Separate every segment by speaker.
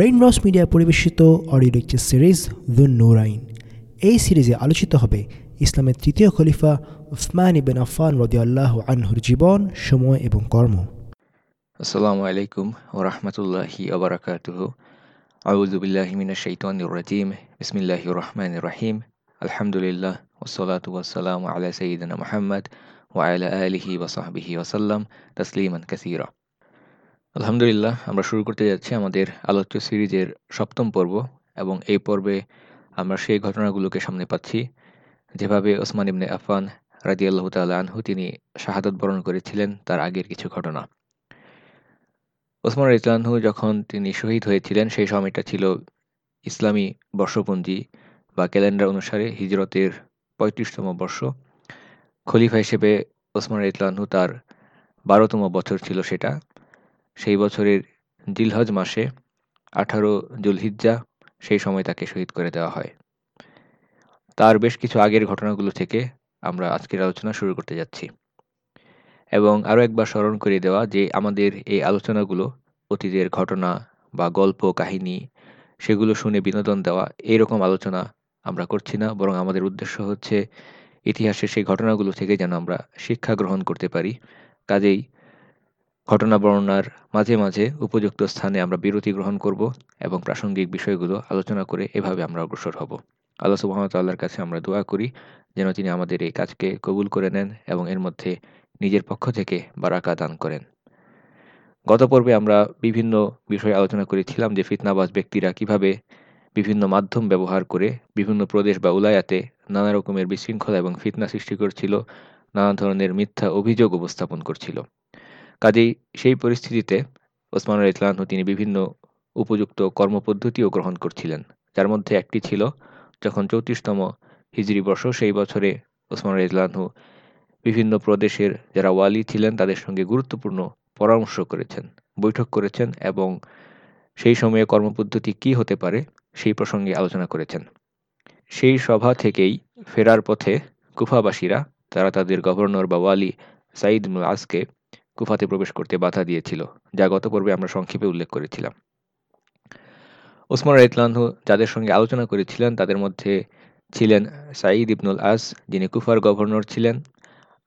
Speaker 1: Rain drops media পরিবেশিত audio lecture series the নোরাইন এই সিরিজে আলোচিত হবে ইসলামের তৃতীয় খলিফা উসমান ইবেন আফান রদিয়াল্লাহ আনহুর জীবন, সময় এবং কর্ম।
Speaker 2: আসসালামু আলাইকুম ও রহমতুল্লাহি আবরাকাতুহ আউজুবিল্লাহি মিনাশ শাইতানির রাজিম। বিসমিল্লাহির রহমানির রহিম। আলহামদুলিল্লাহ ওসলাতু ওয়াসসালামু আলা সাইয়্যিদিনা মুহাম্মদ ওয়া আলা আলিহি ওয়া সাহবিহি ওয়াসাল্লাম। তাসলিমান কাসীরা। আলহামদুলিল্লাহ, আমরা শুরু করতে যাচ্ছি আমাদের আলোচ্য সিরিজের সপ্তম পর্ব এবং এই পর্বে আমরা সেই ঘটনাগুলোকে সামনে পাচ্ছি। যেভাবে ওসমান ইবনে আফান রাদিয়াল্লাহু তাআলা আনহু তিনি শাহাদত বরণ করেছিলেন, তার আগের কিছু ঘটনা। ওসমান ইসলানহু যখন তিনি শহীদ হয়েছিলেন, সেই সময়টা ছিল ইসলামী বর্ষপঞ্জি বা ক্যালেন্ডার অনুসারে হিজরতের পঁয়ত্রিশতম বর্ষ। খলিফা হিসেবে ওসমান ইতলানহু তার বারোতম বছর ছিল সেটা। সেই বছরের জিলহজ মাসে আঠারো জুলহিজ্জা সেই সময় তাকে শহীদ করে দেওয়া হয়। তার বেশ কিছু আগের ঘটনাগুলো থেকে আমরা আজকের আলোচনা শুরু করতে যাচ্ছি। এবং আরও একবার স্মরণ করে দেওয়া যে আমাদের এই আলোচনাগুলো, অতীতের ঘটনা বা গল্প, কাহিনী, সেগুলো শুনে বিনোদন দেওয়া এইরকম আলোচনা আমরা করছি না। বরং আমাদের উদ্দেশ্য হচ্ছে ইতিহাসের সেই ঘটনাগুলো থেকে যেন আমরা শিক্ষা গ্রহণ করতে পারি। কাজেই ঘটনা বর্ণনার মাঝে মাঝে উপযুক্ত স্থানে আমরা বিরতি গ্রহণ করব এবং প্রাসঙ্গিক বিষয়গুলো আলোচনা করে এভাবে আমরা অগ্রসর হব। আল্লাহ সুবাহতাল্লাহর কাছে আমরা দোয়া করি যেন তিনি আমাদের এই কাজকে কবুল করে নেন এবং এর মধ্যে নিজের পক্ষ থেকে বারাকা দান করেন। গত পর্বে আমরা বিভিন্ন বিষয়ে আলোচনা করেছিলাম যে ফিতনাবাজ ব্যক্তিরা কীভাবে বিভিন্ন মাধ্যম ব্যবহার করে বিভিন্ন প্রদেশ বা উলায়াতে নানা রকমের বিশৃঙ্খলা এবং ফিতনা সৃষ্টি করছিল, নানা ধরনের মিথ্যা অভিযোগ উপস্থাপন করছিল। কাজেই সেই পরিস্থিতিতে ওসমানুল ইতলানহু তিনি বিভিন্ন উপযুক্ত কর্মপদ্ধতিও গ্রহণ করছিলেন। যার মধ্যে একটি ছিল, যখন চৌত্রিশতম হিজরি বর্ষ, সেই বছরে ওসমানুল ইতলানহু বিভিন্ন প্রদেশের যারা ওয়ালি ছিলেন, তাদের সঙ্গে গুরুত্বপূর্ণ পরামর্শ করেছেন, বৈঠক করেছেন এবং সেই সময়ে কর্মপদ্ধতি কি হতে পারে সেই প্রসঙ্গে আলোচনা করেছেন। সেই সভা থেকেই ফেরার পথে কুফাবাসীরা, তারা তাদের গভর্নর বা ওয়ালি সাইদ আজকে কুফাতে প্রবেশ করতে বাধা দিয়েছিল, যা গত পর্বে আমরা সংক্ষেপে উল্লেখ করেছিলাম। ওসমান রাইতলানহু যাদের সঙ্গে আলোচনা করেছিলেন, তাদের মধ্যে ছিলেন সাঈদ ইবনুল আস, যিনি কুফার গভর্নর ছিলেন,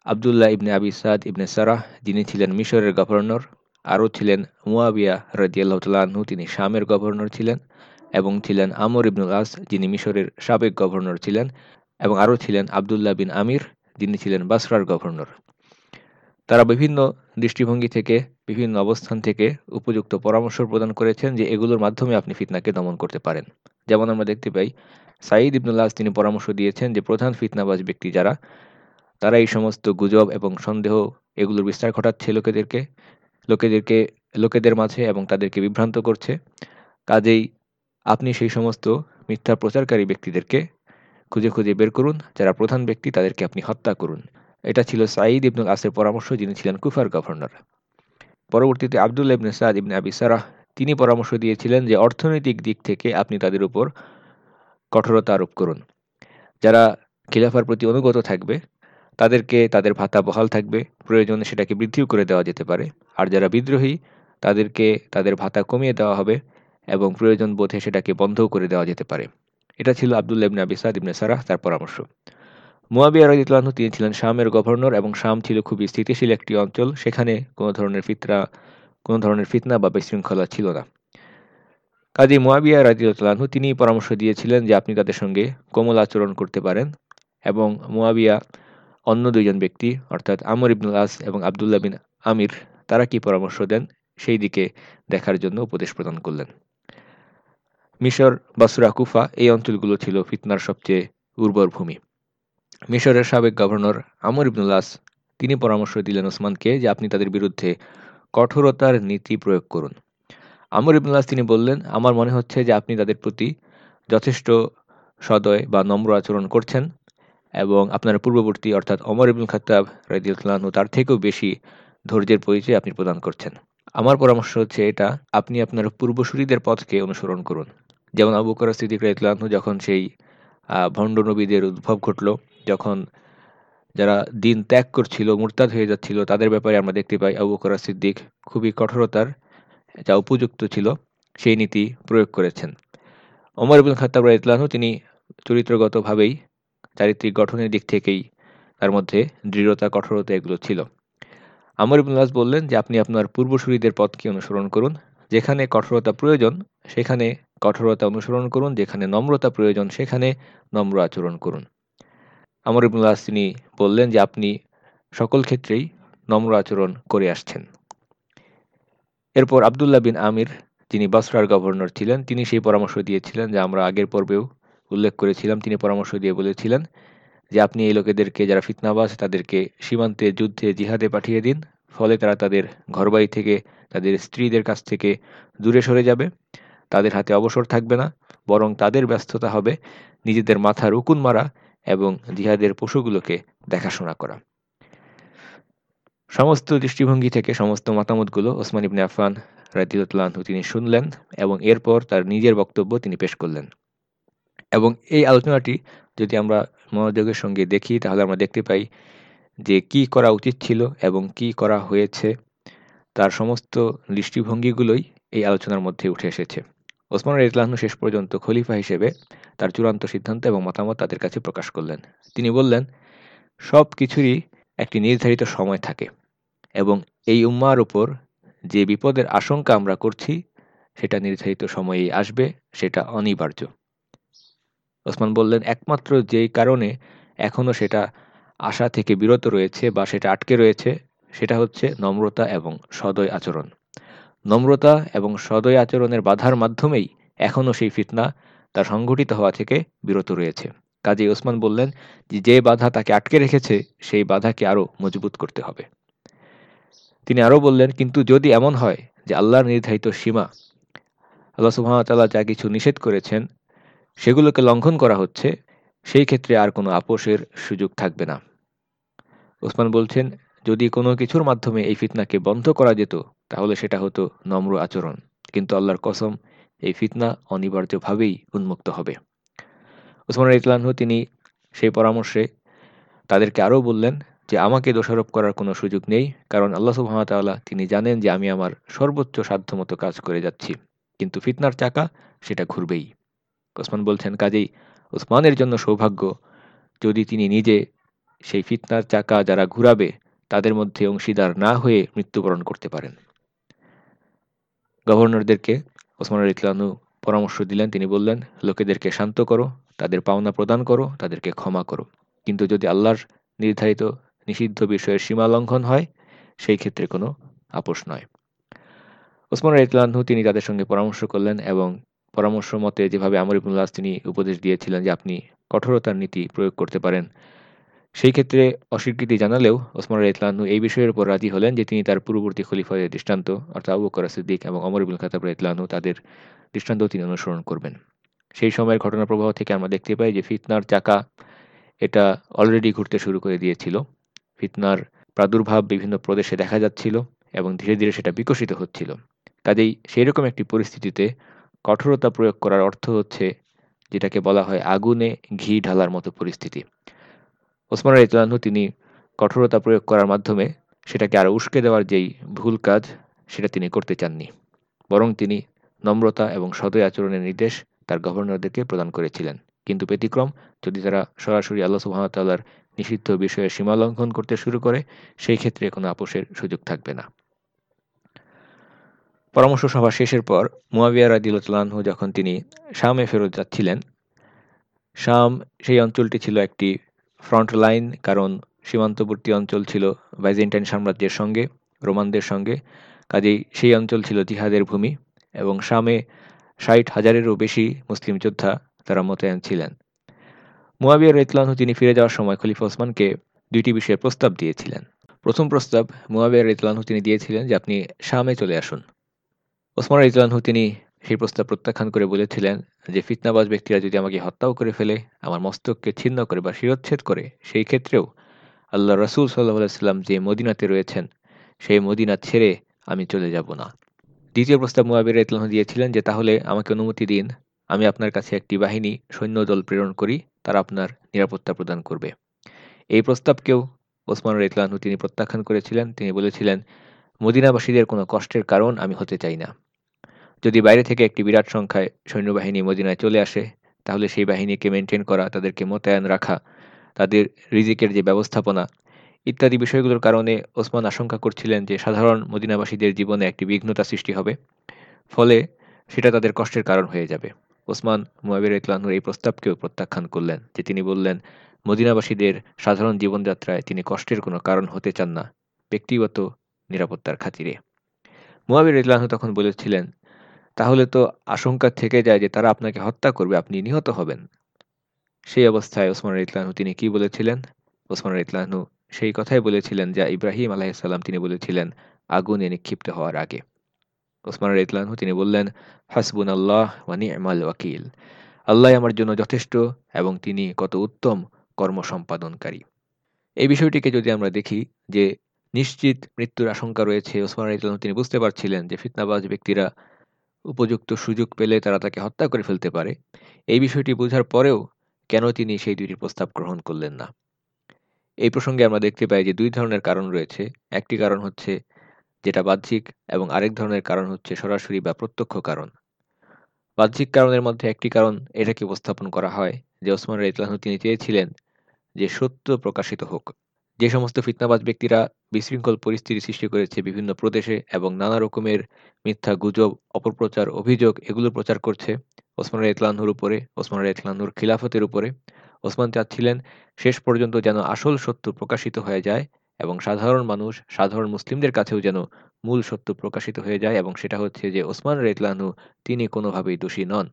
Speaker 2: আবদুল্লাহ ইবনে আবি সাদ ইবনে সারাহ, যিনি ছিলেন মিশরের গভর্নর, আরও ছিলেন মুয়াবিয়া রদিয়াল্লাহ তিনি শামের গভর্নর ছিলেন, এবং ছিলেন আমর ইবনুল আস, যিনি মিশরের সাবেক গভর্নর ছিলেন, এবং আরও ছিলেন আবদুল্লাহ বিন আমির, যিনি ছিলেন বাসরার গভর্নর। তারা বিভিন্ন দৃষ্টিভঙ্গি থেকে, বিভিন্ন অবস্থান থেকে উপযুক্ত পরামর্শ প্রদান করেছেন যে এগুলোর মাধ্যমে আপনি ফিতনাকে দমন করতে পারেন। যেমন আমরা দেখতে পাই, সাঈদ ইবনুল্লাহ তিনি পরামর্শ দিয়েছেন যে প্রধান ফিতনাবাজ ব্যক্তি যারা, তারা এই সমস্ত গুজব এবং সন্দেহ এগুলোর বিস্তার ঘটাচ্ছে লোকেদেরকে লোকেদেরকে, লোকেদের মাঝে এবং তাদেরকে বিভ্রান্ত করছে। কাজেই আপনি সেই সমস্ত মিথ্যা প্রচারকারী ব্যক্তিদেরকে খুঁজে খুঁজে বের করুন, যারা প্রধান ব্যক্তি তাদেরকে আপনি হত্যা করুন। এটা ছিল সাঈদ ইবনুল আসের পরামর্শ, যিনি ছিলেন কুফার গভর্নর। পরবর্তীতে আবদুল্লা ইবনে সাদ ইবনে আবি সারাহ, তিনি পরামর্শ দিয়েছিলেন যে অর্থনৈতিক দিক থেকে আপনি তাদের উপর কঠোরতা আরোপ করুন। যারা খিলাফার প্রতি অনুগত থাকবে, তাদেরকে তাদের ভাতা বহাল থাকবে, প্রয়োজনে সেটাকে বৃদ্ধিও করে দেওয়া যেতে পারে। আর যারা বিদ্রোহী, তাদেরকে তাদের ভাতা কমিয়ে দেওয়া হবে এবং প্রয়োজন বোধে সেটাকে বন্ধও করে দেওয়া যেতে পারে। এটা ছিল আবদুল্লাহ ইবনে আবিসাদ ইবনে সারাহ তার পরামর্শ। মুয়াবিয়া রাজিতুল্লাহ তিনি ছিলেন শামের গভর্নর এবং শাম ছিল খুবই স্থিতিশীল একটি অঞ্চল। সেখানে কোনো ধরনের ফিতরা, কোনো ধরনের ফিতনা বা বিশৃঙ্খলা ছিল না। কাজী মুয়াবিয়া রাজিউল্লাহ তিনি পরামর্শ দিয়েছিলেন যে আপনি তাদের সঙ্গে কোমল আচরণ করতে পারেন এবং মুয়াবিয়া অন্য দুইজন ব্যক্তি, অর্থাৎ আমর ইবনুল আস এবং আবদুল্লাহ বিন আমির, তারা কি পরামর্শ দেন সেই দিকে দেখার জন্য উপদেশ প্রদান করলেন। মিশর বাসুরা কুফা এই অঞ্চলগুলো ছিল ফিতনার সবচেয়ে উর্বর ভূমি। মিশরের সাবেক গভর্নর আমর ইবনুল আস, তিনি পরামর্শ দিলেন ওসমানকে যে আপনি তাদের বিরুদ্ধে কঠোরতার নীতি প্রয়োগ করুন। আমর ইবনুল আস তিনি বললেন, আমার মনে হচ্ছে যে আপনি তাদের প্রতি যথেষ্ট সদয় বা নম্র আচরণ করছেন এবং আপনার পূর্ববর্তী, অর্থাৎ অমর ইবুল খাতাব রাজিউল্লাহনু তার থেকেও বেশি ধৈর্যের পরিচয় আপনি প্রদান করছেন। আমার পরামর্শ হচ্ছে এটা, আপনি আপনার পূর্বসূরীদের পথকে অনুসরণ করুন। যেমন আবু বকর সিদ্দিক রাজিউল্লাহনু যখন সেই ভণ্ড নবীদের উদ্ভব ঘটল যখন যারা দিন ত্যাগ করছিল, মুরতাদ হয়ে যাচ্ছিল, তাদের ব্যাপারে আমরা দেখতে পাই আবু বকর সিদ্দিক খুবই কঠোরতার যা উপযুক্ত ছিল, সেই নীতি প্রয়োগ করেছেন। ওমর ইবুল খাত্তাব ইতলানহু তিনি চরিত্রগতভাবেই চারিত্রিক গঠনের দিক থেকেই তার মধ্যে দৃঢ়তা, কঠোরতা এগুলো ছিল। আমর আজ বললেন যে, আপনি আপনার পূর্বসূরীদের পথকে অনুসরণ করুন। যেখানে কঠোরতা প্রয়োজন, সেখানে কঠোরতা অনুসরণ করুন। যেখানে নম্রতা প্রয়োজন, সেখানে নম্র আচরণ করুন। আমর ইবুল আজ তিনি বললেন যে, আপনি সকল ক্ষেত্রেই নম্র আচরণ করে আসছেন। এরপর আবদুল্লাহ বিন আমির যিনি বাসরার গভর্নর ছিলেন, তিনি সেই পরামর্শ দিয়েছিলেন যা আমরা আগের পর্বেও উল্লেখ করেছিলাম। তিনি পরামর্শ দিয়ে বলেছিলেন যে, আপনি এই লোকেদেরকে যারা ফিতনাবাস তাদেরকে সীমান্তে যুদ্ধে, জিহাদে পাঠিয়ে দিন, ফলে তারা তাদের ঘরবাড়ি থেকে, তাদের স্ত্রীদের কাছ থেকে দূরে সরে যাবে। তাদের হাতে অবসর থাকবে না, বরং তাদের ব্যস্ততা হবে। নিজেদের মাথার উকুন মারা এবং জিহাদের পশুগুলোকে দেখাশোনা করা। সমস্ত দৃষ্টিভঙ্গি থেকে সমস্ত মতামতগুলো ওসমান ইবনে আফান রাদিউল্লাহু তিনি শুনলেন এবং এরপর তার নিজের বক্তব্য তিনি পেশ করলেন। এবং এই আলোচনাটি যদি আমরা মনোযোগের সঙ্গে দেখি, তাহলে আমরা দেখতে পাই যে কি করা উচিত ছিল এবং কি করা হয়েছে। তার সমস্ত দৃষ্টিভঙ্গিগুলোই এই আলোচনার মধ্যে উঠে এসেছে। ওসমান ইতলাহনু শেষ পর্যন্ত খলিফা হিসেবে তার চূড়ান্ত সিদ্ধান্ত এবং মতামত তাদের কাছে প্রকাশ করলেন। তিনি বললেন, সব কিছুরই একটি নির্ধারিত সময় থাকে এবং এই উম্মার উপর যে বিপদের আশঙ্কা আমরা করছি, সেটা নির্ধারিত সময়েই আসবে, সেটা অনিবার্য। ওসমান বললেন, একমাত্র যেই কারণে এখনও সেটা আশা থেকে বিরত রয়েছে বা সেটা আটকে রয়েছে, সেটা হচ্ছে নম্রতা এবং সদয় আচরণ। নম্রতা এবং সদয় আচরণের বাধার মাধ্যমেই এখনও সেই ফিতনা তার সংঘটিত হওয়া থেকে বিরত রয়েছে। কাজী ওসমান বললেন, যে যে বাধা তাকে আটকে রেখেছে, সেই বাধাকে আরও মজবুত করতে হবে। তিনি আরও বললেন, কিন্তু যদি এমন হয় যে আল্লাহর নির্ধারিত সীমা, আল্লাহ সুহামতাল্লাহ যা কিছু নিষেধ করেছেন, সেগুলোকে লঙ্ঘন করা হচ্ছে, সেই ক্ষেত্রে আর কোনো আপোষের সুযোগ থাকবে না। ওসমান বলছেন, যদি কোনো কিছুর মাধ্যমে এই ফিতনাকে বন্ধ করা যেত, তাহলে সেটা হতো নম্র আচরণ। কিন্তু আল্লাহর কসম এই ফিতনা অনিবার্যভাবেই উন্মুক্ত হবে। ওসমান ইতলানহু তিনি সেই পরামর্শে তাদেরকে আরও বললেন যে, আমাকে দোষারোপ করার কোনো সুযোগ নেই, কারণ আল্লাহ সুহামতাল্লাহ তিনি জানেন যে, আমি আমার সর্বোচ্চ সাধ্যমতো কাজ করে যাচ্ছি, কিন্তু ফিতনার চাকা সেটা ঘুরবেই। ওসমান বলছেন, কাজেই ওসমানের জন্য সৌভাগ্য, যদি তিনি নিজে সেই ফিতনার চাকা যারা ঘুরাবে, তাদের মধ্যে অংশীদার না হয়ে মৃত্যুবরণ করতে পারেন। গভর্নরদেরকে ওসমান ইতলানু পরামর্শ দিলেন, তিনি বললেন, লোকেদেরকে শান্ত করো, তাদের পাওনা প্রদান করো, তাদেরকে ক্ষমা করো। কিন্তু যদি আল্লাহর নির্ধারিত নিষিদ্ধ বিষয়ের সীমা লঙ্ঘন হয়, সেই ক্ষেত্রে কোনো আপোষ নয়। ওসমান ইতলানহু তিনি তাদের সঙ্গে পরামর্শ করলেন এবং পরামর্শ মতে যেভাবে আমর ইবনুল্লাহ তিনি উপদেশ দিয়েছিলেন যে আপনি কঠোরতার নীতি প্রয়োগ করতে পারেন সেই ক্ষেত্রে অস্বীকৃতি জানালেও ওসমান ইতলানহু এই বিষয়ের উপর রাজি হলেন যে তিনি তার পূর্ববর্তী খলিফাদের দৃষ্টান্ত, অর্থাৎ আবু বকর সিদ্দিক এবং অমর ইবুল খাতাব ইতলানহু তাদের দৃষ্টান্ত তিনি অনুসরণ করবেন। সেই সময়ের ঘটনা প্রবাহ থেকে আমরা দেখতে পাই যে ফিতনার চাকা এটা অলরেডি ঘুরতে শুরু করে দিয়েছিল। ফিতনার প্রাদুর্ভাব বিভিন্ন প্রদেশে দেখা যাচ্ছিল এবং ধীরে ধীরে সেটা বিকশিত হচ্ছিল। কাজেই সেই রকম একটি পরিস্থিতিতে কঠোরতা প্রয়োগ করার অর্থ হচ্ছে যেটাকে বলা হয় আগুনে ঘি ঢালার মতো পরিস্থিতি। ওসমান ইতলানহু তিনি কঠোরতা প্রয়োগ করার মাধ্যমে সেটাকে আরও উস্কে দেওয়ার যেই ভুল কাজ, সেটা তিনি করতে চাননি। বরং তিনি নম্রতা এবং সদয় আচরণের নির্দেশ তার গভর্নরদেরকে প্রদান করেছিলেন। কিন্তু ব্যতিক্রম, যদি তারা সরাসরি আল্লাহ সুহামতাল্লাহর নিষিদ্ধ বিষয়ে সীমা লঙ্ঘন করতে শুরু করে, সেই ক্ষেত্রে কোনো আপোষের সুযোগ থাকবে না। পরামর্শ সভা শেষের পর মুয়াবিয়া রাদিউল্লাহু যখন তিনি শামে ফেরত যাচ্ছিলেন, শাম সেই অঞ্চলটি ছিল একটি ফ্রন্ট লাইন, কারণ সীমান্তবর্তী অঞ্চল ছিল বাইজেন্টাইন সাম্রাজ্যের সঙ্গে, রোমানদের সঙ্গে, কাজেই সেই অঞ্চল ছিল জিহাদের ভূমি, এবং শামে ষাট হাজারেরও বেশি মুসলিম যোদ্ধা তারা মোতায়েন ছিলেন। মুয়াবিয়া ইতলানহু তিনি ফিরে যাওয়ার সময় খলিফা ওসমানকে দুইটি বিষয়ে প্রস্তাব দিয়েছিলেন। প্রথম প্রস্তাব মুয়াবিয়া ইতলানহু তিনি দিয়েছিলেন যে আপনি শামে চলে আসুন। ওসমান ইতলানহু তিনি সেই প্রস্তাব প্রত্যাখ্যান করে বলেছিলেন যে, ফিতনাবাজ ব্যক্তিরা যদি আমাকে হত্যাও করে ফেলে, আমার মস্তককে ছিন্ন করে বা শিরচ্ছেদ করে, সেই ক্ষেত্রেও আল্লাহ রসুল সাল্লাহ সাল্লাম যে মদিনাতে রয়েছেন, সেই মদিনা ছেড়ে আমি চলে যাব না। দ্বিতীয় প্রস্তাব মুয়াবির ইতলাহ দিয়েছিলেন যে, তাহলে আমাকে অনুমতি দিন, আমি আপনার কাছে একটি বাহিনী, সৈন্যদল প্রেরণ করি, তারা আপনার নিরাপত্তা প্রদান করবে। এই প্রস্তাবকেও ওসমান ইতলাহু তিনি প্রত্যাখ্যান করেছিলেন। তিনি বলেছিলেন, মদিনাবাসীদের কোনো কষ্টের কারণ আমি হতে চাই না। যদি বাইরে থেকে একটি বিরাট সংখ্যায় সৈন্যবাহিনী মদিনায় চলে আসে, তাহলে সেই বাহিনীকে মেনটেন করা, তাদেরকে মোতায়েন রাখা, তাদের রিজিকের যে ব্যবস্থাপনা ইত্যাদি বিষয়গুলোর কারণে ওসমান আশঙ্কা করছিলেন যে সাধারণ মদিনাবাসীদের জীবনে একটি বিঘ্নতা সৃষ্টি হবে। ফলে সেটা তাদের কষ্টের কারণ হয়ে যাবে। ওসমান মুয়াবির ইতলানুর এই প্রস্তাবকেও প্রত্যাখ্যান করলেন যে তিনি বললেন, মদিনাবাসীদের সাধারণ জীবনযাত্রায় তিনি কষ্টের কোনো কারণ হতে চান না, ব্যক্তিগত নিরাপত্তার খাতিরে। মুয়াবির ইতলানহু তখন বলেছিলেন তাহলে তো আশঙ্কা থেকে যায় যে তারা আপনাকে হত্যা করবে, আপনি নিহত হবেন। সেই অবস্থায় ওসমান ইতলানহু তিনি কি বলেছিলেন? ওসমান ইতলানহু সেই কথাই বলেছিলেন যা ইব্রাহিম আলাহিসাল্লাম তিনি বলেছিলেন আগুনে নিক্ষিপ্ত হওয়ার আগে। ওসমান ইতলানহু তিনি বললেন হাসবুন আল্লাহ ওয়ানি আমাল ওয়াকিল। আল্লাহ আমার জন্য যথেষ্ট এবং তিনি কত উত্তম কর্ম সম্পাদনকারী। এই বিষয়টিকে যদি আমরা দেখি যে নিশ্চিত মৃত্যুর আশঙ্কা রয়েছে, ওসমান ইতলানহু তিনি বুঝতে পারছিলেন যে ফিতনাবাজ ব্যক্তিরা উপযুক্ত সুযোগ পেলে তারা তাকে হত্যা করে ফেলতে পারে। এই বিষয়টি বোঝার পরেও কেন তিনি সেই দুইটি প্রস্তাব গ্রহণ করলেন না? এই প্রসঙ্গে আমরা দেখতে পাই যে দুই ধরনের কারণ রয়েছে। একটি কারণ হচ্ছে যেটা বাহ্যিক এবং আরেক ধরনের কারণ হচ্ছে সরাসরি বা প্রত্যক্ষ কারণ। বাহ্যিক কারণের মধ্যে একটি কারণ এটাকে উপস্থাপন করা হয় যে ওসমান রাইতলাহু তিনি চেয়েছিলেন যে সত্য প্রকাশিত হোক। যে সমস্ত ফিতনাবাজ ব্যক্তিরা বিশৃঙ্খল পরিস্থিতি সৃষ্টি করেছে বিভিন্ন প্রদেশে এবং নানা রকমের মিথ্যা গুজব, অপপ্রচার, অভিযোগ এগুলো প্রচার করছে ওসমান ইতলানহুর উপরে, ওসমান ইতলানহুর খিলাফতের উপরে। ওসমান চাচ্ছিলেন শেষ পর্যন্ত যেন আসল সত্য প্রকাশিত হয়ে যায় এবং সাধারণ মানুষ, সাধারণ মুসলিমদের কাছেও যেন মূল সত্য প্রকাশিত হয়ে যায় এবং সেটা হচ্ছে যে ওসমান রেতলানহু তিনি কোনোভাবেই দোষী নন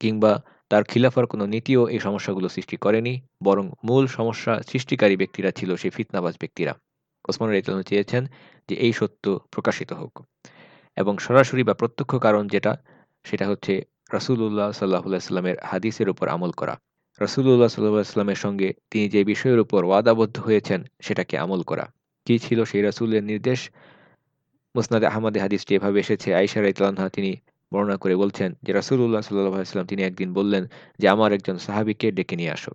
Speaker 2: কিংবা তার খিলাফার কোনো নীতিও এই সমস্যাগুলো সৃষ্টি করেনি, বরং মূল সমস্যা সৃষ্টিকারী ব্যক্তিরা ছিল সেই ফিতনাবাজ ব্যক্তিরা। ওসমান রেতলানহু চেয়েছেন যে এই সত্য প্রকাশিত হোক। এবং সরাসরি বা প্রত্যক্ষ কারণ যেটা, সেটা হচ্ছে রাসুল্লাহ সাল্লাহ সাল্লামের হাদিসের উপর আমল করা। রসুল্লাহ সাল্লামের সঙ্গে তিনি যে বিষয়ের উপর ওয়াদাবদ্ধ হয়েছেন, সেটাকে আমল করা। কি ছিল সেই রাসুলের নির্দেশ? মুসনাদ আহমদে হাদিসটি এভাবে এসেছে। আইসার ইতলানহা তিনি বর্ণনা করে বলছেন যে রাসুল্লাহ সাল্লাম তিনি একদিন বললেন যে, আমার একজন সাহাবিকে ডেকে নিয়ে আসো।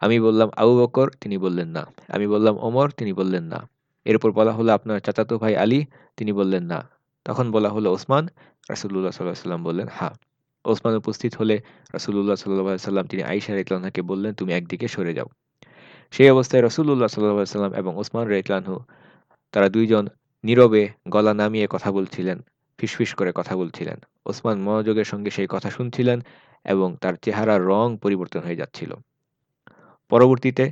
Speaker 2: আমি বললাম, আবু বকর? তিনি বললেন, না। আমি বললাম, ওমর? তিনি বললেন, না। এরপর বলা হলো, আপনার চাচাতো ভাই আলী? তিনি বললেন, না। তখন বলা হলো, ওসমান? রাসুল্লাহ সাল্লাহ সাল্লাম বললেন হ্যাঁ। ওসমান উপস্থিত হলে রাসুল্লাহ সাল্লাহ সাল্লাম তিনি আইসা রেতলানহাকে বললেন, তুমি একদিকে সরে যাও। সেই অবস্থায় রসুল্লাহ সাল্লাহ সাল্লাম এবং ওসমান রেতলানহু তারা দুইজন নীরবে গলা নামিয়ে কথা বলছিলেন। ফিসফিস করে কথা বলছিলেন। ওসমান মনোযোগের সঙ্গে সেই কথা শুনছিলেন এবং তার চেহারার রং পরিবর্তন হয়ে যাচ্ছিল। পরবর্তীতে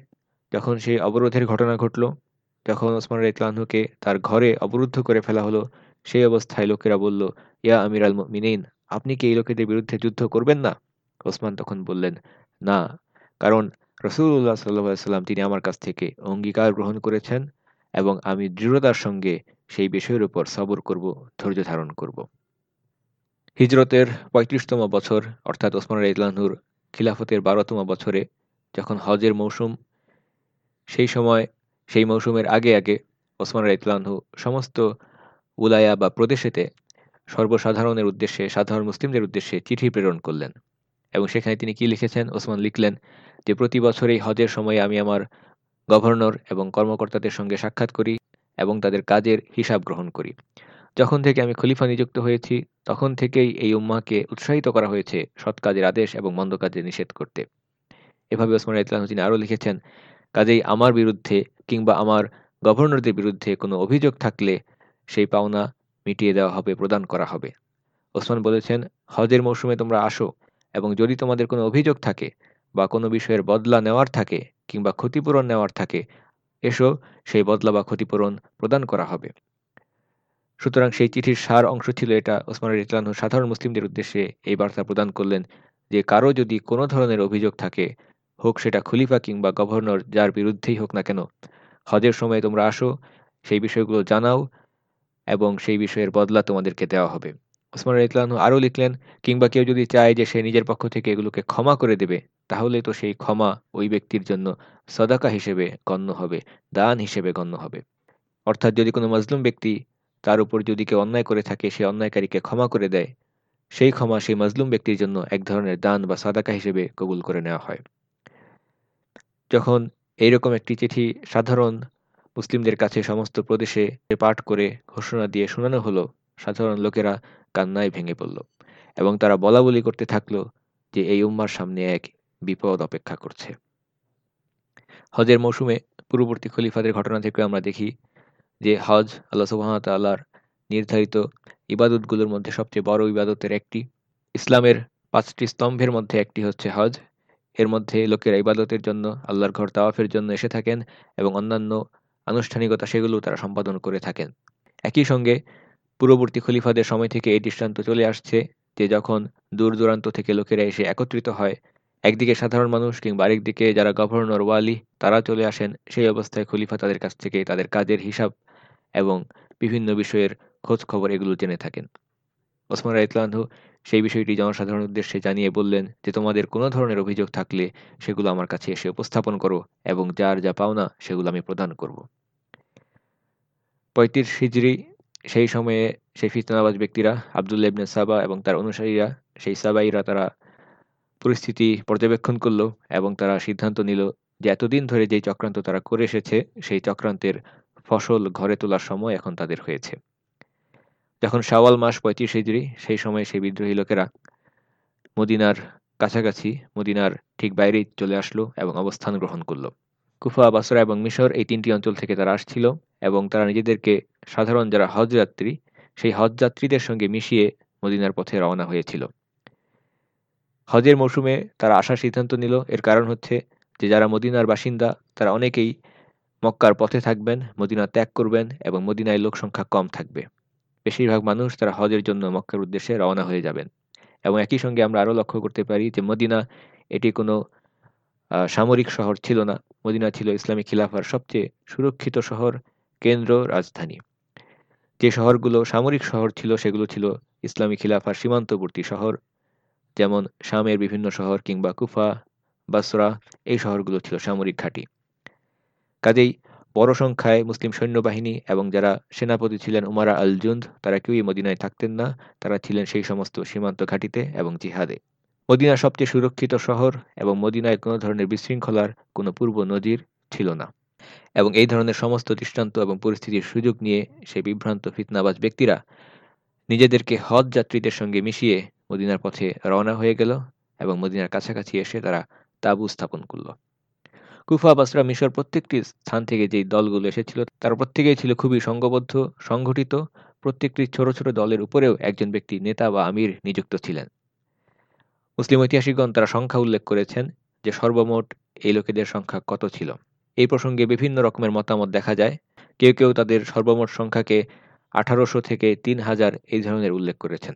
Speaker 2: যখন সেই অবরোধের ঘটনা ঘটল যখন ওসমান রেতলানহুকে তার ঘরে অবরুদ্ধ করে ফেলা হলো। সেই অবস্থায় লোকেরা বলল, ইয়া আমির আল মিনীন আপনি কি এই লোকেদের বিরুদ্ধে যুদ্ধ করবেন না? ওসমান তখন বললেন, না, কারণ রসুল্লাহ সাল্লাহ সাল্লাম তিনি আমার কাছ থেকে অঙ্গীকার গ্রহণ করেছেন এবং আমি দৃঢ়তার সঙ্গে সেই বিষয়ের উপর সবর করব, ধৈর্য ধারণ করব। হিজরতের পঁয়ত্রিশতম বছর, অর্থাৎ ওসমান ইতলানহুর খিলাফতের বারোতম বছরে, যখন হজের মৌসুম, সেই সময়, সেই মৌসুমের আগে আগে ওসমান ইতলানহু সমস্ত উলায়া বা প্রদেশেতে সর্বসাধারণের উদ্দেশ্যে, সাধারণ মুসলিমদের উদ্দেশ্যে চিঠি প্রেরণ করলেন। এবং সেখানে তিনি কি লিখেছেন? ওসমান লিখলেন যে, প্রতি বছর এই হজের সময়ে আমি আমার গভর্নর এবং কর্মকর্তাদের সঙ্গে সাক্ষাৎ করি এবং তাদের কাজের হিসাব গ্রহণ করি। যখন থেকে আমি খলিফা নিযুক্ত হয়েছি, তখন থেকেই এই উম্মাকে উৎসাহিত করা হয়েছে সৎ কাজের আদেশ এবং মন্দ কাজে নিষেধ করতে। এভাবে ওসমান ইতলাম তিনি আরও লিখেছেন, কাজেই আমার বিরুদ্ধে কিংবা আমার গভর্নরদের বিরুদ্ধে কোনো অভিযোগ থাকলে সেই পাওনা মিটিয়ে দেওয়া হবে, প্রদান করা হবে। ওসমান বলেছেন, হজের মৌসুমে তোমরা আসো এবং যদি তোমাদের কোনো অভিযোগ থাকে বা কোনো বিষয়ের বদলা নেওয়ার থাকে কিংবা ক্ষতিপূরণ নেওয়ার থাকে এসো, সেই বদলা বা ক্ষতিপূরণ প্রদান করা হবে। সুতরাং সেই চিঠির সার অংশ ছিল এটা। ওসমান ইতলানহ সাধারণ মুসলিমদের উদ্দেশ্যে এই বার্তা প্রদান করলেন যে, কারও যদি কোনো ধরনের অভিযোগ থাকে, হোক সেটা খলিফা কিংবা গভর্নর, যার বিরুদ্ধেই হোক না কেন, হজের সময় তোমরা আসো, সেই বিষয়গুলো জানাও এবং সেই বিষয়ের বদলা তোমাদেরকে দেওয়া হবে। ওসমান ইতলানহু আরও লিখলেন, কিংবা কেউ যদি চায় যে সে নিজের পক্ষ থেকে এগুলোকে ক্ষমা করে দেবে তাহলে তো সেই ক্ষমা ওই ব্যক্তির জন্য সদাকা হিসেবে গণ্য হবে, দান হিসেবে গণ্য হবে। অর্থাৎ যদি কোনো মজলুম ব্যক্তি তার উপর যদি কেউ অন্যায় করে থাকে, সে অন্যায়কারীকে ক্ষমা করে দেয়, সেই ক্ষমা সেই মজলুম ব্যক্তির জন্য এক ধরনের দান বা সাদাকা হিসেবে কবুল করে নেওয়া হয়। যখন এইরকম একটি চিঠি সাধারণ মুসলিমদের কাছে সমস্ত প্রদেশে পাঠ করে ঘোষণা দিয়ে শোনানো হলো, সাধারণ লোকেরা কান্নায় ভেঙে পড়ল এবং তারা বলা বলি করতে থাকল যে এই উম্মার সামনে এক বিপদ অপেক্ষা করছে। হজের মৌসুমে পূর্ববর্তী খলিফাদের ঘটনা থেকে আমরা দেখি যে হজ আল্লাহ সুবাহতাল্লাহর নির্ধারিত ইবাদতগুলোর মধ্যে সবচেয়ে বড় ইবাদতের একটি। ইসলামের পাঁচটি স্তম্ভের মধ্যে একটি হচ্ছে হজ। এর মধ্যে লোকেরা ইবাদতের জন্য, আল্লাহর ঘর তাওয়াফের জন্য এসে থাকেন এবং অন্যান্য আনুষ্ঠানিকতা সেগুলো তারা সম্পাদন করে থাকেন। একই সঙ্গে পূর্ববর্তী খলিফাদের সময় থেকে এই দৃষ্টান্ত চলে আসছে যে যখন দূর দূরান্ত থেকে লোকেরা এসে একত্রিত হয় একদিকে সাধারণ মানুষ কিংবা আরেকদিকে যারা গভর্নর ওয়ালি, তারা চলে আসেন, সেই অবস্থায় খলিফা তাদের কাছ থেকে তাদের কাজের হিসাব এবং বিভিন্ন বিষয়ের খোঁজ খবর এগুলো জেনে থাকেন। ওসমান রাইতলানহু সেই বিষয়টি জনসাধারণের উদ্দেশ্যে জানিয়ে বললেন যে, তোমাদের কোনো ধরনের অভিযোগ থাকলে সেগুলো আমার কাছে এসে উপস্থাপন করো এবং যার যা পাওনা সেগুলো আমি প্রদান করব। পঁয়ত্রিশ হিজড়ি সেই সময়ে সেই ফিতনাবাজ ব্যক্তিরা আবদুল্লা ইবনে সাবা এবং তার অনুসারীরা, সেই সাবাইরা তারা পরিস্থিতি পর্যবেক্ষণ করল এবং তারা সিদ্ধান্ত নিল যে এতদিন ধরে যেই চক্রান্ত তারা করে এসেছে, সেই চক্রান্তের ফসল ঘরে তোলার সময় এখন তাদের হয়েছে। যখন শাওয়াল মাস পঁয়ত্রিশ হিজড়ি সেই সময় সেই বিদ্রোহী লোকেরা মদিনার কাছাকাছি, মদিনার ঠিক বাইরেই চলে আসলো এবং অবস্থান গ্রহণ করল। কুফা, বাসরা এবং মিশর এই তিনটি অঞ্চল থেকে তারা আসছিল এবং তারা নিজেদেরকে সাধারণ যারা হজযাত্রী সেই হজযাত্রীদের সঙ্গে মিশিয়ে মদিনার পথে রওনা হয়েছিল। হজের মৌসুমে তারা আসার সিদ্ধান্ত নিল। এর কারণ হচ্ছে যে, যারা মদিনার বাসিন্দা, তারা অনেকেই মক্কার পথে থাকবেন, মদিনা ত্যাগ করবেন এবং মদিনায় লোক সংখ্যা কম থাকবে। বেশিরভাগ মানুষ তারা হজের জন্য মক্কার উদ্দেশ্যে রওনা হয়ে যাবেন। এবং একই সঙ্গে আমরা আরও লক্ষ্য করতে পারি যে, মদিনা এটি কোনো সামরিক শহর ছিল না। মদিনা ছিল ইসলামী খিলাফার সবচেয়ে সুরক্ষিত শহর, কেন্দ্র, রাজধানী। যে শহরগুলো সামরিক শহর ছিল, সেগুলো ছিল ইসলামী খিলাফার সীমান্তবর্তী শহর। যেমন শামের বিভিন্ন শহর কিংবা কুফা, বাসরা, এই শহরগুলো ছিল সামরিক ঘাঁটি। কাজেই বড় সংখ্যায় মুসলিম সৈন্যবাহিনী এবং যারা সেনাপতি ছিলেন উমারা আল জুন্দ তারা কেউই মদিনায় থাকতেন না, তারা ছিলেন সেই সমস্ত সীমান্ত ঘাঁটিতে এবং জিহাদে। মদিনা সবচেয়ে সুরক্ষিত শহর এবং মদিনায় কোনো ধরনের বিশৃঙ্খলার কোনো পূর্ব নজির ছিল না। এবং এই ধরনের সমস্ত দৃষ্টান্ত এবং পরিস্থিতির সুযোগ নিয়ে সেই বিভ্রান্ত ফিতনাবাজ ব্যক্তিরা নিজেদেরকে হজ যাত্রীদের সঙ্গে মিশিয়ে মদিনার পথে রওনা হয়ে গেল এবং মদিনার কাছাকাছি এসে তারা তাবু স্থাপন করল। কুফা বাসরা মিশর প্রত্যেকটি স্থান থেকে যেই দলগুলো এসেছিল, তার প্রত্যেকেই ছিল খুবই সংঘবদ্ধ, সংগঠিত। প্রত্যেকটি ছোট ছোট দলের উপরেও একজন ব্যক্তি নেতা বা আমির নিযুক্ত ছিলেন। মুসলিম ঐতিহাসিকগণ তারা সংখ্যা উল্লেখ করেছেন যে সর্বমোট এই লোকেদের সংখ্যা কত ছিল। এই প্রসঙ্গে বিভিন্ন রকমের মতামত দেখা যায়। কেউ কেউ তাদের সর্বমোট সংখ্যাকে আঠারোশো থেকে তিন হাজার এই ধরনের উল্লেখ করেছেন।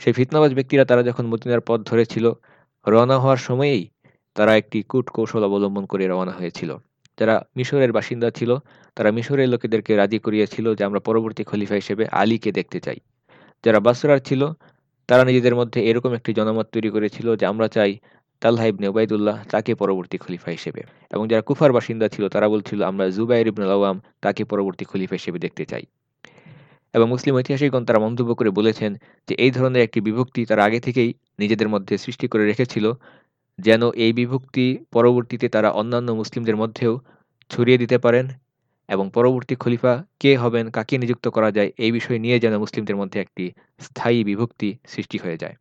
Speaker 2: সেই ফিতনাবাজ ব্যক্তিরা তারা যখন মদিনার পথ ধরেছিল, রওনা হওয়ার সময়েই তারা একটি কূট কৌশল অবলম্বন করে রওনা হয়েছিল। যারা মিশরের বাসিন্দা ছিল, তারা মিশরের লোকেদেরকে রাজি করিয়েছিল যে আমরা পরবর্তী খলিফা হিসেবে আলীকে দেখতে চাই। যারা বাসরার ছিল, তারা নিজেদের মধ্যে এরকম একটি জনমত তৈরি করেছিল যে আমরা চাই তাল্লাহ ইবনে ওবায়দুল্লাহ তাকে পরবর্তী খলিফা হিসেবে। এবং যারা কুফার বাসিন্দা ছিল, তারা বলছিল, আমরা জুবাইর ইবনুল আওয়াম তাকে পরবর্তী খলিফা হিসেবে দেখতে চাই। এবং মুসলিম ঐতিহাসিকগণ তারা মন্তব্য করে বলেছেন যে এই ধরনের একটি বিভক্তি তারা আগে থেকেই নিজেদের মধ্যে সৃষ্টি করে রেখেছিল, যেন এই বিভক্তি পরবর্তীতে তারা অন্যান্য মুসলিমদের মধ্যেও ছড়িয়ে দিতে পারেন এবং পরবর্তী খলিফা কে হবেন, কাকে নিযুক্ত করা যায়, এই বিষয় নিয়ে যেন মুসলিমদের মধ্যে একটি স্থায়ী বিভক্তি সৃষ্টি হয়ে যায়।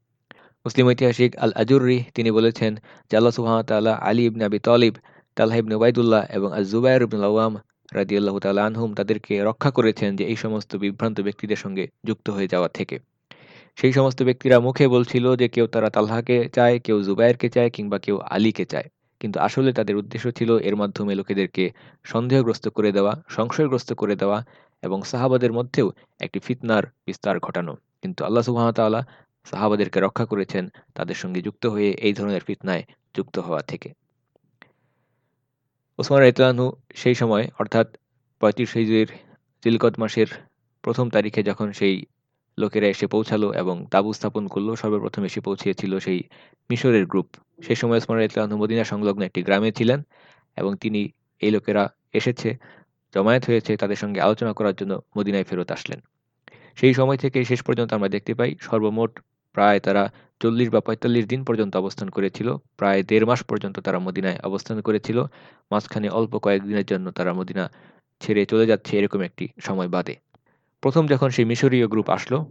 Speaker 2: মুসলিম ঐতিহাসিক আল আজুরি তিনি বলেছেন যে আল্লাহ সুহামতাল্লাহ আলী ইবনে আবি তলিব তাল্লাহ ইবনে ওবায়দুল্লাহ এবং আজুবাইর ইবনুল আওয়াম রাদিউল্লাহ তাল আনহুম তাদেরকে রক্ষা করেছেন যে এই সমস্ত বিভ্রান্ত ব্যক্তিদের সঙ্গে যুক্ত হয়ে যাওয়া থেকে। সেই সমস্ত ব্যক্তিরা মুখে বলছিল যে কেউ তারা তাল্লাহকে চায়, কেউ জুবায়েরকে চায় কিংবা কেউ আলীকে চায়। কিন্তু আসলে তাদের উদ্দেশ্য ছিল এর মাধ্যমে লোকেদেরকে সন্দেহগ্রস্ত করে দেওয়া, সংশয়গ্রস্ত করে দেওয়া এবং সাহাবাদের মধ্যেও একটি ফিতনার বিস্তার ঘটানো। কিন্তু আল্লাহ সুহামতাল্লাহ সাহাবাদেরকে রক্ষা করেছেন তাদের সঙ্গে যুক্ত হয়ে এই ধরনের ফিতনায় যুক্ত হওয়া থেকে। ওসমান রাইতলানহু সেই সময়, অর্থাৎ পঁয়ত্রিশ হিজড়ির তিলকত মাসের প্রথম তারিখে যখন সেই লোকেরা এসে পৌঁছালো এবং তাবু স্থাপন করল, সর্বপ্রথম এসে পৌঁছিয়েছিল সেই মিশরের গ্রুপ সেই সময় ওসমান রাইতলানহু মদিনা সংলগ্ন একটি গ্রামে ছিলেন এবং তিনি এই লোকেরা এসেছে, জমায়েত হয়েছে, তাদের সঙ্গে আলোচনা করার জন্য মদিনায় ফেরত আসলেন। সেই সময় থেকে শেষ পর্যন্ত আমরা দেখতে পাই সর্বমোট প্রায় তারা চল্লিশ বা পঁয়তাল্লিশ দিন পর্যন্ত অবস্থান করেছিল, প্রায় দেড় মাস পর্যন্ত তারা মদিনায় অবস্থান করেছিল, মাঝখানে অল্প কয়েকদিনের জন্য তারা মদিনা ছেড়ে চলে যাচ্ছে এরকম একটি সময় বাদে। প্রথম যখন সেই মিশরীয় গ্রুপ আসলো,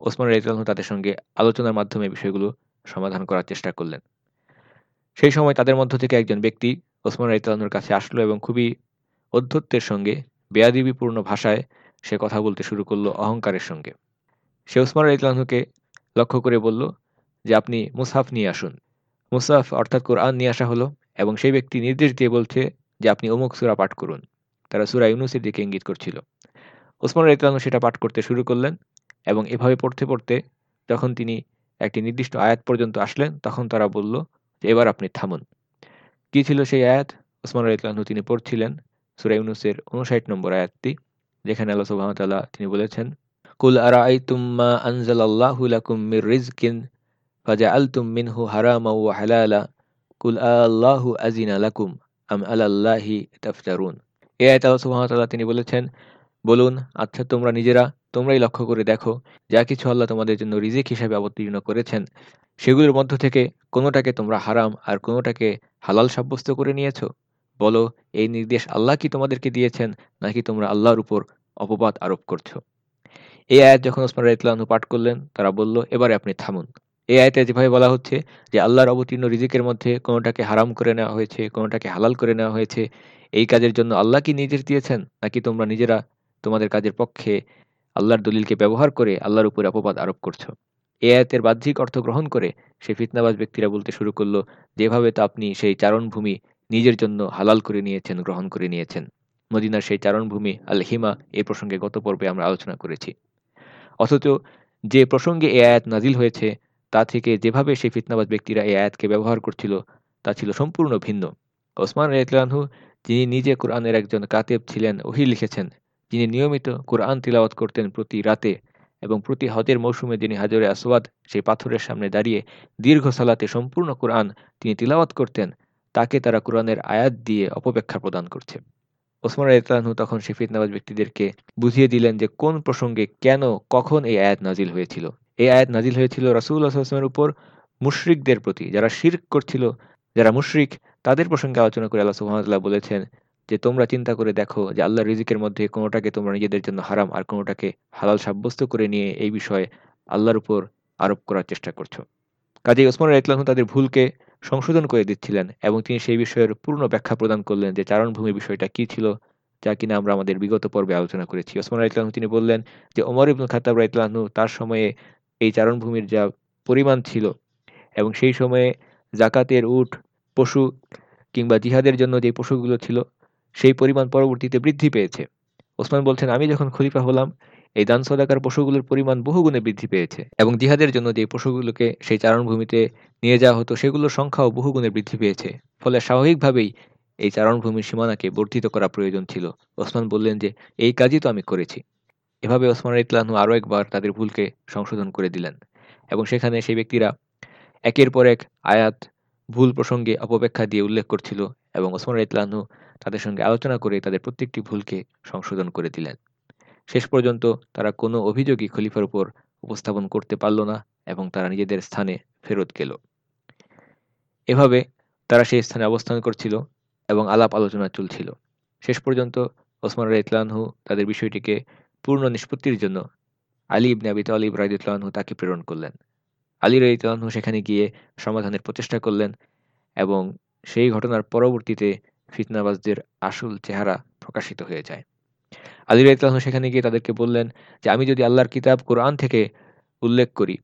Speaker 2: ওসমান রাইতলানহু তাদের সঙ্গে আলোচনার মাধ্যমে বিষয়গুলো সমাধান করার চেষ্টা করলেন। সেই সময় তাদের মধ্য থেকে একজন ব্যক্তি ওসমান রাইতলানহুর কাছে আসলো এবং খুবই অধ্যত্বের সঙ্গে, বেয়াদিবিপূর্ণ ভাষায় সে কথা বলতে শুরু করল অহংকারের সঙ্গে। সে ওসমান রাইতলানহুকে লক্ষ্য করে বলল যে আপনি মুসাফ নিয়ে আসুন। মুসাফ অর্থাৎ কোরআন নিয়ে আসা হলো এবং সেই ব্যক্তি নির্দেশ দিয়ে বলছে যে আপনি অমুক সুরা পাঠ করুন। তারা সুরা ইউনুসের দিকে ইঙ্গিত করছিল। ওসমান রাইতলানহু সেটা পাঠ করতে শুরু করলেন এবং এভাবে পড়তে পড়তে যখন তিনি একটি নির্দিষ্ট আয়াত পর্যন্ত আসলেন, তখন তারা বলল যে এবার আপনি থামুন। কী ছিল সেই আয়াত? ওসমান রাইতলানহু তিনি পড়ছিলেন সুরা ইউনুসের উনষাট নম্বর আয়াতটি, যেখানে আল্লাহ সুবাহতাল্লাহ তিনি বলেছেন কুল আরা আইতুম্মা আনজাল আল্লাহু লাকুম মির রিজকিন ফাজা আলতুম মিনহু হারামা ওয়া হালালা। কুল আল্লাহু আজিনা লাকুম, আম এ আয়াত আল্লাহ সুবাহতাল্লাহ তিনি বলেছেন, বলুন আচ্ছা তোমরা নিজেরা, তোমরাই লক্ষ্য করে দেখো, যা কিছু আল্লাহ তোমাদের জন্য রিজিক হিসাবে অবতীর্ণ করেছেন, সেগুলোর মধ্য থেকে কোনোটাকে তোমরা হারাম আর কোনোটাকে হালাল সাব্যস্ত করে নিয়েছ? বলো, এই নির্দেশ আল্লাহ কি তোমাদেরকে দিয়েছেন, নাকি তোমরা আল্লাহর উপর অপবাদ আরোপ করছ? এই আয়াত যখন ওসমান রাইতলানহু পাঠ করলেন, তারা বলল, এবারে আপনি থামুন। এই আয়তে যেভাবে বলা হচ্ছে যে, আল্লাহর অবতীর্ণ রিজিকের মধ্যে কোনোটাকে হারাম করে নেওয়া হয়েছে, কোনোটাকে হালাল করে নেওয়া হয়েছে, এই কাজের জন্য আল্লাহ কি নির্দেশ দিয়েছেন? নাকি তোমরা নিজেরা তোমাদের কাজের পক্ষে আল্লাহর দলিলকে ব্যবহার করে আল্লাহর উপরে অপবাদ আরোপ করছ? এ আয়াতের বাহ্যিক অর্থ গ্রহণ করে সে ফিতনাবাজ ব্যক্তিরা বলতে শুরু করল, যেভাবে তো আপনি সেই চারণভূমি নিজের জন্য হালাল করে নিয়েছেন, গ্রহণ করে নিয়েছেন। মদিনার সেই চারণভূমি আল হিমা এই প্রসঙ্গে গত পর্বে আমরা আলোচনা করেছি। অথচ যে প্রসঙ্গে এ আয়াত নাজিল হয়েছে, তা থেকে যেভাবে সেই ফিতনাবাজ ব্যক্তিরা এই আয়াতকে ব্যবহার করছিল, তা ছিল সম্পূর্ণ ভিন্ন। ওসমান রেতলানহু যিনি নিজে কোরআনের একজন কাতেব ছিলেন, ওহি লিখেছেন, যিনি নিয়মিত কোরআন তিলাওয়াত করতেন প্রতি রাতে এবং প্রতি হজের মৌসুমে যিনি হাজরে আসওয়াদ, সেই পাথরের সামনে দাঁড়িয়ে দীর্ঘ সালাতে সম্পূর্ণ কোরআন তিনি তিলাওয়াত করতেন, তাকে তারা কোরআনের আয়াত দিয়ে অপব্যাখ্যা প্রদান করছে। ওসমান রাইতলানহু তখন সেই ফিতনাবাজ ব্যক্তিদেরকে বুঝিয়ে দিলেন যে কোন প্রসঙ্গে কেন, কখন এই আয়াত নাজিল হয়েছিল। এই আয়াত নাজিল হয়েছিল রাসুল্লাহ আসলামের উপর মুশরিকদের প্রতি, যারা শির্ক করছিল, যারা মুশরিক, তাদের প্রসঙ্গে আলোচনা করে আল্লাহ সুহামতাল্লাহ বলেছেন যে, তোমরা চিন্তা করে দেখো যে আল্লাহ রিজিকের মধ্যে কোনোটাকে তোমরা নিজেদের জন্য হারাম আর কোনোটাকে হালাল সাব্যস্ত করে নিয়ে এই বিষয়ে আল্লাহর উপর আরোপ করার চেষ্টা করছ। কাজী ওসমান ইতলাহু তাদের ভুলকে সংশোধন করে দিচ্ছিলেন এবং তিনি সেই বিষয়ের পূর্ণ ব্যাখ্যা প্রদান করলেন যে চারণভূমি বিষয়টা কি ছিল, যা কিনা আমরা আমাদের বিগত পর্বে আলোচনা করেছি। ওসমান রাইতলাহু তিনি বললেন যে ওমর ইবনুল খাতাব রাইতলাহু তার সময়ে এই চারণভূমির যা পরিমাণ ছিল এবং সেই সময়ে জাকাতের উট, পশু কিংবা জিহাদের জন্য যে পশুগুলো ছিল, সেই পরিমাণ পরবর্তীতে বৃদ্ধি পেয়েছে। ওসমান বলছেন, আমি যখন খলিফা হলাম এই দান সদাকার পশুগুলোর পরিমাণ বহুগুণে বৃদ্ধি পেয়েছে এবং জিহাদের জন্য যে পশুগুলোকে সেই চারণভূমিতে নিয়ে যাওয়া হতো, সেগুলোর সংখ্যাও বহুগুণে বৃদ্ধি পেয়েছে। ফলে স্বাভাবিকভাবেই এই চারণভূমির সীমানাকে বর্ধিত করা প্রয়োজন ছিল। ওসমান বললেন যে, এই কাজই তো আমি করেছি। এভাবে ওসমান ইতলানহু আরও একবার তাদের ভুলকে সংশোধন করে দিলেন এবং সেখানে সেই ব্যক্তিরা একের পর এক আয়াত, ভুল প্রসঙ্গে অপব্যাখ্যা দিয়ে উল্লেখ করছিল এবং ওসমান ইতলানহু তাদের সঙ্গে আলোচনা করে তাদের প্রত্যেকটি ভুলকে সংশোধন করে দিলেন। শেষ পর্যন্ত তারা কোনো অভিযোগই খলিফার উপর উপস্থাপন করতে পারল না এবং তারা নিজেদের স্থানে ফেরত গেল। এভাবে তারা সেই স্থানে অবস্থান করছিল এবং আলাপ আলোচনা চলছিল। শেষ পর্যন্ত ওসমান ইতলানহু তাদের বিষয়টিকে পূর্ণ নিষ্পত্তির জন্য আলী ইবনে আবি তালিব রাইদুল্লাহু তাকে প্রেরণ করলেন। আলী রাইতলাহু সেখানে গিয়ে সমাধানের প্রচেষ্টা করলেন এবং সেই ঘটনার পরবর্তীতে ফিতনাবাজদের আসল চেহারা প্রকাশিত হয়ে যায়। আলী রাইতলাহু সেখানে গিয়ে তাদেরকে বললেন যে, আমি যদি আল্লাহর কিতাব কোরআন থেকে উল্লেখ করি,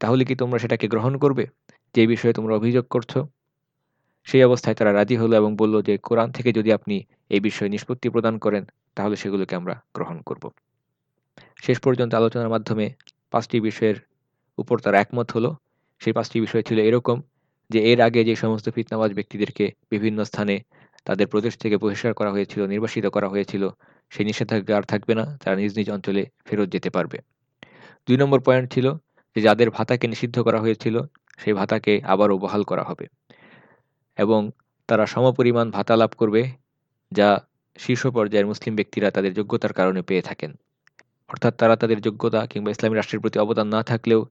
Speaker 2: তাহলে কি তোমরা সেটাকে গ্রহণ করবে? যে বিষয়ে তোমরা অভিযোগ করছ? সেই অবস্থায় তারা রাজি হলো এবং বলল যে, কোরআন থেকে যদি আপনি এই বিষয়ে নিষ্পত্তি প্রদান করেন, তাহলে সেগুলোকে আমরা গ্রহণ করব। শেষ পর্যন্ত আলোচনার মাধ্যমে পাঁচটি বিষয়ের উপর তারা একমত হলো। সেই পাঁচটি বিষয় ছিল এরকম যে, এর আগে যে সমস্ত ফিতনাবাজ ব্যক্তিদেরকে বিভিন্ন স্থানে তাদের প্রদেশ থেকে বহিষ্কার করা হয়েছিল, নির্বাসিত করা হয়েছিল সেই নিষেধাজ্ঞা আর থাকবে না, তারা নিজ নিজ অঞ্চলে ফেরত যেতে পারবে। দুই নম্বর পয়েন্ট ছিল যে যাদের ভাতাকে নিষিদ্ধ করা হয়েছিল, সেই ভাতাকে আবারও বহাল করা হবে। এবং তারা সমপরিমাণ ভাতা লাভ করবে, যা শীর্ষ পর্যায়ের মুসলিম ব্যক্তিরা তাদের যোগ্যতার কারণে পেয়ে থাকেন। অর্থাৎ তারা তাদের যোগ্যতা কিংবা ইসলামী রাষ্ট্রের প্রতি অবদান না থাকলেও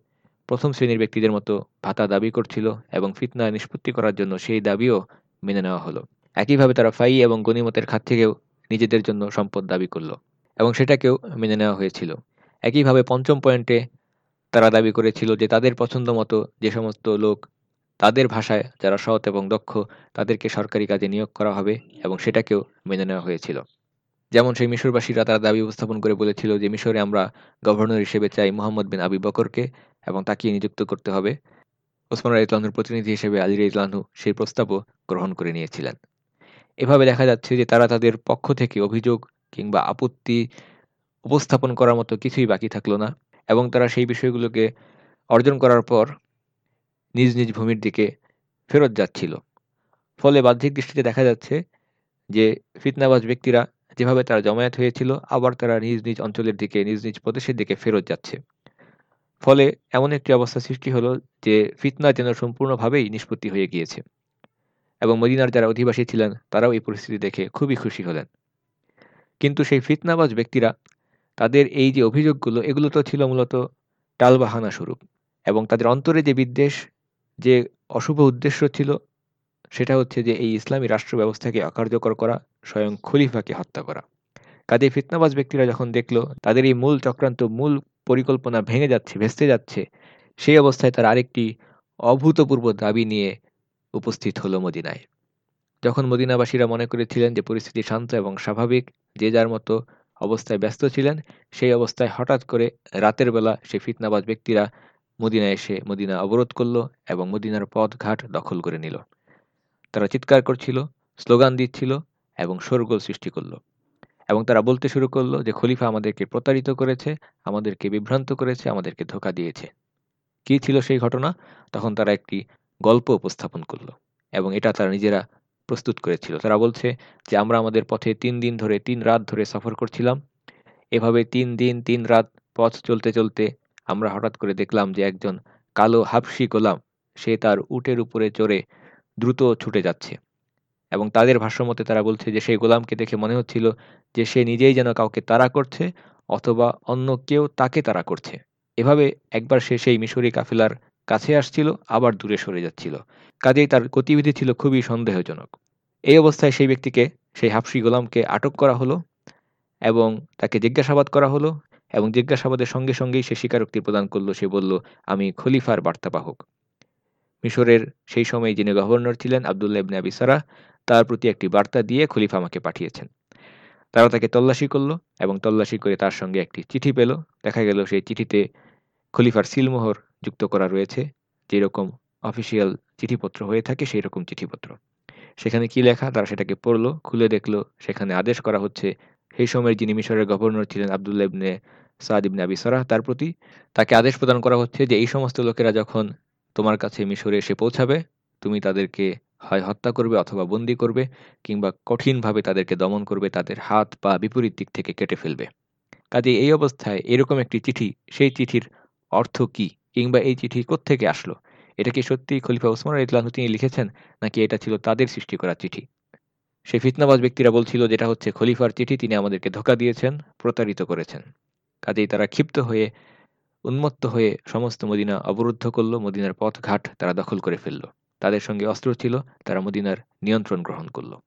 Speaker 2: প্রথম শ্রেণির ব্যক্তিদের মতো ভাতা দাবি করছিল এবং ফিতনা নিষ্পত্তি করার জন্য সেই দাবিও মেনে নেওয়া হলো। একইভাবে তারা ফাই এবং গণিমতের খাত থেকেও নিজেদের জন্য সম্পদ দাবি করল এবং সেটাকেও মেনে নেওয়া হয়েছিল। একইভাবে পঞ্চম পয়েন্টে তারা দাবি করেছিল যে তাদের পছন্দ মতো যে সমস্ত লোক তাদের ভাষায় যারা সৎ এবং দক্ষ তাদেরকে সরকারি কাজে নিয়োগ করা হবে এবং সেটাকেও মেনে নেওয়া হয়েছিল। যেমন সেই মিশরবাসীরা তারা দাবি উপস্থাপন করে বলেছিল যে মিশরে আমরা গভর্নর হিসেবে চাই মোহাম্মদ বিন আবি বকরকে এবং তাকে নিযুক্ত করতে হবে। ওসমান ইতলানুর প্রতিনিধি হিসেবে আলী ইতলানহু সেই প্রস্তাবও গ্রহণ করে নিয়েছিলেন। এভাবে দেখা যাচ্ছে যে তারা তাদের পক্ষ থেকে অভিযোগ কিংবা আপত্তি উপস্থাপন করার মতো কিছুই বাকি থাকল না এবং তারা সেই বিষয়গুলোকে অর্জন করার পর নিজ নিজ ভূমির দিকে ফেরত যাচ্ছিল। ফলে বাহ্যিক দৃষ্টিতে দেখা যাচ্ছে যে ফিতনাবাজ ব্যক্তিরা যেভাবে তারা জমায়েত হয়েছিল, আবার তারা নিজ নিজ অঞ্চলের দিকে, নিজ নিজ প্রদেশের দিকে ফেরত যাচ্ছে। ফলে এমন একটি অবস্থা সৃষ্টি হলো যে ফিতনা যেন সম্পূর্ণভাবেই নিষ্পত্তি হয়ে গিয়েছে। এবং মদিনার যারা অধিবাসী ছিলেন, তারাও এই পরিস্থিতি দেখে খুবই খুশি হলেন। কিন্তু সেই ফিতনাবাজ ব্যক্তিরা, তাদের এই যে অভিযোগগুলো, এগুলো তো ছিল মূলত টালবাহানা স্বরূপ এবং তাদের অন্তরে যে বিদ্বেষ, যে অশুভ উদ্দেশ্য ছিল, সেটা হচ্ছে যে এই ইসলামী রাষ্ট্র ব্যবস্থাকে অকার্যকর করা, স্বয়ং খলিফাকে হত্যা করা। কাজে ফিতনাবাজ ব্যক্তিরা যখন দেখল, তাদের এই মূল চক্রান্ত, মূল পরিকল্পনা ভেঙে যাচ্ছে, ভেস্তে যাচ্ছে, সেই অবস্থায় তারা আরেকটি অভূতপূর্ব দাবি নিয়ে উপস্থিত হলো মদিনায়। যখন মদিনাবাসীরা মনে করেছিলেন যে পরিস্থিতি শান্ত এবং স্বাভাবিক, যে যার মতো অবস্থায় ব্যস্ত ছিলেন, সেই অবস্থায় হঠাৎ করে রাতের বেলা সেই ফিতনাবাজ ব্যক্তিরা মদিনায় এসে মদিনা অবরোধ করল এবং মদিনার পথ ঘাট দখল করে নিল। তারা চিৎকার করছিল, স্লোগান দিচ্ছিল এবং শোরগোল সৃষ্টি করল এবং তারা বলতে শুরু করল যে, খলিফা আমাদেরকে প্রতারিত করেছে, আমাদেরকে বিভ্রান্ত করেছে, আমাদেরকে ধোকা দিয়েছে। কি ছিল সেই ঘটনা? তখন তারা একটি গল্প উপস্থাপন করল এবং এটা তারা নিজেরা প্রস্তুত করেছিল। তারা বলছে যে, আমরা আমাদের পথে তিন দিন ধরে, তিন রাত ধরে সফর করছিলাম। এভাবে তিন দিন, তিন রাত পথ চলতে চলতে আমরা হঠাৎ করে দেখলাম যে, একজন কালো হাফসি গোলাম, সে তার উটের উপরে চড়ে দ্রুত ছুটে যাচ্ছে এবং তাদের ভাষ্যমতে তারা বলছে যে, সেই গোলামকে দেখে মনে হচ্ছিল যে, সে নিজেই যেন কাউকে তাড়া করছে অথবা অন্য কেউ তাকে তাড়া করছে। এভাবে একবার সে সেই মিশরি কাফেলার কাছে আসছিল, আবার দূরে সরে যাচ্ছিল। কাজেই তার গতিবিধি ছিল খুবই সন্দেহজনক। এই অবস্থায় সেই ব্যক্তিকে, সেই হাফসি গোলামকে আটক করা হলো এবং তাকে জিজ্ঞাসাবাদ করা হলো এবং জিজ্ঞাসাবাদের সঙ্গে সঙ্গেই সে স্বীকারোক্তি প্রদান করল। সে বলল, আমি খলিফার বার্তাবাহক মিশরের সেই সময় যিনি গভর্নর ছিলেন, আবদুল্লাহ ইবনে আবি সারা তার প্রতি একটি বার্তা দিয়ে খলিফা আমাকে পাঠিয়েছেন। তারা তাকে তল্লাশি করল এবং তল্লাশি করে তার সঙ্গে একটি চিঠি পেল। দেখা গেল সেই চিঠিতে খলিফার সিলমোহর যুক্ত করা রয়েছে। যেরকম অফিসিয়াল চিঠিপত্র হয়ে থাকে সেই রকম চিঠিপত্র। সেখানে কি লেখা? তারা সেটাকে পড়ল, খুলে দেখল। সেখানে আদেশ করা হচ্ছে সেই সময়ের যিনি মিশরের গভর্নর ছিলেন আবদুল্লাহ ইবনে সাদ ইবনে আবি সরাহ, তার প্রতি তাকে আদেশ প্রদান করা হচ্ছে যে, এই সমস্ত লোকেরা যখন তোমার কাছে মিশরে এসে পৌঁছাবে, তুমি তাদেরকে হয় হত্যা করবে অথবা বন্দি করবে, কিংবা কঠিনভাবে তাদেরকে দমন করবে, তাদের হাত পা বিপরীত দিক থেকে কেটে ফেলবে। কাজে এই অবস্থায় এরকম একটি চিঠি, সেই চিঠির অর্থ কি? কিংবা এই চিঠি কোত্থেকে আসলো? এটা কি সত্যি খলিফা ওসমান ইতলানহু তিনি লিখেছেন, নাকি এটা ছিল তাদের সৃষ্টি করা চিঠি? সেই ফিতনাবাজ ব্যক্তিরা বলছিল, যেটা হচ্ছে খলিফার চিঠি, তিনি আমাদেরকে ধোকা দিয়েছেন, প্রতারিত করেছেন। কাজেই তারা ক্ষিপ্ত হয়ে, উন্মত্ত হয়ে সমস্ত মদিনা অবরুদ্ধ করল, মদিনার পথ ঘাট তারা দখল করে ফেলল। তাদের সঙ্গে অস্ত্র ছিল, তারা মদিনার নিয়ন্ত্রণ গ্রহণ করল।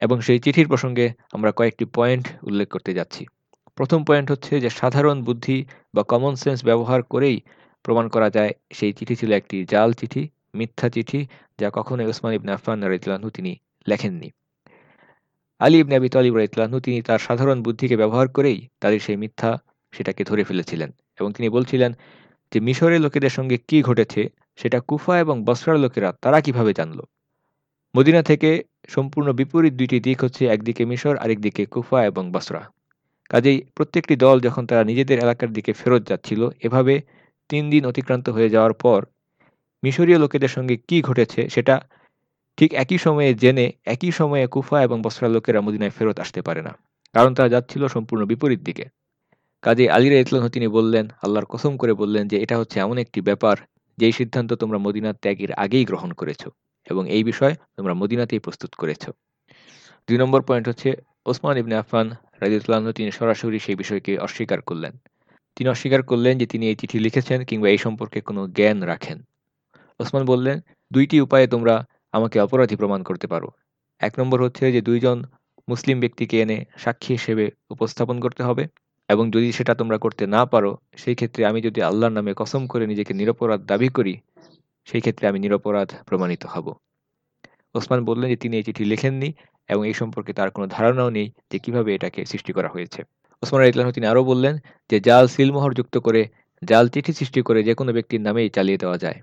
Speaker 2: এবং সেই চিঠির প্রসঙ্গে আমরা কয়েকটি পয়েন্ট উল্লেখ করতে যাচ্ছি। প্রথম পয়েন্ট হচ্ছে যে সাধারণ বুদ্ধি বা কমন সেন্স ব্যবহার করেই প্রমাণ করা যায় সেই চিঠি ছিল একটি জাল চিঠি, মিথ্যা চিঠি, যা কখনোই ওসমান ইবনে আফান রাইতলানহু তিনি লেখেননি। আলী ইবনে আবি তালিব রাইতলানহু তিনি তার সাধারণ বুদ্ধিকে ব্যবহার করেই তাদের সেই মিথ্যা সেটাকে ধরে ফেলেছিলেন এবং তিনি বলছিলেন যে মিশরের লোকেদের সঙ্গে কি ঘটেছে, সেটা কুফা এবং বসরার লোকেরা তারা কীভাবে জানল? মদিনা থেকে সম্পূর্ণ বিপরীত দুইটি দিক হচ্ছে একদিকে মিশর, আরেকদিকে কুফা এবং বসরা। কাজেই প্রত্যেকটি দল যখন তারা নিজেদের এলাকার দিকে ফেরত যাচ্ছিল, এভাবে তিন দিন অতিক্রান্ত হয়ে যাওয়ার পর মিশরীয় লোকেদের সঙ্গে কি ঘটেছে সেটা ঠিক একই সময়ে জেনে, একই সময়ে কুফা এবং বসরা লোকেরা মদিনায় ফেরত আসতে পারে না, কারণ তারা যাচ্ছিল সম্পূর্ণ বিপরীত দিকে। কাজে আলিরা ইতলান তিনি বললেন, আল্লাহর কসম করে বললেন যে এটা হচ্ছে এমন একটি ব্যাপার, যেই সিদ্ধান্ত তোমরা মদিনার ত্যাগের আগেই গ্রহণ করেছ এবং এই বিষয় তোমরা মদিনাতেই প্রস্তুত করেছ। দুই নম্বর পয়েন্ট হচ্ছে ওসমান ইবনে আফান রাজিউল্লাহ তিনি সরাসরি সেই বিষয়কে অস্বীকার করলেন। তিনি অস্বীকার করলেন যে তিনি এই চিঠি লিখেছেন কিংবা এই সম্পর্কে কোনো জ্ঞান রাখেন। ওসমান বললেন, দুইটি উপায়ে তোমরা আমাকে অপরাধী প্রমাণ করতে পারো। এক নম্বর হচ্ছে যে দুইজন মুসলিম ব্যক্তিকে এনে সাক্ষী হিসেবে উপস্থাপন করতে হবে এবং যদি সেটা তোমরা করতে না পারো, সেই ক্ষেত্রে আমি যদি আল্লাহর নামে কসম করে নিজেকে নিরপরাধ দাবি করি, সেই ক্ষেত্রে আমি নিরপরাধ প্রমাণিত হব। ওসমান বললেন যে তিনি এই চিঠি লেখেননি এবং এই সম্পর্কে তার কোনো ধারণাও নেই যে কীভাবে এটাকে সৃষ্টি করা হয়েছে। ওসমান ইতলাহ তিনি আরও বললেন যে জাল সিলমোহর যুক্ত করে জাল চিঠি সৃষ্টি করে যে কোনো ব্যক্তির নামেই চালিয়ে দেওয়া যায়।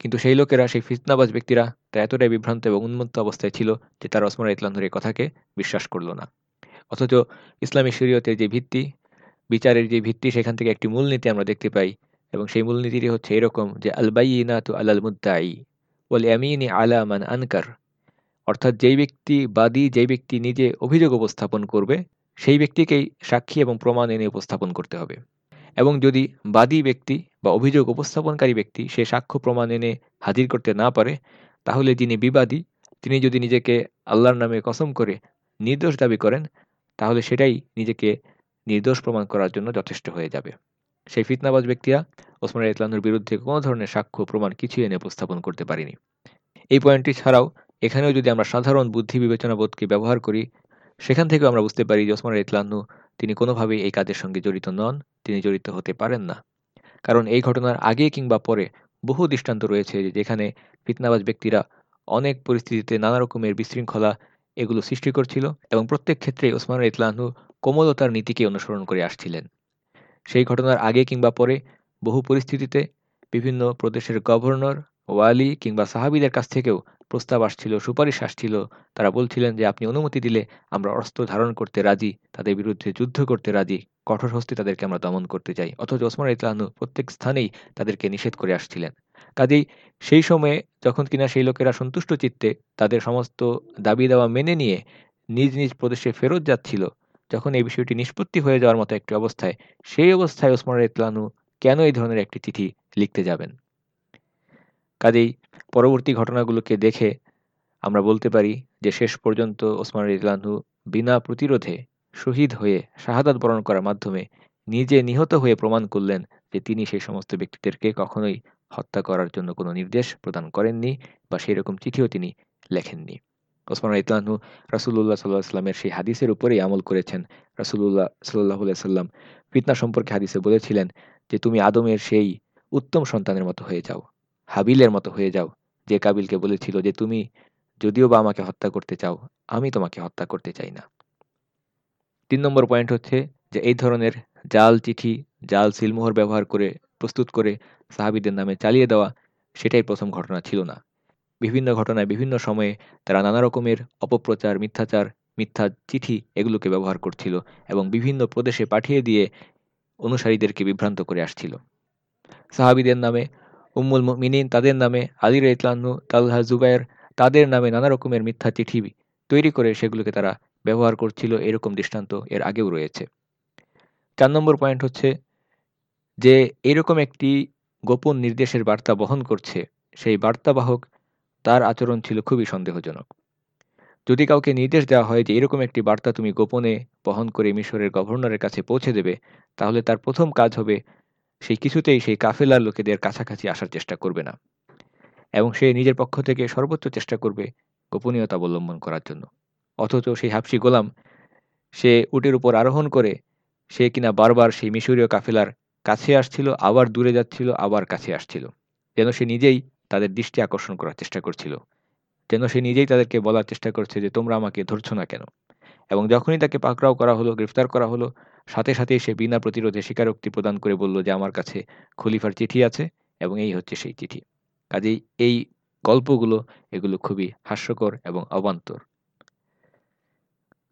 Speaker 2: কিন্তু সেই লোকেরা, সেই ফিতনাবাজ ব্যক্তিরা তা এতটাই বিভ্রান্ত এবং উন্মত্ত অবস্থায় ছিল যে তারা ওসমান ইতলাহুর এই কথাকে বিশ্বাস করল না। অথচ ইসলামী শরীয়তের যে ভিত্তি, বিচারের যে ভিত্তি, সেখান থেকে একটি মূলনীতি আমরা দেখতে পাই এবং সেই মূলনীতিটি হচ্ছে এরকম যে আলবাইনা তু আলাল মুদ্দাই ওয়াল আমিনী আলা মান আনকার। অর্থাৎ যেই ব্যক্তি বাদী, যেই ব্যক্তি নিজে অভিযোগ উপস্থাপন করবে, সেই ব্যক্তিকেই সাক্ষী এবং প্রমাণ এনে উপস্থাপন করতে হবে। এবং যদি বাদী ব্যক্তি বা অভিযোগ উপস্থাপনকারী ব্যক্তি সে সাক্ষ্য প্রমাণ এনে হাজির করতে না পারে, তাহলে যিনি বিবাদী, তিনি যদি নিজেকে আল্লাহর নামে কসম করে নির্দোষ দাবি করেন, তাহলে সেটাই নিজেকে নির্দোষ প্রমাণ করার জন্য যথেষ্ট হয়ে যাবে। সেই ফিতনাবাজ ব্যক্তিরা ওসমান ইতলানুর বিরুদ্ধে কোনো ধরনের সাক্ষ্য প্রমাণ কিছু এনে উপস্থাপন করতে পারেনি। এই পয়েন্টটি ছাড়াও এখানেও যদি আমরা সাধারণ বুদ্ধি বিবেচনাবোধকে ব্যবহার করি, সেখান থেকেও আমরা বুঝতে পারি যে ওসমান ইতলানু তিনি কোনোভাবেই এই কাজের সঙ্গে জড়িত নন, তিনি জড়িত হতে পারেন না। কারণ এই ঘটনার আগে কিংবা পরে বহু দৃষ্টান্ত রয়েছে যেখানে ফিতনাবাজ ব্যক্তিরা অনেক পরিস্থিতিতে নানা রকমের বিশৃঙ্খলা এগুলো সৃষ্টি করছিল এবং প্রত্যেক ক্ষেত্রে ওসমান ইতলানহু কোমলতার নীতিকে অনুসরণ করে আসছিলেন। সেই ঘটনার আগে কিংবা পরে বহু পরিস্থিতিতে বিভিন্ন প্রদেশের গভর্নর, ওয়ালি কিংবা সাহাবিদের কাছ থেকেও প্রস্তাব আসছিল, সুপারিশ আসছিল। তারা বলছিলেন যে, আপনি অনুমতি দিলে আমরা অস্ত্র ধারণ করতে রাজি, তাদের বিরুদ্ধে যুদ্ধ করতে রাজি, কঠোর হস্তে তাদেরকে আমরা দমন করতে চাই। অথচ ওসমান ইতলাহনু প্রত্যেক স্থানেই তাদেরকে নিষেধ করে আসছিলেন। কাজেই সেই সময়ে যখন কিনা সেই লোকেরা সন্তুষ্ট চিত্তে তাদের সমস্ত দাবি দেওয়া মেনে নিয়ে নিজ নিজ প্রদেশে ফেরত যাচ্ছিল, যখন এই বিষয়টি নিষ্পত্তি হয়ে যাওয়ার মতো একটি অবস্থায়, সেই অবস্থায় ওসমান ইতলানু কেন এই ধরনের একটি চিঠি লিখতে যাবেন? কাজেই পরবর্তী ঘটনাগুলোকে দেখে আমরা বলতে পারি যে শেষ পর্যন্ত ওসমান ইতলানহু বিনা প্রতিরোধে শহীদ হয়ে শাহাদাত বরণ করার মাধ্যমে নিজে নিহত হয়ে প্রমাণ করলেন যে তিনি সেই সমস্ত ব্যক্তিদেরকে কখনোই হত্যা করার জন্য কোনো নির্দেশ প্রদান করেননি বা সেই রকম চিঠিও তিনি লেখেননি। ওসমান ইতলানহু রাসুল্লাহ সাল্লাহ সাল্লামের সেই হাদিসের উপরেই আমল করেছেন। রাসুল্লাহ সাল্লাহ সাল্লাম ফিতনা সম্পর্কে হাদিসে বলেছিলেন যে, তুমি আদমের সেই উত্তম সন্তানের মতো হয়ে যাও। হাবিলের মতো হয়ে যাও, যে কাবিলকে বলেছিল যে তুমি যদিও বা আমাকে হত্যা করতে চাও, আমি তোমাকে হত্যা করতে চাই না। তিন নম্বর পয়েন্ট হচ্ছে যে এই ধরনের জাল চিঠি, জাল সিলমোহর ব্যবহার করে, প্রস্তুত করে সাহাবিদের নামে চালিয়ে দেওয়া সেটাই প্রথম ঘটনা ছিল না। বিভিন্ন ঘটনায় বিভিন্ন সময়ে তারা নানা রকমের অপপ্রচার, মিথ্যাচার, মিথ্যা চিঠি এগুলোকে ব্যবহার করছিল এবং বিভিন্ন প্রদেশে পাঠিয়ে দিয়ে অনুসারীদেরকে বিভ্রান্ত করে আসছিল। সাহাবিদের নামে উম্মুল মিনিন তাদের নামে আলির ইতলানু তালহা জুবাইর তাদের নামে নানা রকমের মিথ্যা চিঠি তৈরি করে সেগুলোকে তারা ব্যবহার করছিল এরকম দৃষ্টান্ত এর আগেও রয়েছে। চার নম্বর পয়েন্ট হচ্ছে যে এরকম একটি গোপন নির্দেশের বার্তা বহন করছে, সেই বার্তাবাহক তার আচরণ ছিল খুবই সন্দেহজনক। যদি কাউকে নির্দেশ দেওয়া হয় যে এরকম একটি বার্তা তুমি গোপনে বহন করে মিশরের গভর্নরের কাছে পৌঁছে দেবে, তাহলে তার প্রথম কাজ হবে সেই কিছুতেই সেই কাফেলার লোকেদের কাছাকাছি আসার চেষ্টা করবে না। এবং সে নিজের পক্ষ থেকে সর্বোচ্চ চেষ্টা করবে গোপনীয়তা অবলম্বন করার জন্য। অথচ সেই হাফসি গোলাম, সে উটের উপর আরোহণ করে, সে কিনা বারবার সেই মিশরীয় কাফেলার কাছে আসছিল, আবার দূরে যাচ্ছিল, আবার কাছে আসছিল। যেন সে নিজেই তাদের দৃষ্টি আকর্ষণ করার চেষ্টা করছিল। যেন সে নিজেই তাদেরকে বলার চেষ্টা করছে যে, তোমরা আমাকে ধরছ না কেন? এবং যখনই তাকে পাকড়াও করা হলো, গ্রেফতার করা হলো সাথে সাথে সে বিনা প্রতিরোধে স্বীকারোক্তি প্রদান করে বলল যে, আমার কাছে খলিফার চিঠি আছে এবং এই হচ্ছে সেই চিঠি। কাজেই এই গল্পগুলো, এগুলো খুবই হাস্যকর এবং অবান্তর।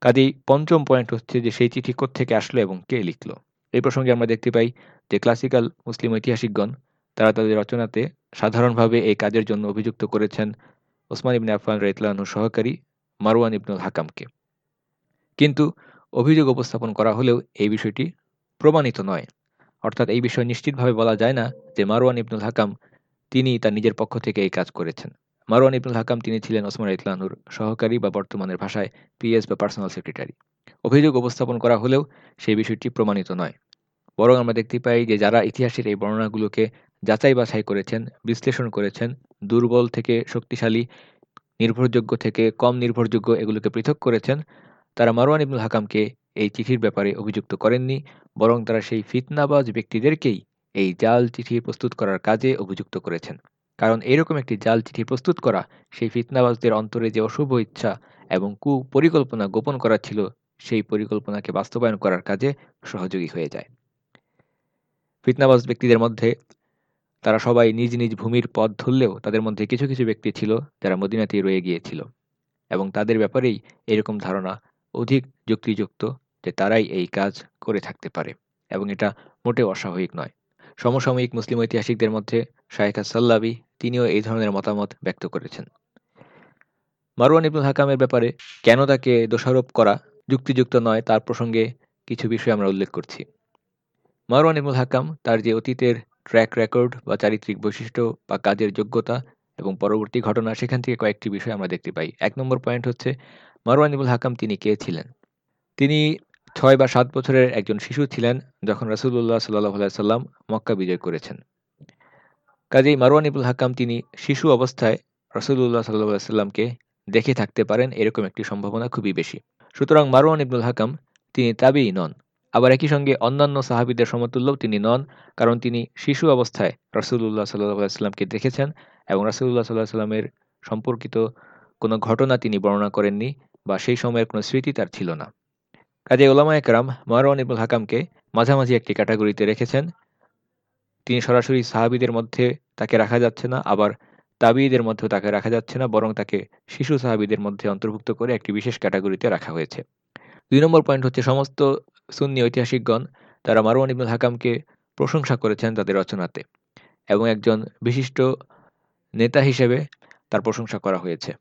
Speaker 2: কাজেই পঞ্চম পয়েন্ট হচ্ছে যে, সেই চিঠি থেকে আসলো এবং কে লিখল? এই প্রসঙ্গে আমরা দেখতে পাই যে, ক্লাসিক্যাল মুসলিম ঐতিহাসিকগণ, তারা তাদের রচনাতে সাধারণভাবে এই কাজের জন্য অভিযুক্ত করেছেন ওসমান ইবনে আফান রাইতলানহুর সহকারী মারওয়ান ইবনুল হাকামকে। কিন্তু অভিযোগ উপস্থাপন করা হলেও এই বিষয়টি প্রমাণিত নয়। অর্থাৎ এই বিষয় নিশ্চিতভাবে বলা যায় না যে মারওয়ান ইবনুল হাকাম তিনি তার নিজের পক্ষ থেকে এই কাজ করেছেন। মারওয়ান ইবনুল হাকাম তিনি ছিলেন ওসমান ইতলানুর সহকারী বা বর্তমানের ভাষায় পিএস বা পার্সোনাল সেক্রেটারি। অভিযোগ উপস্থাপন করা হলেও সেই বিষয়টি প্রমাণিত নয়। বরং আমরা দেখতে পাই যে যারা ইতিহাসের এই বর্ণনাগুলোকে যাচাই বাছাই করেছেন, বিশ্লেষণ করেছেন, দুর্বল থেকে শক্তিশালী, নির্ভরযোগ্য থেকে কম নির্ভরযোগ্য এগুলোকে পৃথক করেছেন তারা মারওয়ান ইবনুল হাকামকে এই চিঠির ব্যাপারে অভিযুক্ত করেননি, বরং তারা সেই ফিতনাবাজ ব্যক্তিদেরকেই এই জাল চিঠি প্রস্তুত করার কাজে অভিযুক্ত করেছেন। কারণ এরকম একটি জাল চিঠি প্রস্তুত করা সেই ফিতনাবাজদের অন্তরে যে অশুভ ইচ্ছা এবং কুপরিকল্পনা গোপন করা ছিল, সেই পরিকল্পনাকে বাস্তবায়ন করার কাজে সহযোগী হয়ে যায়। ফিতনাবাজ ব্যক্তিদের মধ্যে তারা সবাই নিজ নিজ ভূমির পথ ধরলেও তাদের মধ্যে কিছু কিছু ব্যক্তি ছিল যারা মদিনাতেই রয়ে গিয়েছিল এবং তাদের ব্যাপারেই এরকম ধারণা অধিক যুক্তিযুক্ত যে তারাই এই কাজ করে থাকতে পারে এবং এটা মোটেও অস্বাভাবিক নয়। সমসাময়িক মুসলিম ঐতিহাসিকদের মধ্যে শায়েখা সাল্লাবি তিনিও এই ধরনের মতামত ব্যক্ত করেছেন। মারওয়ান ইবুল হাকামের ব্যাপারে কেন তাকে দোষারোপ করা যুক্তিযুক্ত নয় তার প্রসঙ্গে কিছু বিষয় আমরা উল্লেখ করছি। মারওয়ান ইবুল হাকাম তার যে অতীতের ট্র্যাক রেকর্ড বা চারিত্রিক বৈশিষ্ট্য বা কাজের যোগ্যতা এবং পরবর্তী ঘটনা, সেখান থেকে কয়েকটি বিষয় আমরা দেখতে পাই। এক নম্বর পয়েন্ট হচ্ছে মারওয়ান ইবুল হাকাম তিনি কে ছিলেন? তিনি ছয় বা সাত বছরের একজন শিশু ছিলেন যখন রাসুল্লাহ সাল্লাহ সাল্লাম মক্কা বিজয় করেছেন। কাজেই মারওয়ান ইবুল হাকাম তিনি শিশু অবস্থায় রসুল্লাহ সাল্লাহ সাল্লামকে দেখে থাকতে পারেন এরকম একটি সম্ভাবনা খুবই বেশি। সুতরাং মারওয়ান ইবুল হাকাম তিনি তাবেই নন। আবার একই সঙ্গে অন্যান্য সাহাবিদের সমতুল্যও তিনি নন, কারণ তিনি শিশু অবস্থায় রসুল্লাহ সাল্লাহ সাল্লামকে দেখেছেন এবং রাসুল্লাহ সাল্লাহ সাল্লামের সম্পর্কিত কোনো ঘটনা তিনি বর্ণনা করেননি। বা সেই সময়ের কোনো স্মৃতি তার ছিল না। কাজে ওলামা একরাম মারওয়ান ইবুল হাকামকে মাঝামাঝি একটি ক্যাটাগরিতে রেখেছেন। তিনি সরাসরি সাহাবিদের মধ্যে তাকে রাখা যাচ্ছে না, আবার তাবিদের মধ্যেও তাকে রাখা যাচ্ছে না, বরং তাকে শিশু সাহাবিদের মধ্যে অন্তর্ভুক্ত করে একটি বিশেষ ক্যাটাগরিতে রাখা হয়েছে। দুই নম্বর পয়েন্ট হচ্ছে সমস্ত সুন্নি ঐতিহাসিকগণ তারা মারওয়ান ইবনুল হাকামকে প্রশংসা করেছেন তাদের রচনাতে এবং একজন বিশিষ্ট নেতা হিসেবে তার প্রশংসা করা হয়েছে।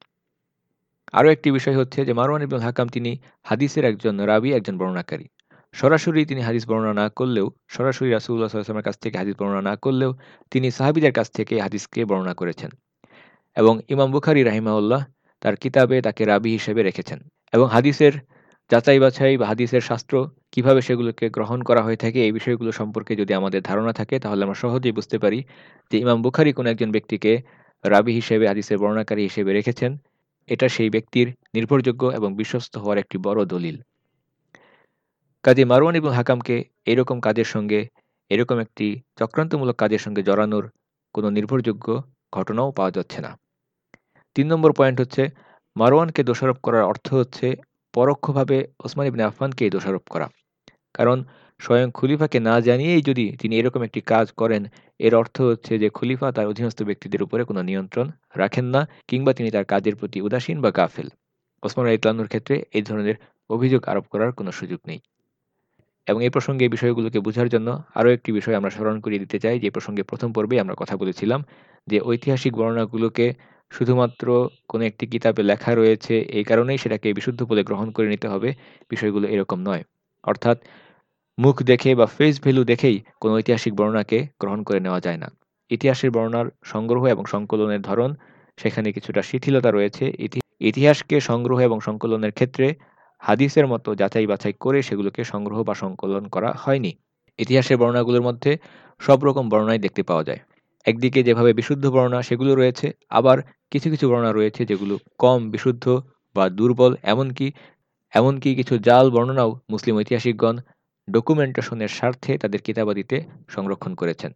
Speaker 2: আরও একটি বিষয় হচ্ছে যে মারওয়ান ইবনুল হাকাম তিনি হাদিসের একজন রাবি, একজন বর্ণনাকারী। সরাসরি তিনি হাদিস বর্ণনা না করলেও, সরাসরি রাসুল্লাহ সাল্লামের কাছ থেকে হাদিস বর্ণনা না করলেও তিনি সাহাবিদের কাছ থেকে হাদিসকে বর্ণনা করেছেন এবং ইমাম বুখারি রাহিমাউল্লাহ তার কিতাবে তাকে রাবি হিসেবে রেখেছেন এবং হাদিসের যাচাই বাছাই বা হাদিসের শাস্ত্র কীভাবে সেগুলোকে গ্রহণ করা হয়ে থাকে এই বিষয়গুলো সম্পর্কে যদি আমাদের ধারণা থাকে, তাহলে আমরা সহজেই বুঝতে পারি যে ইমাম বুখারি কোনো একজন ব্যক্তিকে রাবি হিসেবে, হাদিসের বর্ণাকারী হিসেবে রেখেছেন এটা সেই ব্যক্তির নির্ভরযোগ্য এবং বিশ্বস্ত হওয়ার একটি বড় দলিল। কাজী মারওয়ান এবং হাকামকে এরকম কাজের সঙ্গে, এরকম একটি চক্রান্তমূলক কাজের সঙ্গে জড়ানোর কোনো নির্ভরযোগ্য ঘটনাও পাওয়া যাচ্ছে না। তিন নম্বর পয়েন্ট হচ্ছে, মারওয়ানকে দোষারোপ করার অর্থ হচ্ছে পরোক্ষভাবে ওসমান ইবনে আফফানকেই দোষারোপ করা। কারণ স্বয়ং খলিফাকে না জানিয়েই যদি তিনি এরকম একটি কাজ করেন, এর অর্থ হচ্ছে যে খলিফা তার অধীনস্থ ব্যক্তিদের উপরে কোনো নিয়ন্ত্রণ রাখেন না কিংবা তিনি তার কাজের প্রতি উদাসীন বা গাফেল। ওসমান ইতলানুর ক্ষেত্রে এই ধরনের অভিযোগ আরোপ করার কোনো সুযোগ নেই। এবং এই প্রসঙ্গে এই বিষয়গুলোকে বোঝার জন্য আরও একটি বিষয় আমরা স্মরণ করিয়ে দিতে চাই, যে প্রসঙ্গে প্রথম পর্বেই আমরা কথা বলেছিলাম যে ঐতিহাসিক বর্ণনাগুলোকে শুধুমাত্র কোনো একটি কিতাবে লেখা রয়েছে, এই কারণেই সেটাকে বিশুদ্ধ বলে গ্রহণ করে নিতে হবে। বিষয়গুলো এরকম নয়। অর্থাৎ মুখ দেখে বা ফেস ভ্যালু দেখেই কোনো ঐতিহাসিক বর্ণনাকে গ্রহণ করে নেওয়া যায় না। ইতিহাসের বর্ণনার সংগ্রহ এবং সংকলনের ধরন, সেখানে কিছুটা শিথিলতা রয়েছে। ইতিহাসকে সংগ্রহ এবং সংকলনের ক্ষেত্রে হাদিসের মতো যাচাই বাছাই করে সেগুলোকে সংগ্রহ বা সংকলন করা হয়নি। ইতিহাসের বর্ণনাগুলোর মধ্যে সব রকম বর্ণনাই দেখতে পাওয়া যায়। একদিকে যেভাবে বিশুদ্ধ বর্ণনা, সেগুলো রয়েছে, আবার কিছু কিছু বর্ণনা রয়েছে যেগুলো কম বিশুদ্ধ বা দুর্বল, এমনকি এমনকি কিছু জাল বর্ণনাও মুসলিম ঐতিহাসিকগণ ডকুমেন্টেশনের স্বার্থে তাদের কিতাবাদিতে সংরক্ষণ করেছেন।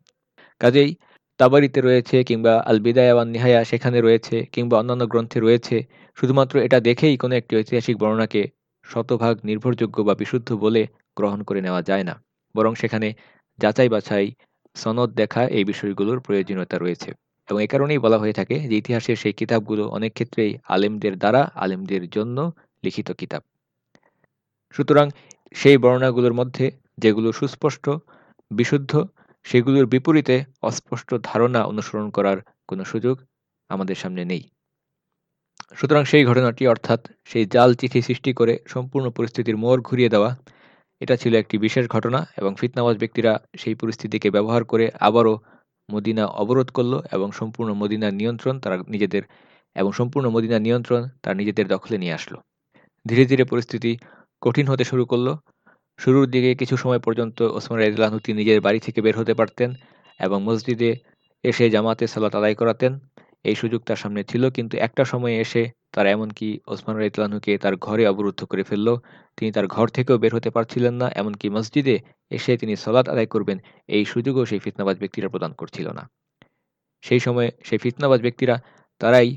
Speaker 2: কাজেই তাবারিতে রয়েছে কিংবা আল বিদায়াওয়ান নিহায়া সেখানে রয়েছে কিংবা অন্যান্য গ্রন্থে রয়েছে, শুধুমাত্র এটা দেখেই কোনো একটি ঐতিহাসিক বর্ণনাকে শতভাগ নির্ভরযোগ্য বা বিশুদ্ধ বলে গ্রহণ করে নেওয়া যায় না। বরং সেখানে যাচাই বাছাই সনদ দেখা এই বিষয়গুলোর প্রয়োজনীয়তা রয়েছে। এবং এ কারণেই বলা হয়ে থাকে যে ইতিহাসের সেই কিতাবগুলো অনেক ক্ষেত্রেই আলেমদের দ্বারা, আলেমদের জন্য লিখিত কিতাব। সুতরাং সেই বর্ণনাগুলোর মধ্যে যেগুলো সুস্পষ্ট, বিশুদ্ধ, সেগুলোর বিপরীতে অস্পষ্ট ধারণা অনুসরণ করার কোনো সুযোগ আমাদের সামনে নেই। সুতরাং সেই ঘটনাটি, অর্থাৎ সেই জাল চিঠি সৃষ্টি করে সম্পূর্ণ পরিস্থিতির মোড় ঘুরিয়ে দেওয়া, এটা ছিল একটি বিশেষ ঘটনা এবং ফিতনাবাজ ব্যক্তিরা সেই পরিস্থিতিকে ব্যবহার করে আবারও মদিনা অবরোধ করল এবং সম্পূর্ণ মদিনার নিয়ন্ত্রণ তারা নিজেদের এবং সম্পূর্ণ মদিনার নিয়ন্ত্রণ তারা নিজেদের দখলে নিয়ে আসলো। ধীরে ধীরে পরিস্থিতি কঠিন হতে শুরু করল। শুরুর দিকে কিছু সময় পর্যন্ত ওসমান রাইদুল্লাহনু তিনি নিজের বাড়ি থেকে বের হতে পারতেন এবং মসজিদে এসে জামাতে সালাত আদায় করাতেন। এই সুযোগ তার সামনে ছিল, কিন্তু একটা সময়ে এসে তারা এমনকি ওসমান রাইতলানহুকে তার ঘরে অবরুদ্ধ করে ফেলল। তিনি তার ঘর থেকেও বের হতে পারছিলেন না, এমনকি মসজিদে এসে তিনি সলাৎ আদায় করবেন। এই সুযোগও সেই ফিতনাবাজ ব্যক্তিরা প্রদান করছিল না। সেই সময়ে সেই ফিতনাবাজ ব্যক্তিরা তারাই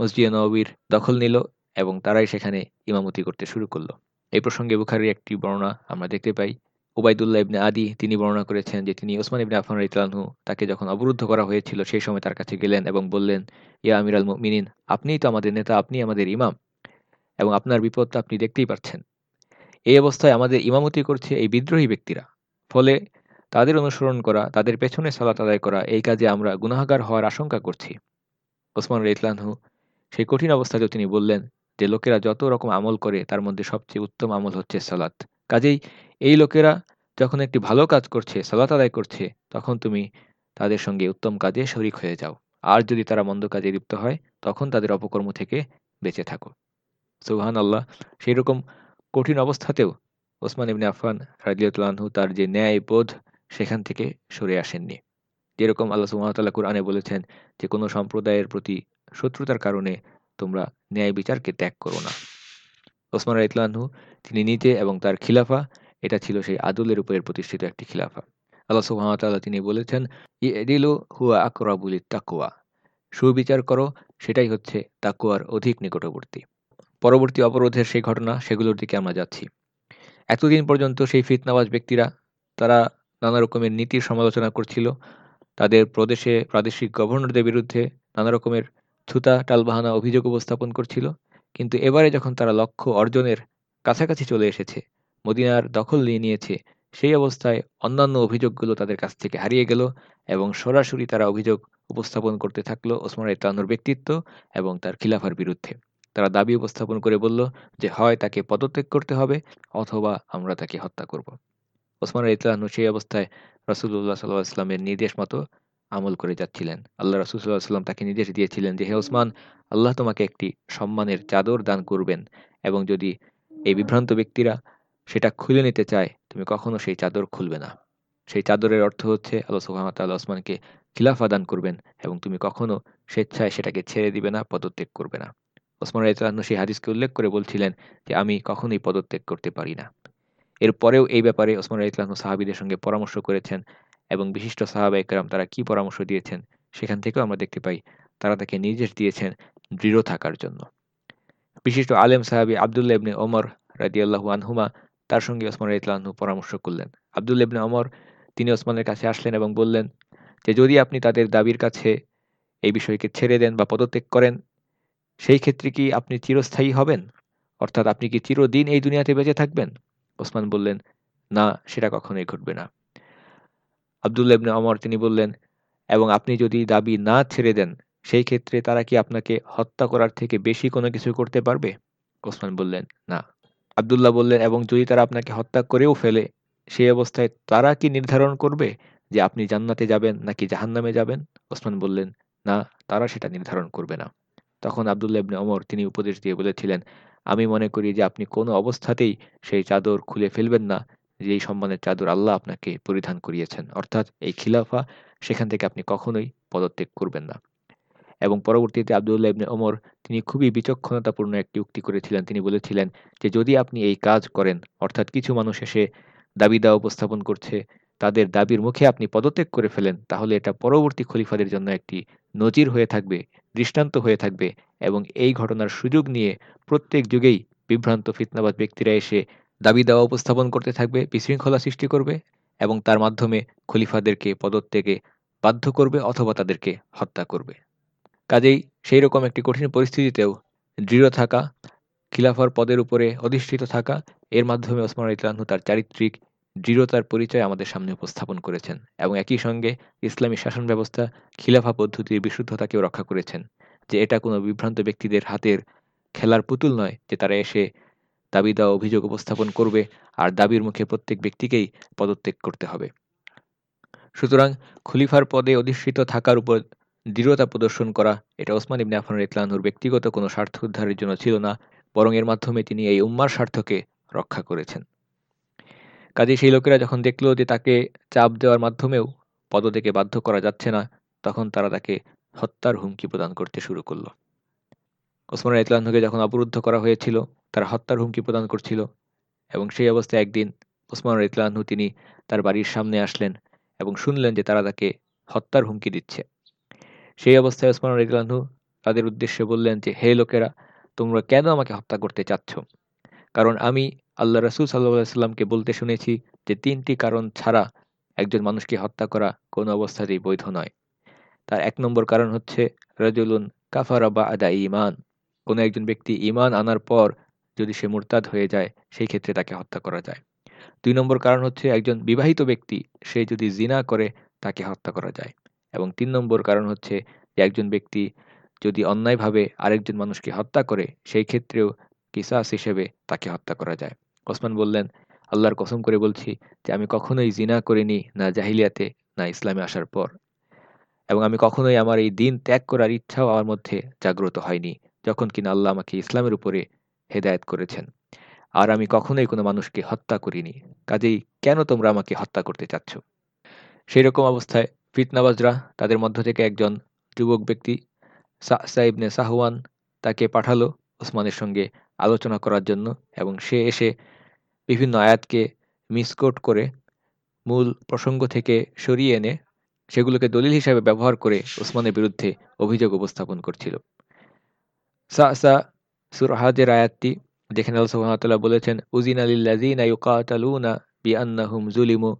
Speaker 2: মসজিদে নবীর দখল নিল এবং তারাই সেখানে ইমামতি করতে শুরু করল। এই প্রসঙ্গে বুখারির একটি বর্ণনা আমরা দেখতে পাই। ওবায়দুল্লাহ ইবনে আদি তিনি বর্ণনা করেছেন যে তিনি ওসমান ইবনে আফান রাইতলানহু তাকে যখন অবরুদ্ধ করা হয়েছিল সেই সময় তার কাছে গেলেন এবং বললেন, ইয়া আমির আল মিনিন আপনিই তো আমাদের নেতা আপনি আমাদের ইমাম এবং আপনার বিপদটা আপনি দেখতেই পাচ্ছেন। এই অবস্থায় আমাদের ইমামতি করছে এই বিদ্রোহী ব্যক্তিরা। ফলে তাদের অনুসরণ করা, তাদের পেছনে সালাত আদায় করা, এই কাজে আমরা গুনাহগার হওয়ার আশঙ্কা করছি। ওসমান রাইতলানহু সেই কঠিন অবস্থাতেও তিনি বললেন যে লোকেরা যত রকম আমল করে, তার মধ্যে সবচেয়ে উত্তম আমল হচ্ছে সালাত। কাজেই এই লোকেরা যখন একটি ভালো কাজ করছে, সালাত আদায় করছে, তখন তুমি তাদের সঙ্গে উত্তম কাজে শরিক হয়ে যাও। আর যদি তারা মন্দ কাজে লিপ্ত হয়, তখন তাদের অপকর্ম থেকে বেঁচে থাকো। সুহান আল্লাহ সেই রকম কঠিন অবস্থাতেও ওসমান ইবনে আফান রাজিয়াতলানহু তার যে ন্যায় বোধ, সেখান থেকে সরে আসেননি। যেরকম আল্লাহ সুহামতাল্লাহ কুরআনে বলেছেন যে, কোনো সম্প্রদায়ের প্রতি শত্রুতার কারণে তোমরা ন্যায় বিচারকে ত্যাগ করো না। ওসমান রাইতলানহু তিনি নিজে এবং তার খিলাফা, এটা ছিল সেই আদুলের উপরে প্রতিষ্ঠিত একটি খিলাফা। আল্লাহ সুহামতাল্লাহ তিনি বলেছেন ই ইদিলু হুয়া আকরাবুল তাকুয়া সুবিচার করো, সেটাই হচ্ছে তাকুয়ার অধিক নিকটবর্তী। পরবর্তী অবরোধের সেই ঘটনা, সেগুলোর দিকে আমরা যাচ্ছি। এতদিন পর্যন্ত সেই ফিতনাবাজ ব্যক্তিরা, তারা নানা রকমের নীতির সমালোচনা করছিল। তাদের প্রদেশে প্রাদেশিক গভর্নরদের বিরুদ্ধে নানা রকমের ছুতা টালবাহানা অভিযোগ উপস্থাপন করছিল, কিন্তু এবারে যখন তারা লক্ষ্য অর্জনের কাছাকাছি চলে এসেছে, মদিনার দখল নিয়ে নিয়েছে, সেই অবস্থায় অন্যান্য অভিযোগগুলো তাদের কাছ থেকে হারিয়ে গেল এবং সরাসরি তারা অভিযোগ উপস্থাপন করতে থাকল ওসমান ইতানুর ব্যক্তিত্ব এবং তার খিলাফার বিরুদ্ধে। তারা দাবি উপস্থাপন করে বলল যে হয় তাকে পদত্যাগ করতে হবে অথবা আমরা তাকে হত্যা করব। ওসমান ইতলাহনু সেই অবস্থায় রসুল্লাহ সাল্লাহ ইসলামের নির্দেশ মতো আমল করে যাচ্ছিলেন। আল্লাহ রসুল্লাহ সাল্লাম তাকে নির্দেশ দিয়েছিলেন যে, হে ওসমান, আল্লাহ তোমাকে একটি সম্মানের চাদর দান করবেন এবং যদি এই বিভ্রান্ত ব্যক্তিরা সেটা খুলে নিতে চায়, তুমি কখনো সেই চাদর খুলবে না। সেই চাদরের অর্থ হচ্ছে, আল্লাহ সুহামতাল্লাহ ওসমানকে খিলাফা দান করবেন এবং তুমি কখনো স্বেচ্ছায় সেটাকে ছেড়ে দিবে না, পদত্যাগ করবে না। ওসমান রাইতালাহ্ন সেই হাদিসকে উল্লেখ করে বলছিলেন যে, আমি কখনোই পদত্যাগ করতে পারি না। এরপরেও এই ব্যাপারে ওসমান রাইতলাহ্ন সাহাবিদের সঙ্গে পরামর্শ করেছেন এবং বিশিষ্ট সাহাবা একরাম তারা কি পরামর্শ দিয়েছেন সেখান থেকেও আমরা দেখতে পাই, তারা তাকে নির্দেশ দিয়েছেন দৃঢ় থাকার জন্য। বিশিষ্ট আলেম সাহাবি আবদুল্লাহ ইবনে ওমর রাজিয়াল্লাহু আনহুমা তার সঙ্গে ওসমান রাইতলাহ্ন পরামর্শ করলেন। আবদুল্লা ইবনে ওমর, তিনি ওসমানের কাছে আসলেন এবং বললেন যে, যদি আপনি তাদের দাবির কাছে এই বিষয়কে ছেড়ে দেন বা পদত্যাগ করেন, সেই ক্ষেত্রে কি আপনি চিরস্থায়ী হবেন? অর্থাৎ আপনি কি চিরদিন এই দুনিয়াতে বেঁচে থাকবেন? ওসমান বললেন, না, সেটা কখনোই ঘটবে না। আবদুল্লা ইবনে অমর তিনি বললেন, এবং আপনি যদি দাবি না ছেড়ে দেন, সেই ক্ষেত্রে তারা কি আপনাকে হত্যা করার থেকে বেশি কোনো কিছু করতে পারবে? ওসমান বললেন, না। আবদুল্লাহ বললেন, এবং যদি তারা আপনাকে হত্যা করেও ফেলে, সেই অবস্থায় তারা কি নির্ধারণ করবে যে আপনি জান্নাতে যাবেন নাকি জাহান্নামে যাবেন? ওসমান বললেন, না, তারা সেটা নির্ধারণ করবে না। তখন আবদুল্লাহ ইবনে অমর তিনি উপদেশ দিয়ে বলেছিলেন, আমি মনে করি যে আপনি কোনো অবস্থাতেই সেই চাদর খুলে ফেলবেন না যে এই সম্মানের চাদর আল্লাহ আপনাকে পরিধান করিয়েছেন। অর্থাৎ এই খিলাফা সেখান থেকে আপনি কখনোই পদত্যাগ করবেন না। এবং পরবর্তীতে আবদুল্লাহ ইবনে ওমর, তিনি খুবই বিচক্ষণতাপূর্ণ একটি উক্তি করেছিলেন। তিনি বলেছিলেন যে, যদি আপনি এই কাজ করেন, অর্থাৎ কিছু মানুষ এসে দাবি দেওয়া উপস্থাপন করছে, তাদের দাবির মুখে আপনি পদত্যাগ করে ফেলেন, তাহলে এটা পরবর্তী খলিফাদের জন্য একটি নজির হয়ে থাকবে, দৃষ্টান্ত হয়ে থাকবে এবং এই ঘটনার সুযোগ নিয়ে প্রত্যেক যুগেই বিভ্রান্ত, ফিতনাবাদ ব্যক্তিরা এসে দাবি দেওয়া উপস্থাপন করতে থাকবে, বিশৃঙ্খলা সৃষ্টি করবে এবং তার মাধ্যমে খলিফাদেরকে, পদত্যাগে বাধ্য করবে অথবা তাদেরকে হত্যা করবে। কাজেই সেই রকম একটি কঠিন পরিস্থিতিতেও দৃঢ় থাকা, খিলাফার পদের উপরে অধিষ্ঠিত থাকা, এর মাধ্যমে ওসমান ইতলানহু তার চারিত্রিক দৃঢ়তার পরিচয় আমাদের সামনে উপস্থাপন করেছেন এবং একই সঙ্গে ইসলামী শাসন ব্যবস্থা, খিলাফা পদ্ধতির বিশুদ্ধতাকেও রক্ষা করেছেন। যে এটা কোনো বিভ্রান্ত ব্যক্তিদের হাতের খেলার পুতুল নয় যে তারা এসে দাবি দেওয়া অভিযোগ উপস্থাপন করবে আর দাবির মুখে প্রত্যেক ব্যক্তিকেই পদত্যাগ করতে হবে। সুতরাং খলিফার পদে অধিষ্ঠিত থাকার উপর দৃঢ়তা প্রদর্শন করা, এটা ওসমান ইবনে আফান ইতলানহুর ব্যক্তিগত কোনো স্বার্থ উদ্ধারের জন্য ছিল না, বরং এর মাধ্যমে তিনি এই উম্মার স্বার্থকে রক্ষা করেছেন। কাজে সেই লোকেরা যখন দেখল যে তাকে চাপ দেওয়ার মাধ্যমেও পদ থেকে বাধ্য করা যাচ্ছে না, তখন তারা তাকে হত্যার হুমকি প্রদান করতে শুরু করল। ওসমান ইতলানহুকে যখন অবরুদ্ধ করা হয়েছিল তারা হত্যার হুমকি প্রদান করছিল এবং সেই অবস্থায় একদিন ওসমান ইতলানহু তিনি তার বাড়ির সামনে আসলেন এবং শুনলেন যে তারা তাকে হত্যার হুমকি দিচ্ছে। সেই অবস্থায় ওসমান ইতলানহু তাদের উদ্দেশ্যে বললেন যে, হে লোকেরা, তোমরা কেন আমাকে হত্যা করতে চাচ্ছ? কারণ আমি আল্লাহ রসুল সাল্লাহ সাল্লামকে বলতে শুনেছি যে, তিনটি কারণ ছাড়া একজন মানুষকে হত্যা করা কোনো অবস্থাতেই বৈধ নয়। তার এক নম্বর কারণ হচ্ছে, রাজুলুন কাফারা বা আদা ইমান কোনো একজন ব্যক্তি ইমান আনার পর যদি সে মুরতাদ হয়ে যায়, সেই ক্ষেত্রে তাকে হত্যা করা যায়। দুই নম্বর কারণ হচ্ছে একজন বিবাহিত ব্যক্তি, সে যদি জিনা করে, তাকে হত্যা করা যায়। এবং তিন নম্বর কারণ হচ্ছে যে একজন ব্যক্তি যদি অন্যায়ভাবে আরেকজন মানুষকে হত্যা করে, সেই ক্ষেত্রেও কিসাস হিসেবে তাকে হত্যা করা যায়। ওসমান বললেন, আল্লাহর কসম করে বলছি যে আমি কখনোই জিনা করিনি না জাহিলিয়াতে, না ইসলামে আসার পর। এবং আমি কখনোই আমার এই দিন ত্যাগ করার ইচ্ছাও আমার মধ্যে জাগ্রত হয়নি, যখন কিনা আল্লাহ আমাকে ইসলামের উপরে হেদায়ত করেছেন। আর আমি কখনোই কোনো মানুষকে হত্যা করিনি। কাজেই কেন তোমরা আমাকে হত্যা করতে চাচ্ছ? সেই রকম অবস্থায় ফিতনাবাজরা তাদের মধ্য থেকে একজন যুবক ব্যক্তি সাইবনে সাহওয়ান তাকে পাঠালো ওসমানের সঙ্গে আলোচনা করার জন্য এবং সে এসে বিভিন্ন আয়াতকে মিসকোট করে মূল প্রসঙ্গ থেকে সরিয়ে এনে সেগুলোকে দলিল হিসাবে ব্যবহার করে ওসমানের বিরুদ্ধে অভিযোগ উপস্থাপন করছিল। সা সুরহাজের আয়াতটি যেখানে আল্লাহ বলেছেন উজিন আলিল্লাজিনা ইউকাতালুনা বিআন্নাহুম জুলিমু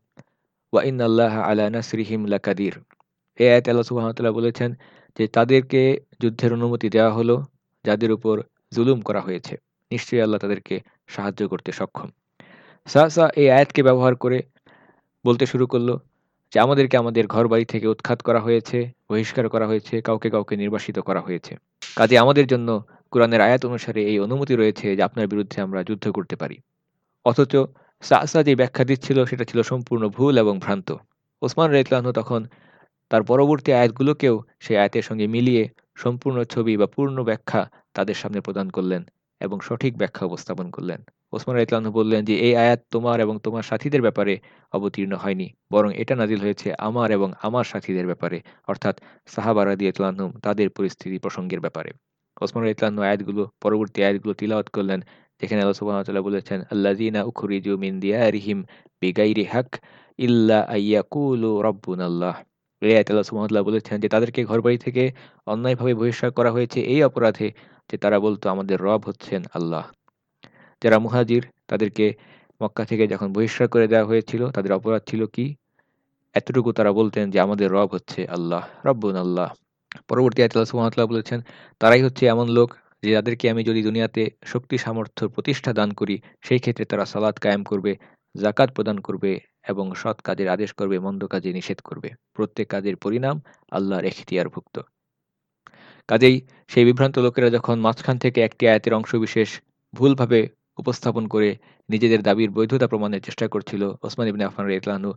Speaker 2: ওয়া ইন্নাল্লাহা আলা নাসরিহিম লাকাদির। এই আয়াতে আল্লাহ বলেছেন যে তাদেরকে যুদ্ধের অনুমতি দেওয়া হলো, যাদের উপর জুলুম করা হয়েছে। নিশ্চয়ই আল্লাহ তাদেরকে সাহায্য করতে সক্ষম। সা সা এই আয়াতকে ব্যবহার করে বলতে শুরু করল যে, আমাদেরকে আমাদের ঘর বাড়ি থেকে উৎখাত করা হয়েছে, বহিষ্কার করা হয়েছে, কাউকে কাউকে নির্বাসিত করা হয়েছে। কাজে আমাদের জন্য কোরআনের আয়াত অনুসারে এই অনুমতি রয়েছে যে আপনার বিরুদ্ধে আমরা যুদ্ধ করতে পারি। অথচ সাহসা যে ব্যাখ্যা দিচ্ছিল সেটা ছিল সম্পূর্ণ ভুল এবং ভ্রান্ত। ওসমান রেতলানহ তখন তার পরবর্তী আয়াতগুলোকেও সেই আয়াতের সঙ্গে মিলিয়ে সম্পূর্ণ ছবি বা পূর্ণ ব্যাখ্যা তাদের সামনে প্রদান করলেন এবং সঠিক ব্যাখ্যা উপস্থাপন করলেন। ওসমান ইতলানহ বললেন যে, এই আয়াত তোমার এবং তোমার সাথীদের ব্যাপারে অবতীর্ণ হয়নি, বরং এটা নাজিল হয়েছে আমার এবং আমার সাথীদের ব্যাপারে। অর্থাৎ সাহাবারাদি ইতলানহুম তাদের পরিস্থিতি প্রসঙ্গের ব্যাপারে। ওসমান ইতলানহ আয়াতগুলো, পরবর্তী আয়াতগুলো তিলাওয়াত করলেন, যেখানে আল্লাহ সুবহানাহু বলেছেন, আল্লাযীনা উখরিজু মিন দিয়ারিহিম বিগাইরি হক ইল্লা আইয়াকুলু রাব্বুনাল্লাহ। এই আয়াত আল্লাহ সুবহানাহু বলেছেন যে, তাদেরকে ঘরবাড়ি থেকে অন্যায়ভাবে বহিষ্কার করা হয়েছে এই অপরাধে যে তারা বলতো আমাদের রব হচ্ছেন আল্লাহ। যারা মুহাজির, তাদেরকে মক্কা থেকে যখন বহিষ্কার করে দেওয়া হয়েছিল, তাদের অপরাধ ছিল কি? এতটুকু তারা বলতেন যে, আমাদের রব হচ্ছে আল্লাহ রব্বুন আল্লাহ পরবর্তী আয়তাল্লাহ সুহামতাল্লাহ বলেছেন, তারাই হচ্ছে এমন লোক যে যাদেরকে আমি যদি দুনিয়াতে শক্তি, সামর্থ্য, প্রতিষ্ঠা দান করি, সেই ক্ষেত্রে তারা সালাদ কায়েম করবে জাকাত প্রদান করবে এবং সৎ কাজের আদেশ করবে, মন্দ কাজে নিষেধ করবে। প্রত্যেক কাজের পরিণাম আল্লাহর এখতিয়ারভুক্ত। কাজেই সেই বিভ্রান্ত লোকেরা যখন মাঝখান থেকে একটি আয়াতের অংশবিশেষ ভুলভাবে উপস্থাপন করে নিজেদের দাবির বৈধতা প্রমাণের চেষ্টা করছিল, ওসমান ইবিন আফান রেতলানু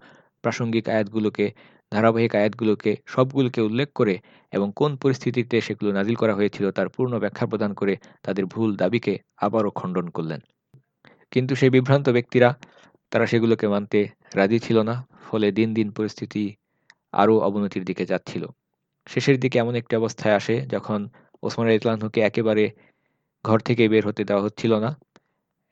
Speaker 2: প্রাসঙ্গিক আয়াতগুলোকে, ধারাবাহিক আয়াতগুলোকে, সবগুলোকে উল্লেখ করে এবং কোন পরিস্থিতিতে সেগুলো নাজিল করা হয়েছিল তার পূর্ণ ব্যাখ্যা প্রদান করে তাদের ভুল দাবিকে আবারও খণ্ডন করলেন। কিন্তু সেই বিভ্রান্ত ব্যক্তিরা, তারা সেগুলোকে মানতে রাজি ছিল না, ফলে দিন দিন পরিস্থিতি আরও অবনতির দিকে যাচ্ছিল। শেষের দিকে এমন একটি অবস্থায় আসে যখন ওসমান ইতলানহুকে একেবারে ঘর থেকে বের হতে দেওয়া হচ্ছিল না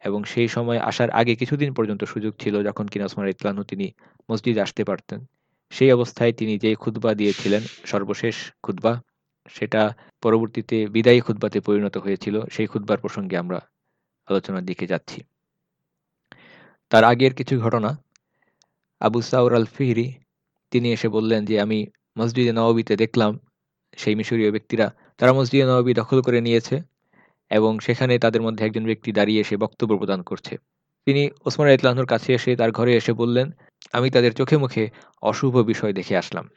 Speaker 2: এবং সেই সময় আসার আগে কিছুদিন পর্যন্ত সুযোগ ছিল যখন কিনা ওসমান ইতলানহু তিনি মসজিদ আসতে পারতেন। সেই অবস্থায় তিনি যে খুদ্া দিয়েছিলেন, সর্বশেষ খুদ্া সেটা পরবর্তীতে বিদায়ী খুদ্বাতে পরিণত হয়েছিল। সেই খুদ্বার প্রসঙ্গে আমরা আলোচনার দিকে যাচ্ছি। তার আগের কিছু ঘটনা। আবু সাউর আল ফিহরি তিনি এসে বললেন যে, আমি মসজিদে নববীতে দেখলাম সেই মিশরীয় ব্যক্তিরা, তারা মসজিদে নববী দখল করে নিয়েছে এবং সেখানে তাদের মধ্যে একজন ব্যক্তি দাঁড়িয়ে এসে বক্তব্য প্রদান করছে। তিনি ওসমান ইতলাহুর কাছে এসে তার ঘরে এসে বললেন আমি তাদের চোখে মুখে অশুভ বিষয় দেখে আসলাম।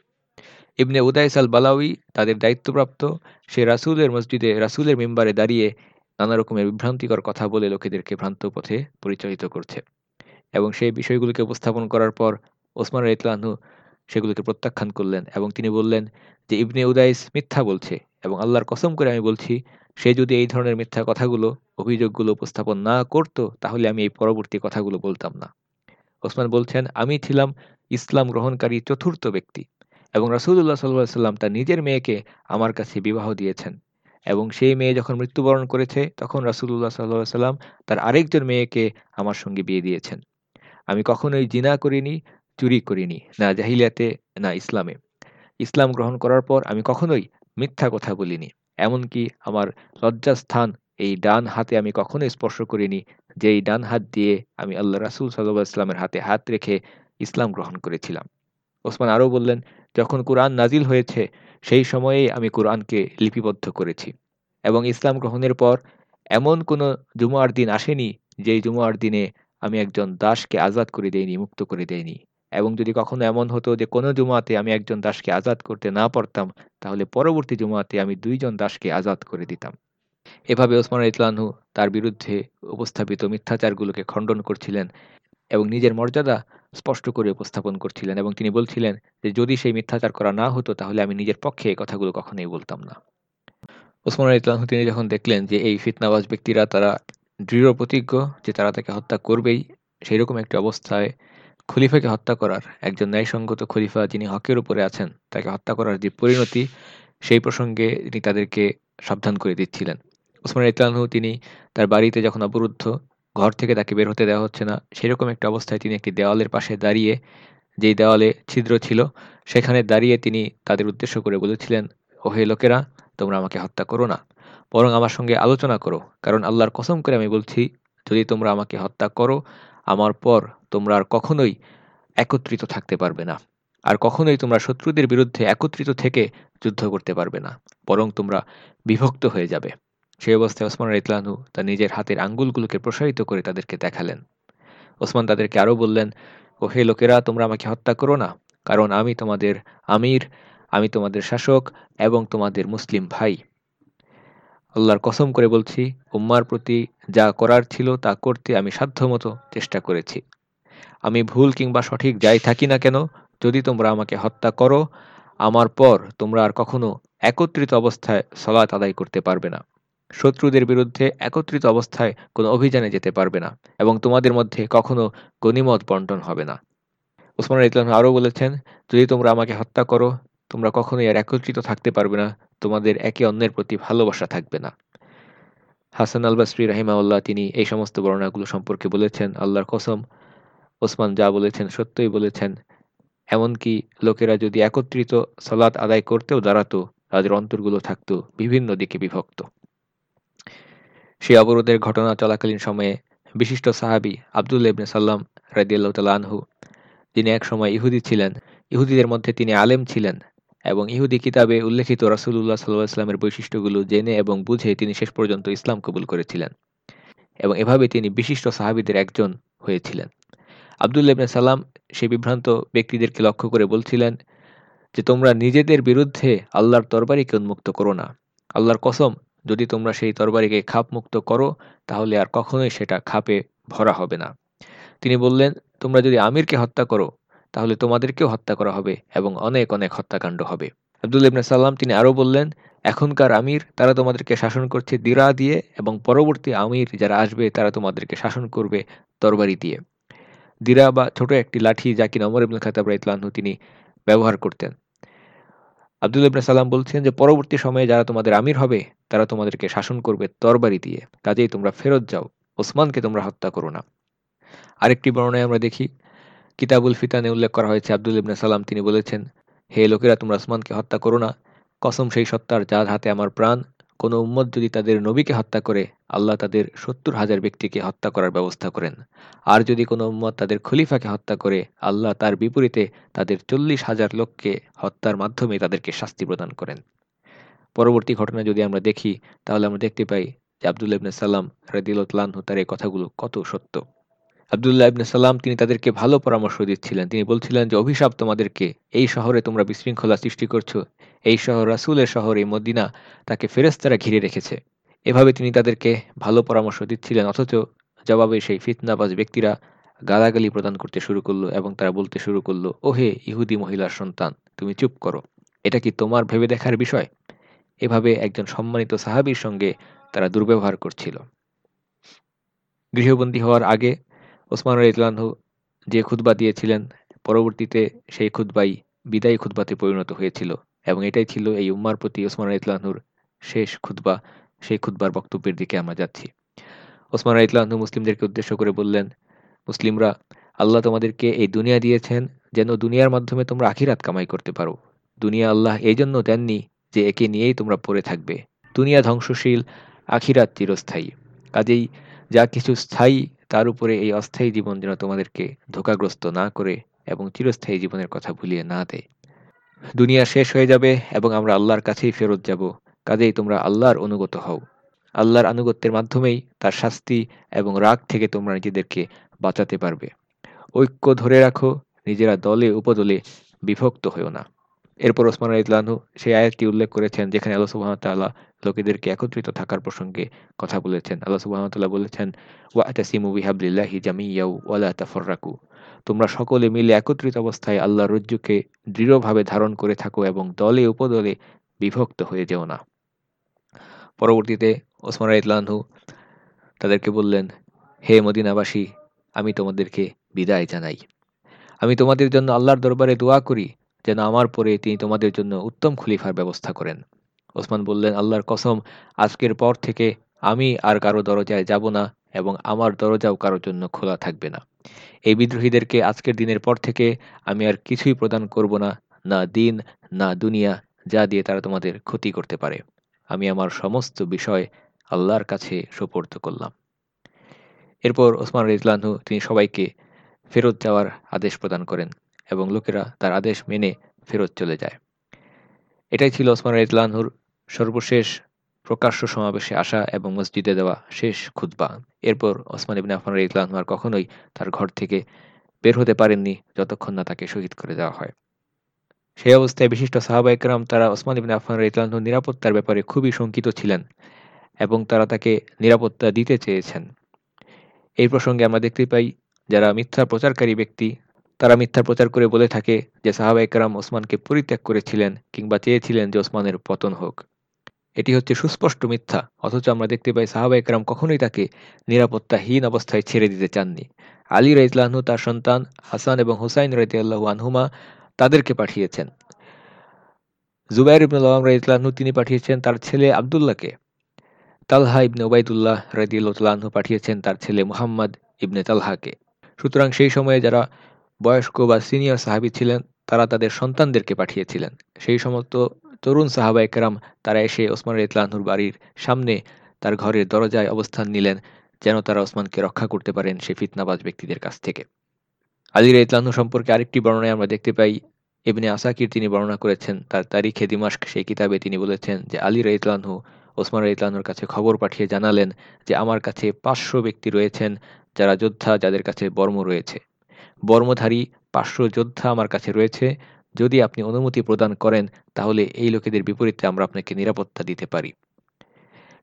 Speaker 2: ইবনে উদাইস আল বালাউই তাদের দায়িত্বপ্রাপ্ত, সে রাসুলের মসজিদে, রাসুলের মেম্বারে দাঁড়িয়ে নানা রকমের বিভ্রান্তিকর কথা বলে লোকেদেরকে ভ্রান্ত পথে পরিচালিত করছে এবং সেই বিষয়গুলোকে উপস্থাপন করার পর ওসমান ইতলাহু সেগুলোকে প্রত্যাখ্যান করলেন এবং তিনি বললেন যে, ইবনে উদাইস মিথ্যা বলছে এবং আল্লাহর কসম করে আমি বলছি, সে যদি এই ধরনের মিথ্যা কথাগুলো, অভিযোগগুলো উপস্থাপন না করত, তাহলে আমি এই পরবর্তী কথাগুলো বলতাম না। ওসমান বলছেন, আমি ছিলাম ইসলাম গ্রহণকারী চতুর্থ ব্যক্তি এবং রাসুল্লাহ সাল্লাহ সাল্লাম তার নিজের মেয়েকে আমার কাছে বিবাহ দিয়েছেন এবং সেই মেয়ে যখন মৃত্যুবরণ করেছে, তখন রাসুল্লাহ সাল্লাহ সাল্লাম তার আরেকজন মেয়েকে আমার সঙ্গে বিয়ে দিয়েছেন। আমি কখনোই জিনা করিনি, চুরি করিনি, না জাহিলিয়াতে, না ইসলামে। ইসলাম গ্রহণ করার পর আমি কখনোই মিথ্যা কথা বলিনি, এমনকি আমার লজ্জাস্থান এই ডান হাতে আমি কখনো স্পর্শ করিনি, যে এই ডান হাত দিয়ে আমি আল্লাহ রাসুল সাল্লাহ ইসলামের হাতে হাত রেখে ইসলাম গ্রহণ করেছিলাম। ওসমান আরও বললেন, যখন কোরআন নাজিল হয়েছে, সেই সময়েই আমি কোরআনকে লিপিবদ্ধ করেছি এবং ইসলাম গ্রহণের পর এমন কোনো জুমার দিন আসেনি যেই জুমার দিনে আমি একজন দাসকে আজাদ করে দেইনি, মুক্ত করে দেইনি। এবং যদি কখনো এমন হতো যে কোনো জুমাতে আমি একজন দাসকে আজাদ করতে না পারতাম, তাহলে পরবর্তী জুমাতে আমি দুইজন দাসকে আজাদ করে দিতাম। এভাবে ওসমান ইতলানহু তার বিরুদ্ধে উপস্থাপিত মিথ্যাচারগুলোকে খণ্ডন করছিলেন এবং নিজের মর্যাদা স্পষ্ট করে উপস্থাপন করছিলেন এবং তিনি বলছিলেন যে, যদি সেই মিথ্যাচার করা না হতো, তাহলে আমি নিজের পক্ষে এই কথাগুলো কখনোই বলতাম না। ওসমান ইতলানহু তিনি যখন দেখলেন যে, এই ফিতনাবাজ ব্যক্তিরা তারা দৃঢ় প্রতিজ্ঞ যে, তারা তাকে হত্যা করবেই সেই রকম একটি অবস্থায় খলিফাকে হত্যা করার একজন ন্যায়সঙ্গত খলিফা যিনি হকের উপরে আছেন, তাকে হত্যা করার যে পরিণতি, সেই প্রসঙ্গে তিনি তাদেরকে সাবধান করে দিচ্ছিলেন। ওসমান ইতলানহু তিনি তার বাড়িতে যখন অবরুদ্ধ, ঘর থেকে তাকে বের হতে দেওয়া হচ্ছে না, সেরকম একটা অবস্থায় তিনি একটি দেওয়ালের পাশে দাঁড়িয়ে, যেই দেওয়ালে ছিদ্র ছিল, সেখানে দাঁড়িয়ে তিনি তাদের উদ্দেশ্য করে বলেছিলেন, ওহে লোকেরা, তোমরা আমাকে হত্যা করো না। বরং আমার সঙ্গে আলোচনা করো। কারণ আল্লাহর কসম করে আমি বলছি, যদি তোমরা আমাকে হত্যা করো, আমার পর তোমরা আর কখনোই একত্রিত থাকতে পারবে না। আর কখনোই তোমরা শত্রুদের বিরুদ্ধে একত্রিত থেকে যুদ্ধ করতে পারবে না। বরং তোমরা বিভক্ত হয়ে যাবে। সেই অবস্থায় ওসমান ইতলানহু তার নিজের হাতের আঙ্গুলগুলোকে প্রসারিত করে তাদেরকে দেখালেন। ওসমান তাদেরকে আরও বললেন ও হে লোকেরা, তোমরা আমাকে হত্যা করো না, কারণ আমি তোমাদের আমির, আমি তোমাদের শাসক এবং তোমাদের মুসলিম ভাই। আল্লাহর কসম করে বলছি, উম্মার প্রতি যা করার ছিল তা করতে আমি সাধ্যমতো চেষ্টা করেছি। আমি ভুল কিংবা সঠিক যাই থাকি না কেন, যদি তোমরা আমাকে হত্যা করো, আমার পর তোমরা আর কখনো একত্রিত অবস্থায় সলাৎ আদায় করতে পারবে না। শত্রুদের বিরুদ্ধে একত্রিত অবস্থায় কোনো অভিযানে যেতে পারবে না এবং তোমাদের মধ্যে কখনো গণিমত বন্টন হবে না। ওসমান ইসলাম আরও বলেছেন, যদি তোমরা আমাকে হত্যা করো, তোমরা কখনোই আর একত্রিত থাকতে পারবে না, তোমাদের একে অন্যের প্রতি ভালোবাসা থাকবে না। হাসান আল বাসরি রাহিমাউল্লাহ তিনি এই সমস্ত বর্ণনাগুলো সম্পর্কে বলেছেন, আল্লাহর কসম। ওসমান যা বলেছেন সত্যই বলেছেন, এমনকি লোকেরা যদি একত্রিত সলাৎ আদায় করতেও দাঁড়াতো, তাদের অন্তরগুলো থাকতো বিভিন্ন দিকে বিভক্ত। সেই অবরোধের ঘটনা চলাকালীন সময়ে বিশিষ্ট সাহাবি আবদুল্লা ইবনে সাল্লাম রাদিয়াল্লাহ তাল আনহু, যিনি এক সময় ইহুদি ছিলেন, ইহুদিদের মধ্যে তিনি আলেম ছিলেন এবং ইহুদি কিতাবে উল্লেখিত রাসুল্লাহ সাল্লাহ ইসলামের বৈশিষ্ট্যগুলো জেনে এবং বুঝে তিনি শেষ পর্যন্ত ইসলাম কবুল করেছিলেন এবং এভাবে তিনি বিশিষ্ট সাহাবিদের একজন হয়েছিলেন। আবদুল্লা ইবনে সাল্লাম সেই বিভ্রান্ত ব্যক্তিদেরকে লক্ষ্য করে বলছিলেন যে, তোমরা নিজেদের বিরুদ্ধে আল্লাহর তরবারিকে উন্মুক্ত করো না। আল্লাহর কসম যদি তোমরা সেই তরবারিকে খাপ মুক্ত করো, তাহলে আর কখনোই সেটা খাপে ভরা হবে না। তিনি বললেন, তোমরা যদি আমিরকে হত্যা করো, তাহলে তোমাদেরকেও হত্যা করা হবে এবং অনেক অনেক হত্যাকাণ্ড হবে। আব্দুল ইবনে সাল্লাম তিনি আরও বললেন, এখনকার আমির, তারা তোমাদেরকে শাসন করছে দিরা দিয়ে এবং পরবর্তী আমির যারা আসবে, তারা তোমাদেরকে শাসন করবে তরবারি দিয়ে। দিরা বা ছোট একটি লাঠি যা কিনা অমর ইবুল খাতাব রাইতলানহু তিনি ব্যবহার করতেন। আব্দুল ইবনে সালাম বলছেন যে, পরবর্তী সময়ে যারা তোমাদের আমির হবে তারা তোমাদেরকে শাসন করবে তরবারি দিয়ে। কাজেই তোমরা ফেরত যাও। ওসমানকে তোমরা হত্যা করো না। আরেকটি বর্ণনায় আমরা দেখি, কিতাবুল ফিতানে উল্লেখ করা হয়েছে, আব্দুল ইবনে সালাম তিনি বলেছেন, হে লোকেরা, তোমরা ওসমানকে হত্যা করো না। কসম সেই সত্তার যার হাতে আমার প্রাণ। কোনো উম্মত যদি তাদের নবীকে হত্যা করে, আল্লাহ তাদের সত্তর হাজার ব্যক্তিকে হত্যা করার ব্যবস্থা করেন। আর যদি কোনো উম্মত তাদের খলিফাকে হত্যা করে, আল্লাহ তার বিপরীতে তাদের চল্লিশ হাজার লোককে হত্যার মাধ্যমে তাদেরকে শাস্তি প্রদান করেন। পরবর্তী ঘটনা যদি আমরা দেখি, তাহলে আমরা দেখতে পাই যে আবদুল্লাহ ইবনে সাল্লাম রাদিউল্লাহু তার এই কথাগুলো কত সত্য। আবদুল্লাহ ইবনে সাল্লাম তিনি তাদেরকে ভালো পরামর্শ দিচ্ছিলেন। তিনি বলছিলেন যে, অভিশাপ তোমাদেরকে এই শহরে তোমরা বিশৃঙ্খলা সৃষ্টি করছ। এই শহর রাসুলের শহর, এই মদিনা তাকে ফেরেস্তারা ঘিরে রেখেছে। এভাবে তিনি তাদেরকে ভালো পরামর্শ দিচ্ছিলেন, অথচ জবাবে সেই ফিতনাবাজ ব্যক্তিরা গালাগালি প্রদান করতে শুরু করল এবং তারা বলতে শুরু করল, ওহে ইহুদি মহিলার সন্তান, তুমি চুপ করো। এটা কি তোমার ভেবে দেখার বিষয়? এভাবে একজন সম্মানিত সাহাবির সঙ্গে তারা দুর্ব্যবহার করছিল। গৃহবন্দী হওয়ার আগে ওসমান ইতলানহু যে খুদ্া দিয়েছিলেন, পরবর্তীতে সেই খুদ্বাই বিদায়ী খুদ্বাতে পরিণত হয়েছিল এবং এটাই ছিল এই উম্মার প্রতি ওসমান ইতলানহুর শেষ খুতবা। সেই খুতবার বক্তব্যের দিকে আমরা যাচ্ছি। ওসমান রাইতলাহনু মুসলিমদেরকে উদ্দেশ্য করে বললেন, মুসলিমরা, আল্লাহ তোমাদেরকে এই দুনিয়া দিয়েছেন যেন দুনিয়ার মাধ্যমে তোমরা আখিরাত কামাই করতে পারো। দুনিয়া আল্লাহ এই জন্য দেননি যে একে নিয়েই তোমরা পড়ে থাকবে। দুনিয়া ধ্বংসশীল, আখিরাত চিরস্থায়ী। কাজেই যা কিছু স্থায়ী, তার উপরে এই অস্থায়ী জীবন যেন তোমাদেরকে ধোকাগ্রস্ত না করে এবং চিরস্থায়ী জীবনের কথা ভুলিয়ে না দেয়। দুনিয়া শেষ হয়ে যাবে এবং আমরা আল্লাহর কাছেই ফেরত যাব। কাজেই তোমরা আল্লাহর অনুগত হও। আল্লাহর আনুগত্যের মাধ্যমেই তার শাস্তি এবং রাগ থেকে তোমরা নিজেদেরকে বাঁচাতে পারবে। ঐক্য ধরে রাখো, নিজেরা দলে, উপদলে বিভক্ত হয়েও না। এরপর ওসমান ইতলানহু সেই আয়াতটি উল্লেখ করেছেন, যেখানে আল্লাহ সুবাহতাল্লাহ লোকেদেরকে একত্রিত থাকার প্রসঙ্গে কথা বলেছেন। আল্লাহ সুবাহতাল্লাহ বলেছেন ওয়া আতাসিমু বিহাবলিল্লাহি জামিয়াউ ওয়ালা তাফররাকু। তোমরা সকলে মিলে একত্রিত অবস্থায় আল্লাহ রজ্জুকে দৃঢ়ভাবে ধারণ করে থাকো এবং দলে উপদলে বিভক্ত হয়ে যেও না। পরবর্তীতে ওসমান ইতলানহু তাদেরকে বললেন, হে মদিনাবাসী, আমি তোমাদেরকে বিদায় জানাই। আমি তোমাদের জন্য আল্লাহর দরবারে দোয়া করি। যেন আমার পরে তিনি তোমাদের জন্য উত্তম খলিফার ব্যবস্থা করেন। ওসমান বললেন, আল্লাহর কসম, আজকের পর থেকে আমি আর কারও দরজায় যাব না এবং আমার দরজাও কারোর জন্য খোলা থাকবে না। এই বিদ্রোহীদেরকে আজকের দিনের পর থেকে আমি আর কিছুই প্রদান করব না না দিন, না দুনিয়া, যা দিয়ে তারা তোমাদের ক্ষতি করতে পারে। আমি আমার সমস্ত বিষয় আল্লাহর কাছে সুপর্দ করলাম। এরপর ওসমান রিজলানহু তিনি সবাইকে ফেরত যাওয়ার আদেশ প্রদান করেন। এবং লোকেরা তার আদেশ মেনে ফেরত চলে যায়। এটাই ছিল ওসমান রিজলানহুর সর্বশেষ প্রকাশ্য সমাবেশে আসা এবং মসজিদে দেওয়া শেষ খুদ্া এরপর ওসমান ইবিন আফমান রিজলানহু আর কখনোই তার ঘর থেকে বের হতে পারেননি যতক্ষণ না তাকে শহীদ করে দেওয়া হয়। সেই অবস্থায় বিশিষ্ট সাহাবা একরাম তারা ওসমান ইবিন আফমান রিজলানহুর নিরাপত্তার ব্যাপারে খুবই শঙ্কিত ছিলেন এবং তারা তাকে নিরাপত্তা দিতে চেয়েছেন। এই প্রসঙ্গে আমরা দেখতে পাই, যারা মিথ্যা প্রচারকারী ব্যক্তি তারা মিথ্যা প্রচার করে বলে থাকে যে সাহাবা একরাম ওসমানকে পরিত্যাগ করেছিলেন কিংবা চেয়েছিলেন যে ওসমানের পতন হোক। এটি হচ্ছে সুস্পষ্ট মিথ্যা, অথচ আমরা দেখতে পাই সাহাবা একরাম কখনোই তাকে নিরাপত্তাহীন অবস্থায় ছেড়ে দিতে চাননি। আলী রাইতলাহনু তার সন্তান হাসান এবং হুসাইন রাইতিয়াল্লাহু আনহুমা তাদেরকে পাঠিয়েছেন। জুবাইর ইবনুল আলম রাইতলাহনু তিনি পাঠিয়েছেন তার ছেলে আবদুল্লাহকে। তালহা ইবনে ওবায়দুল্লাহ রাদিউল্লাহু পাঠিয়েছেন তার ছেলে মুহাম্মদ ইবনে তালহাকে। সুতরাং সেই সময়ে যারা বয়স্ক বা সিনিয়র সাহাবি ছিলেন, তারা তাদের সন্তানদেরকে পাঠিয়েছিলেন। সেই সমস্ত তরুণ সাহাবা একরাম, তারা এসে ওসমান ইতলানহুর বাড়ির সামনে তার ঘরের দরজায় অবস্থান নিলেন, যেন তারা ওসমানকে রক্ষা করতে পারেন সেই ফিতনাবাজ ব্যক্তিদের কাছ থেকে। আলীর ইতলানহু সম্পর্কে আরেকটি বর্ণনায় আমরা দেখতে পাই এমনি আসাকির তিনি বর্ণনা করেছেন, তার তারিখে দিমাস্ক, সেই কিতাবে তিনি বলেছেন যে, আলীর ইতলানহু ওসমান ইতলানহুর কাছে খবর পাঠিয়ে জানালেন যে, আমার কাছে পাঁচশো ব্যক্তি রয়েছেন যারা যোদ্ধা, যাদের কাছে বর্ম রয়েছে। বর্মধারী পাঁচশো যোদ্ধা আমার কাছে রয়েছে। যদি আপনি অনুমতি প্রদান করেন, তাহলে এই লোকেদের বিপরীতে আমরা আপনাকে নিরাপত্তা দিতে পারি।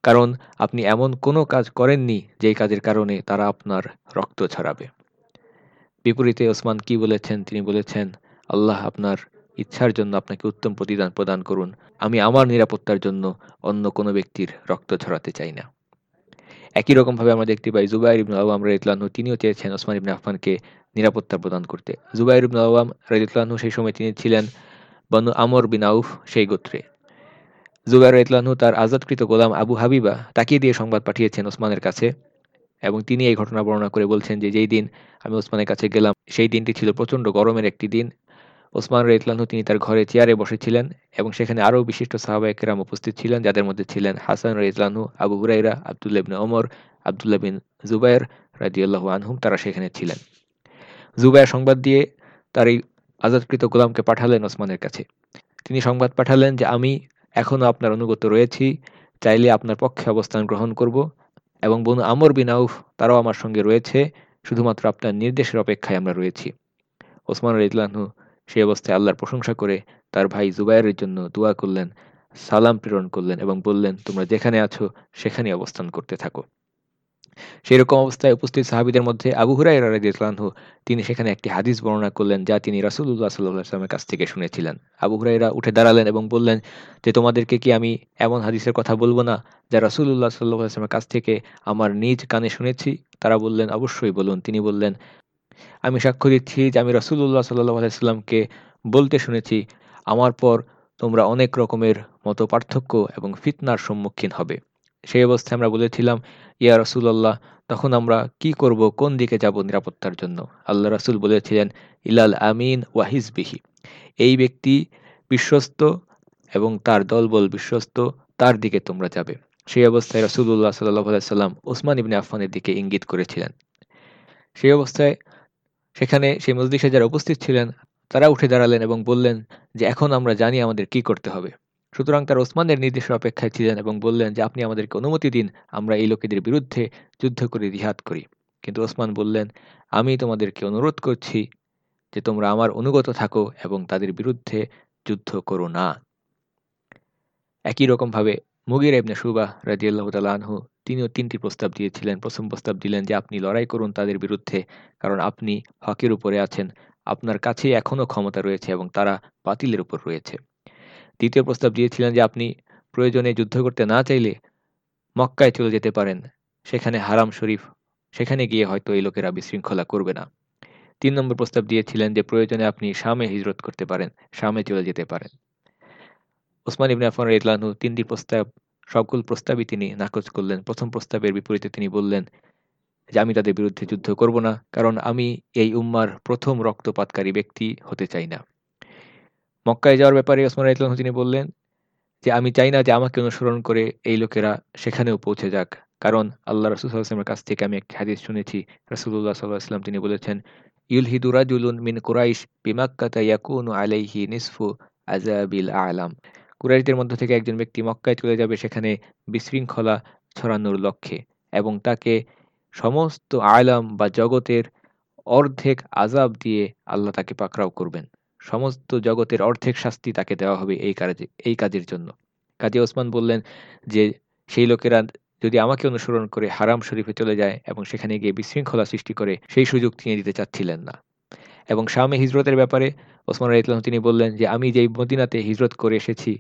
Speaker 2: কারণ আপনি এমন কোনো কাজ করেননি, যেই কাজের কারণে তারা আপনার রক্ত ছড়াবে। বিপরীতে ওসমান কি বলেছেন? তিনি বলেছেন, আল্লাহ আপনার ইচ্ছার জন্য আপনাকে উত্তম প্রতিদান প্রদান করুন। আমি আমার নিরাপত্তার জন্য অন্য কোনো ব্যক্তির রক্ত ছড়াতে চাই না। একই রকমভাবে আমরা দেখতে পাই, জুবাইর ইবনুল আওয়াম রাইতলানহু তিনিও চেয়েছেন ওসমান ইবনে আফফানকে নিরাপত্তা প্রদান করতে। জুবাইর ইবনুল আওয়াম রাইতলানহু সেই সময় তিনি ছিলেন বনু আমর বিন আউফ সেই গোত্রে। জুবাইর রাইতলানহু তার আজাদকৃত গোলাম আবু হাবিবা তাকিয়ে দিয়ে সংবাদ পাঠিয়েছেন ওসমানের কাছে এবং তিনি এই ঘটনা বর্ণনা করে বলছেন যে, যেই দিন আমি ওসমানের কাছে গেলাম, সেই দিনটি ছিল প্রচণ্ড গরমের একটি দিন। ওসমান রইতলানহু তিনি তার ঘরে চেয়ারে বসেছিলেন এবং সেখানে আরও বিশিষ্ট সাহাবা উপস্থিত ছিলেন, যাদের মধ্যে ছিলেন হাসান রইতলানহু আবু হুরাইরা আবদুল্লাহ বিন ওমর, আবদুল্লাহ বিন জুবাইর রাজিউল্লাহ আনহুম তারা সেখানে ছিলেন। জুবাইর সংবাদ দিয়ে তার এই আজাদকৃত গোলামকে পাঠালেন ওসমানের কাছে। তিনি সংবাদ পাঠালেন যে, আমি এখনও আপনার অনুগত রয়েছি, চাইলে আপনার পক্ষে অবস্থান গ্রহণ করব এবং বনু আমর বিন আউফ তারাও আমার সঙ্গে রয়েছে, শুধুমাত্র আপনার নির্দেশের অপেক্ষায় আমরা রয়েছি। ওসমান রইতলানহু সেই অবস্থায় আল্লাহর প্রশংসা করে তার ভাই জুবাইরের জন্য দোয়া করলেন, সালাম প্রেরণ করলেন এবং বললেন, তোমরা যেখানে আছো সেখানে অবস্থান করতে থাকো। সেই রকম অবস্থায় উপস্থিত সাহাবিদের মধ্যে আবু হুরাই রাজিউল্লাহু তিনি সেখানে একটি হাদিস বর্ণনা করলেন যা তিনি রাসুল্লাহ সাল্লাহামের কাছ থেকে শুনেছিলেন। আবু হুরাইরা উঠে দাঁড়ালেন এবং বললেন যে, তোমাদেরকে কি আমি এমন হাদিসের কথা বলব না যা রাসুল্লাহ সাল্লাহ আসলামের কাছ থেকে আমার নিজ কানে শুনেছি? তারা বললেন, অবশ্যই বলুন। তিনি বললেন, আমি সাক্ষ্য দিচ্ছি যে, আমি রাসুল্লাহ সাল্লাহ আলাইস্লামকে বলতে শুনেছি। আমার পর তোমরা অনেক রকমের মতো পার্থক্য এবং ফিতনার সম্মুখীন হবে। সেই অবস্থায় আমরা বলেছিলাম, ইয়া রসুল্লাহ তখন আমরা কি করব? কোন দিকে যাব নিরাপত্তার জন্য? আল্লাহ রাসুল বলেছিলেন, ইলাল আমিন ওয়াহিজবিহি এই ব্যক্তি বিশ্বস্ত এবং তার দলবল বিশ্বস্ত, তার দিকে তোমরা যাবে। সেই অবস্থায় রসুল্লাহ সাল্লাহ সাল্লাম ওসমান ইবনে আফফানের দিকে ইঙ্গিত করেছিলেন। সেই অবস্থায় সেখানে সেই মজলিসে যারা উপস্থিত ছিলেন, তারা উঠে দাঁড়ালেন এবং বললেন যে, এখন আমরা জানি আমাদের কি করতে হবে। সুতরাং তার ওসমানের নির্দেশের অপেক্ষায় ছিলেন এবং বললেন যে, আপনি আমাদেরকে অনুমতি দিন, আমরা এই লোকেদের বিরুদ্ধে যুদ্ধ করে রিহাত করি। কিন্তু ওসমান বললেন, আমি তোমাদেরকে অনুরোধ করছি যে, তোমরা আমার অনুগত থাকো এবং তাদের বিরুদ্ধে যুদ্ধ করো না। একই রকমভাবে মুগির এবনে সুবাহ রাজিয়াল্লাহ আনহু, তিনিও তিনটি প্রস্তাব দিয়েছিলেন। প্রথম প্রস্তাব দিলেন যে, আপনি লড়াই করুন তাদের বিরুদ্ধে, কারণ আপনি হকের উপরে আছেন, আপনার কাছে এখনও ক্ষমতা রয়েছে এবং তারা বাতিলের উপর রয়েছে। দ্বিতীয় প্রস্তাব দিয়েছিলেন যে আপনি প্রয়োজনে যুদ্ধ করতে না চাইলে মক্কায় চলে যেতে পারেন। সেখানে হারাম শরীফ, সেখানে গিয়ে হয়তো এই লোকেরা বিশৃঙ্খলা করবে না। তিন নম্বর প্রস্তাব দিয়েছিলেন যে প্রয়োজনে আপনি শামে হিজরত করতে পারেন, শামে চলে যেতে পারেন। ওসমান ইবনে আফান ইতলানহু তিনটি প্রস্তাব, সকল প্রস্তাবই তিনি নাকচ করলেন। প্রথম প্রস্তাবের বিপরীতে তিনি বললেন যে, আমি তাদের বিরুদ্ধে যুদ্ধ করব না, কারণ আমি এই উম্মার প্রথম রক্তপাতকারী ব্যক্তি হতে চাই না। মক্কায় যাওয়ার ব্যাপারে ওসমান ইতলান তিনি বললেন যে, আমি চাই না যে আমাকে অনুসরণ করে এই লোকেরা সেখানেও পৌঁছে যাক। কারণ আল্লাহ রসুল সাল্লাহামের কাছ থেকে আমি একটি হাদিস শুনেছি। রসুল্লাহ সাল্লাহ সাল্লাম তিনি বলেছেন, ইউলহিদু রাজুলুন মিন কুরাইশ বিমাক্কাতা ইয়াকুনু আলাইহি নিসফু আজাবিল আলাম। কুরাইশদের মধ্য থেকে একজন ব্যক্তি মক্কায় চলে যাবে সেখানে বিশৃঙ্খলা ছড়ানোর লক্ষ্যে এবং তাকে সমস্ত আলাম বা জগতের অর্ধেক আজাব দিয়ে আল্লাহ তাকে পাকড়াও করবেন। সমস্ত জগতের অর্ধেক শাস্তি তাকে দেওয়া হবে এই কাজে, এই কাজের জন্য। কাজী ওসমান বললেন যে, সেই লোকেরা যদি আমাকে অনুসরণ করে হারাম শরীফে চলে যায় এবং সেখানে গিয়ে বিশৃঙ্খলা সৃষ্টি করে, সেই সুযোগ তিনি দিতে চাচ্ছিলেন না। এবং স্বামী হিজরতের ব্যাপারে ওসমান ইসলাম তিনি বললেন যে, আমি যেই মদিনাতে হিজরত করে এসেছি,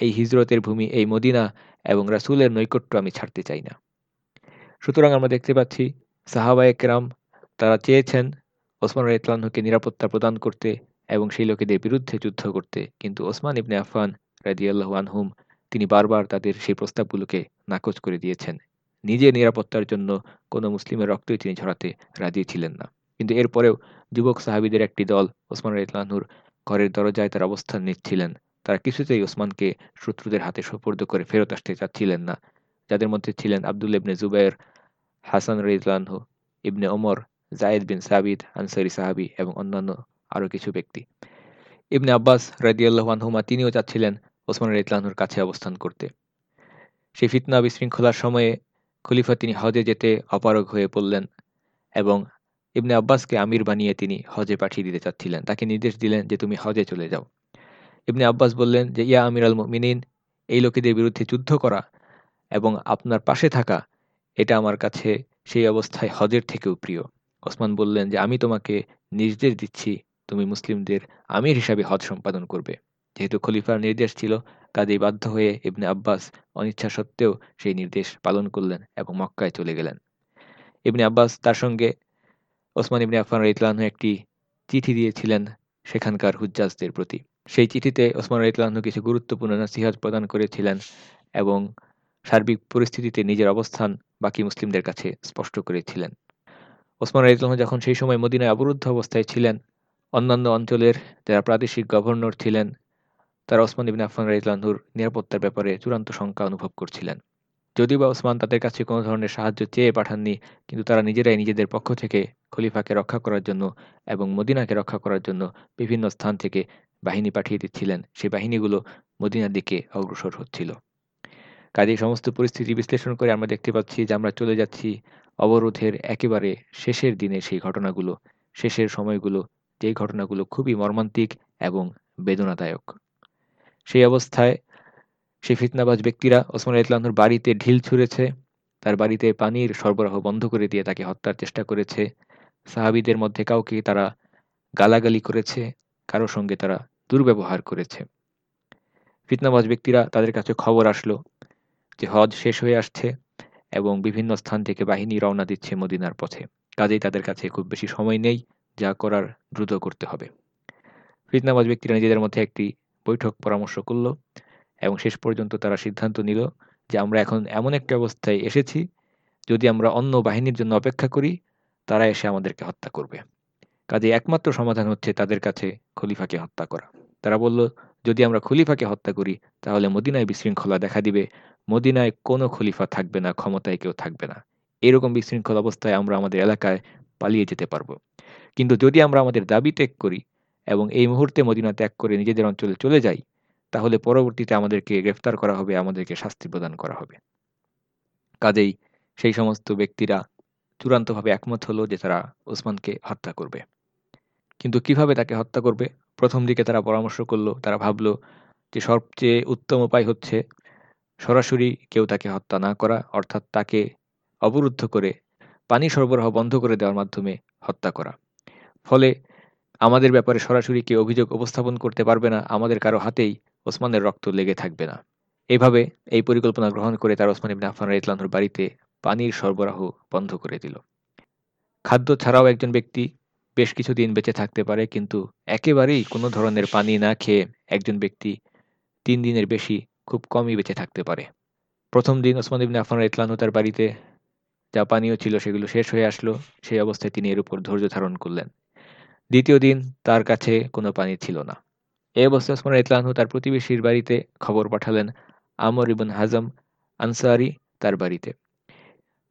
Speaker 2: এই হিজরতের ভূমি, এই মদিনা এবং রাসুলের নৈকট্য আমি ছাড়তে চাই না। সুতরাং আমরা দেখতে পাচ্ছি, সাহাবায়ে কেরাম তারা চেয়েছেন ওসমান ইতলানহকে নিরাপত্তা প্রদান করতে এবং সেই লোকেদের বিরুদ্ধে যুদ্ধ করতে। কিন্তু ওসমান ইবনে আফান রাজিয়াল্লাহ আনহুম তিনি বারবার তাদের সেই প্রস্তাবগুলোকে নাকচ করে দিয়েছেন। নিজের নিরাপত্তার জন্য কোনো মুসলিমের রক্তই তিনি ঝরাতে রাজি ছিলেন না। কিন্তু এরপরেও যুবক সাহাবিদের একটি দল ওসমান ইতলানহুর ঘরের দরজায় তার অবস্থান নিচ্ছিলেন। তারা কিছুতেই ওসমানকে শত্রুদের হাতে সোপর্দ করে ফেরত আসতে চাচ্ছিলেন না। যাদের মধ্যে ছিলেন আবদুল ইবনে জুবাইর, হাসান রইজলানহু ইবনে ওমর, জায়েদ বিন সাবিদ আনসারি সাহাবি এবং অন্যান্য আরও কিছু ব্যক্তি। ইবনে আব্বাস রাজিয়াল্লাহ আনহুমা তিনিও চাচ্ছিলেন ওসমান ইতলানহুর কাছে অবস্থান করতে। সেই ফিতনা বিশৃঙ্খলার সময়ে খলিফা তিনি হজে যেতে অপারগ হয়ে পড়লেন এবং ইবনে আব্বাসকে আমির বানিয়ে তিনি হজে পাঠিয়ে দিতে চাচ্ছিলেন। তাকে নির্দেশ দিলেন যে তুমি হজে চলে যাও। ইবনে আব্বাস বললেন যে, ইয়া আমির আল মিনিন এই লোকেদের বিরুদ্ধে যুদ্ধ করা এবং আপনার পাশে থাকা, এটা আমার কাছে সেই অবস্থায় হজের থেকেও প্রিয়। ওসমান বললেন যে, আমি তোমাকে নির্দেশ দিচ্ছি তুমি মুসলিমদের আমির হিসাবে হজ সম্পাদন করবে। যেহেতু খলিফার নির্দেশ ছিল, কাজেই বাধ্য হয়ে ইবনে আব্বাস অনিচ্ছা সত্ত্বেও সেই নির্দেশ পালন করলেন এবং মক্কায় চলে গেলেন। ইবনে আব্বাস তার সঙ্গে ওসমান ইবনে আফান ইতলানহ একটি চিঠি দিয়েছিলেন সেখানকার হুজ্জাজদের প্রতি। সেই চিঠিতে ওসমান ইতলানহ কিছু গুরুত্বপূর্ণ নাসিহাত প্রদান করেছিলেন এবং সার্বিক পরিস্থিতিতে নিজের অবস্থান বাকি মুসলিমদের কাছে স্পষ্ট করেছিলেন। ওসমান ইতলাহ যখন সেই সময় মদিনায় অবরুদ্ধ অবস্থায় ছিলেন অন্যান্য অঞ্চলের যারা প্রাদেশিক গভর্নর ছিলেন, তারা ওসমান ইবিন আফান রাইতলানহুর নিরাপত্তার ব্যাপারে চূড়ান্ত শঙ্কা অনুভব করছিলেন। যদিও বা ওসমান তাদের কাছে কোনো ধরনের সাহায্য চেয়ে পাঠাননি, কিন্তু তারা নিজেরাই নিজেদের পক্ষ থেকে খলিফাকে রক্ষা করার জন্য এবং মদিনাকে রক্ষা করার জন্য বিভিন্ন স্থান থেকে বাহিনী পাঠিয়ে দিচ্ছিলেন। সেই বাহিনীগুলো মদিনার দিকে অগ্রসর হচ্ছিল। কাজে সমস্ত পরিস্থিতি বিশ্লেষণ করে আমরা দেখতে পাচ্ছি যে আমরা চলে যাচ্ছি অবরোধের একেবারে শেষের দিনে সেই ঘটনাগুলো, শেষের সময়গুলো যেই ঘটনাগুলো খুবই মর্মান্তিক এবং বেদনাদায়ক। সেই অবস্থায় সেই ফিতনাবাজ ব্যক্তিরা ওসমান ইতলানুর বাড়িতে ঢিল ছুঁড়েছে, তার বাড়িতে পানির সরবরাহ বন্ধ করে দিয়ে তাকে হত্যার চেষ্টা করেছে। সাহাবিদের মধ্যে কাউকে তারা গালাগালি করেছে, কারও সঙ্গে তারা দুর্ব্যবহার করেছে। ফিতনাবাজ ব্যক্তিরা তাদের কাছে খবর আসলো যে হজ শেষ হয়ে আসছে এবং বিভিন্ন স্থান থেকে বাহিনী রওনা দিচ্ছে মদিনার পথে। কাজেই তাদের কাছে খুব বেশি সময় নেই। যা করার দ্রুত করতে হবে। ফিতনাবাজ ব্যক্তিরা নিজেদের মধ্যে একটি বৈঠক পরামর্শ করল এবং শেষ পর্যন্ত তারা সিদ্ধান্ত নিল যে আমরা এখন এমন একটা অবস্থায় এসেছি, যদি আমরা অন্য বাহিনীর জন্য অপেক্ষা করি, তারা এসে আমাদেরকে হত্যা করবে। কাজে একমাত্র সমাধান হচ্ছে তাদের কাছে খলিফাকে হত্যা করা। তারা বলল, যদি আমরা খলিফাকে হত্যা করি, তাহলে মদিনায় বিশৃঙ্খলা দেখা দিবে। মদিনায় কোনো খলিফা থাকবে না, ক্ষমতায় কেউ থাকবে না। এরকম বিশৃঙ্খল অবস্থায় আমরা আমাদের এলাকায় পালিয়ে যেতে পারব। কিন্তু যদি আমরা আমাদের দাবি ত্যাগ করি এবং এই মুহূর্তে মদিনা ত্যাগ করে নিজেদের অঞ্চলে চলে যাই, তাহলে পরবর্তীতে আমাদেরকে গ্রেফতার করা হবে, আমাদেরকে শাস্তি প্রদান করা হবে। কাজেই সেই সমস্ত ব্যক্তিরা চূড়ান্তভাবে একমত হলো যে তারা ওসমানকে হত্যা করবে। কিন্তু কীভাবে তাকে হত্যা করবে? প্রথম দিকে তারা পরামর্শ করল, তারা ভাবলো যে সবচেয়ে উত্তম উপায় হচ্ছে সরাসরি কেউ তাকে হত্যা না করা, অর্থাৎ তাকে অবরুদ্ধ করে পানি সরবরাহ বন্ধ করে দেওয়ার মাধ্যমে হত্যা করা। ফলে আমাদের ব্যাপারে সরাসরি কেউ অভিযোগ উপস্থাপন করতে পারবে না, আমাদের কারও হাতেই ওসমানের রক্ত লেগে থাকবে না। এভাবে এই পরিকল্পনা গ্রহণ করে তার ওসমান ইবিন আফান ইতলানুর বাড়িতে পানির সরবরাহ বন্ধ করে দিল। খাদ্য ছাড়াও একজন ব্যক্তি বেশ কিছুদিন বেঁচে থাকতে পারে, কিন্তু একেবারেই কোনো ধরনের পানি না খেয়ে একজন ব্যক্তি তিন দিনের বেশি খুব কমই বেঁচে থাকতে পারে। প্রথম দিন ওসমান ইবিন আফান ইতলানু তার বাড়িতে যা পানীয় ছিল সেগুলো শেষ হয়ে আসলো, সেই অবস্থায় তিনি এর উপর ধৈর্য ধারণ করলেন। দ্বিতীয় দিন তার কাছে কোনো পানি ছিল না। এই অবস্থায় ওসমান ইতলানহু তার প্রতিবেশীর বাড়িতে খবর পাঠালেন আমর ইবন হাজম আনসারি তার বাড়িতে।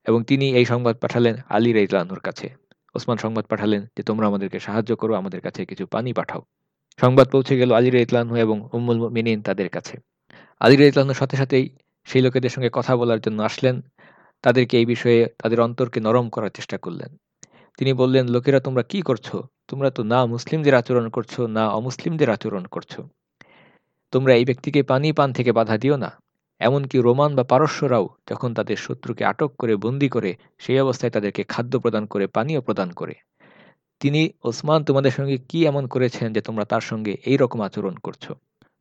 Speaker 2: এবং তিনি এই সংবাদ পাঠালেন আলী রাইতলানহুর কাছে। ওসমান সংবাদ পাঠালেন যে, তোমরা আমাদেরকে সাহায্য করো, আমাদের কাছে কিছু পানি পাঠাও। সংবাদ পৌঁছে গেল আলী রাইতলানহু এবং উম্মুল মিনিন তাদের কাছে। আলী রাইতলানহুর সাথে সাথেই সেই লোকেদের সঙ্গে কথা বলার জন্য আসলেন। তাদেরকে এই বিষয়ে তাদের অন্তরকে নরম করার চেষ্টা করলেন। তিনি বললেন, লোকেরা তোমরা কি করছ? তোমরা তো না মুসলিমদের আচরণ করছ, না অমুসলিমদের আচরণ করছ। তোমরা এই ব্যক্তিকে পানি পান থেকে বাধা দিও না। এমনকি রোমান বা পারস্যরাও যখন তাদের শত্রুকে আটক করে, বন্দি করে, সেই অবস্থায় তাদেরকে খাদ্য প্রদান করে, পানীয় প্রদান করে। তিনি, ওসমান, তোমাদের সঙ্গে কি এমন করেছেন যে তোমরা তার সঙ্গে এই রকম আচরণ করছ?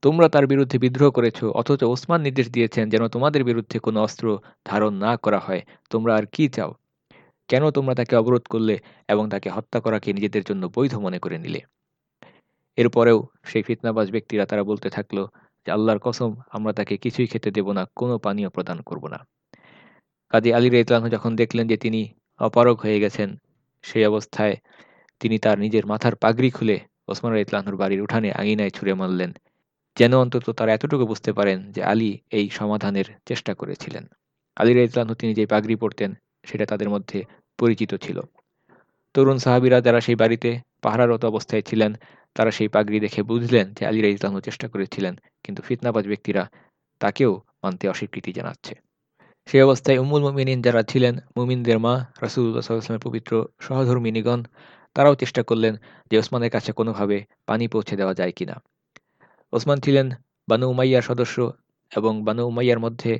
Speaker 2: তোমরা তার বিরুদ্ধে বিদ্রোহ করেছ, অথচ ওসমান নির্দেশ দিয়েছেন যেন তোমাদের বিরুদ্ধে কোনো অস্ত্র ধারণ না করা হয়। তোমরা আর কি চাও? কেন তোমরা তাকে অবরোধ করলে এবং তাকে হত্যা করাকে নিজেদের জন্য বৈধ মনে করে নিলে? এরপরেও সেই ফিতনাবাজ ব্যক্তিরা তারা বলতে থাকল যে, আল্লাহর কসম, আমরা তাকে কিছুই খেতে দেব না, কোনো পানীয় প্রদান করব না। কাজী আলী ইতলানহ যখন দেখলেন যে তিনি অপারক হয়ে গেছেন, সেই অবস্থায় তিনি তার নিজের মাথার পাগড়ি খুলে ওসমান ইতলানহুর বাড়ির উঠানে আঙিনায় ছুঁড়ে মারলেন, যেন অন্তত তারা এতটুকু বুঝতে পারেন যে আলী এই সমাধানের চেষ্টা করেছিলেন। আলী ইতলানহু তিনি যে পাগড়ি পরতেন সেটা তাদের মধ্যে পরিচিত ছিল। তরুণ সাহাবিরা যারা সেই বাড়িতে পাহারারত অবস্থায় ছিলেন, তারা সেই পাগড়ি দেখে বুঝলেন যে আলী ইসলামও চেষ্টা করেছিলেন, কিন্তু ফিতনাবাজ ব্যক্তিরা তাকেও মানতে অস্বীকৃতি জানাচ্ছে। সেই অবস্থায় উমুল মুমিনিন যারা ছিলেন, মুমিনদের মা রাসুল্লাহ সাল্লামের পবিত্র সহধর্মিনীগণ, তারাও চেষ্টা করলেন যে ওসমানের কাছে কোনোভাবে পানি পৌঁছে দেওয়া যায় কিনা। ওসমান ছিলেন বানু উমাইয়ার সদস্য এবং বানু উমাইয়ার মধ্যে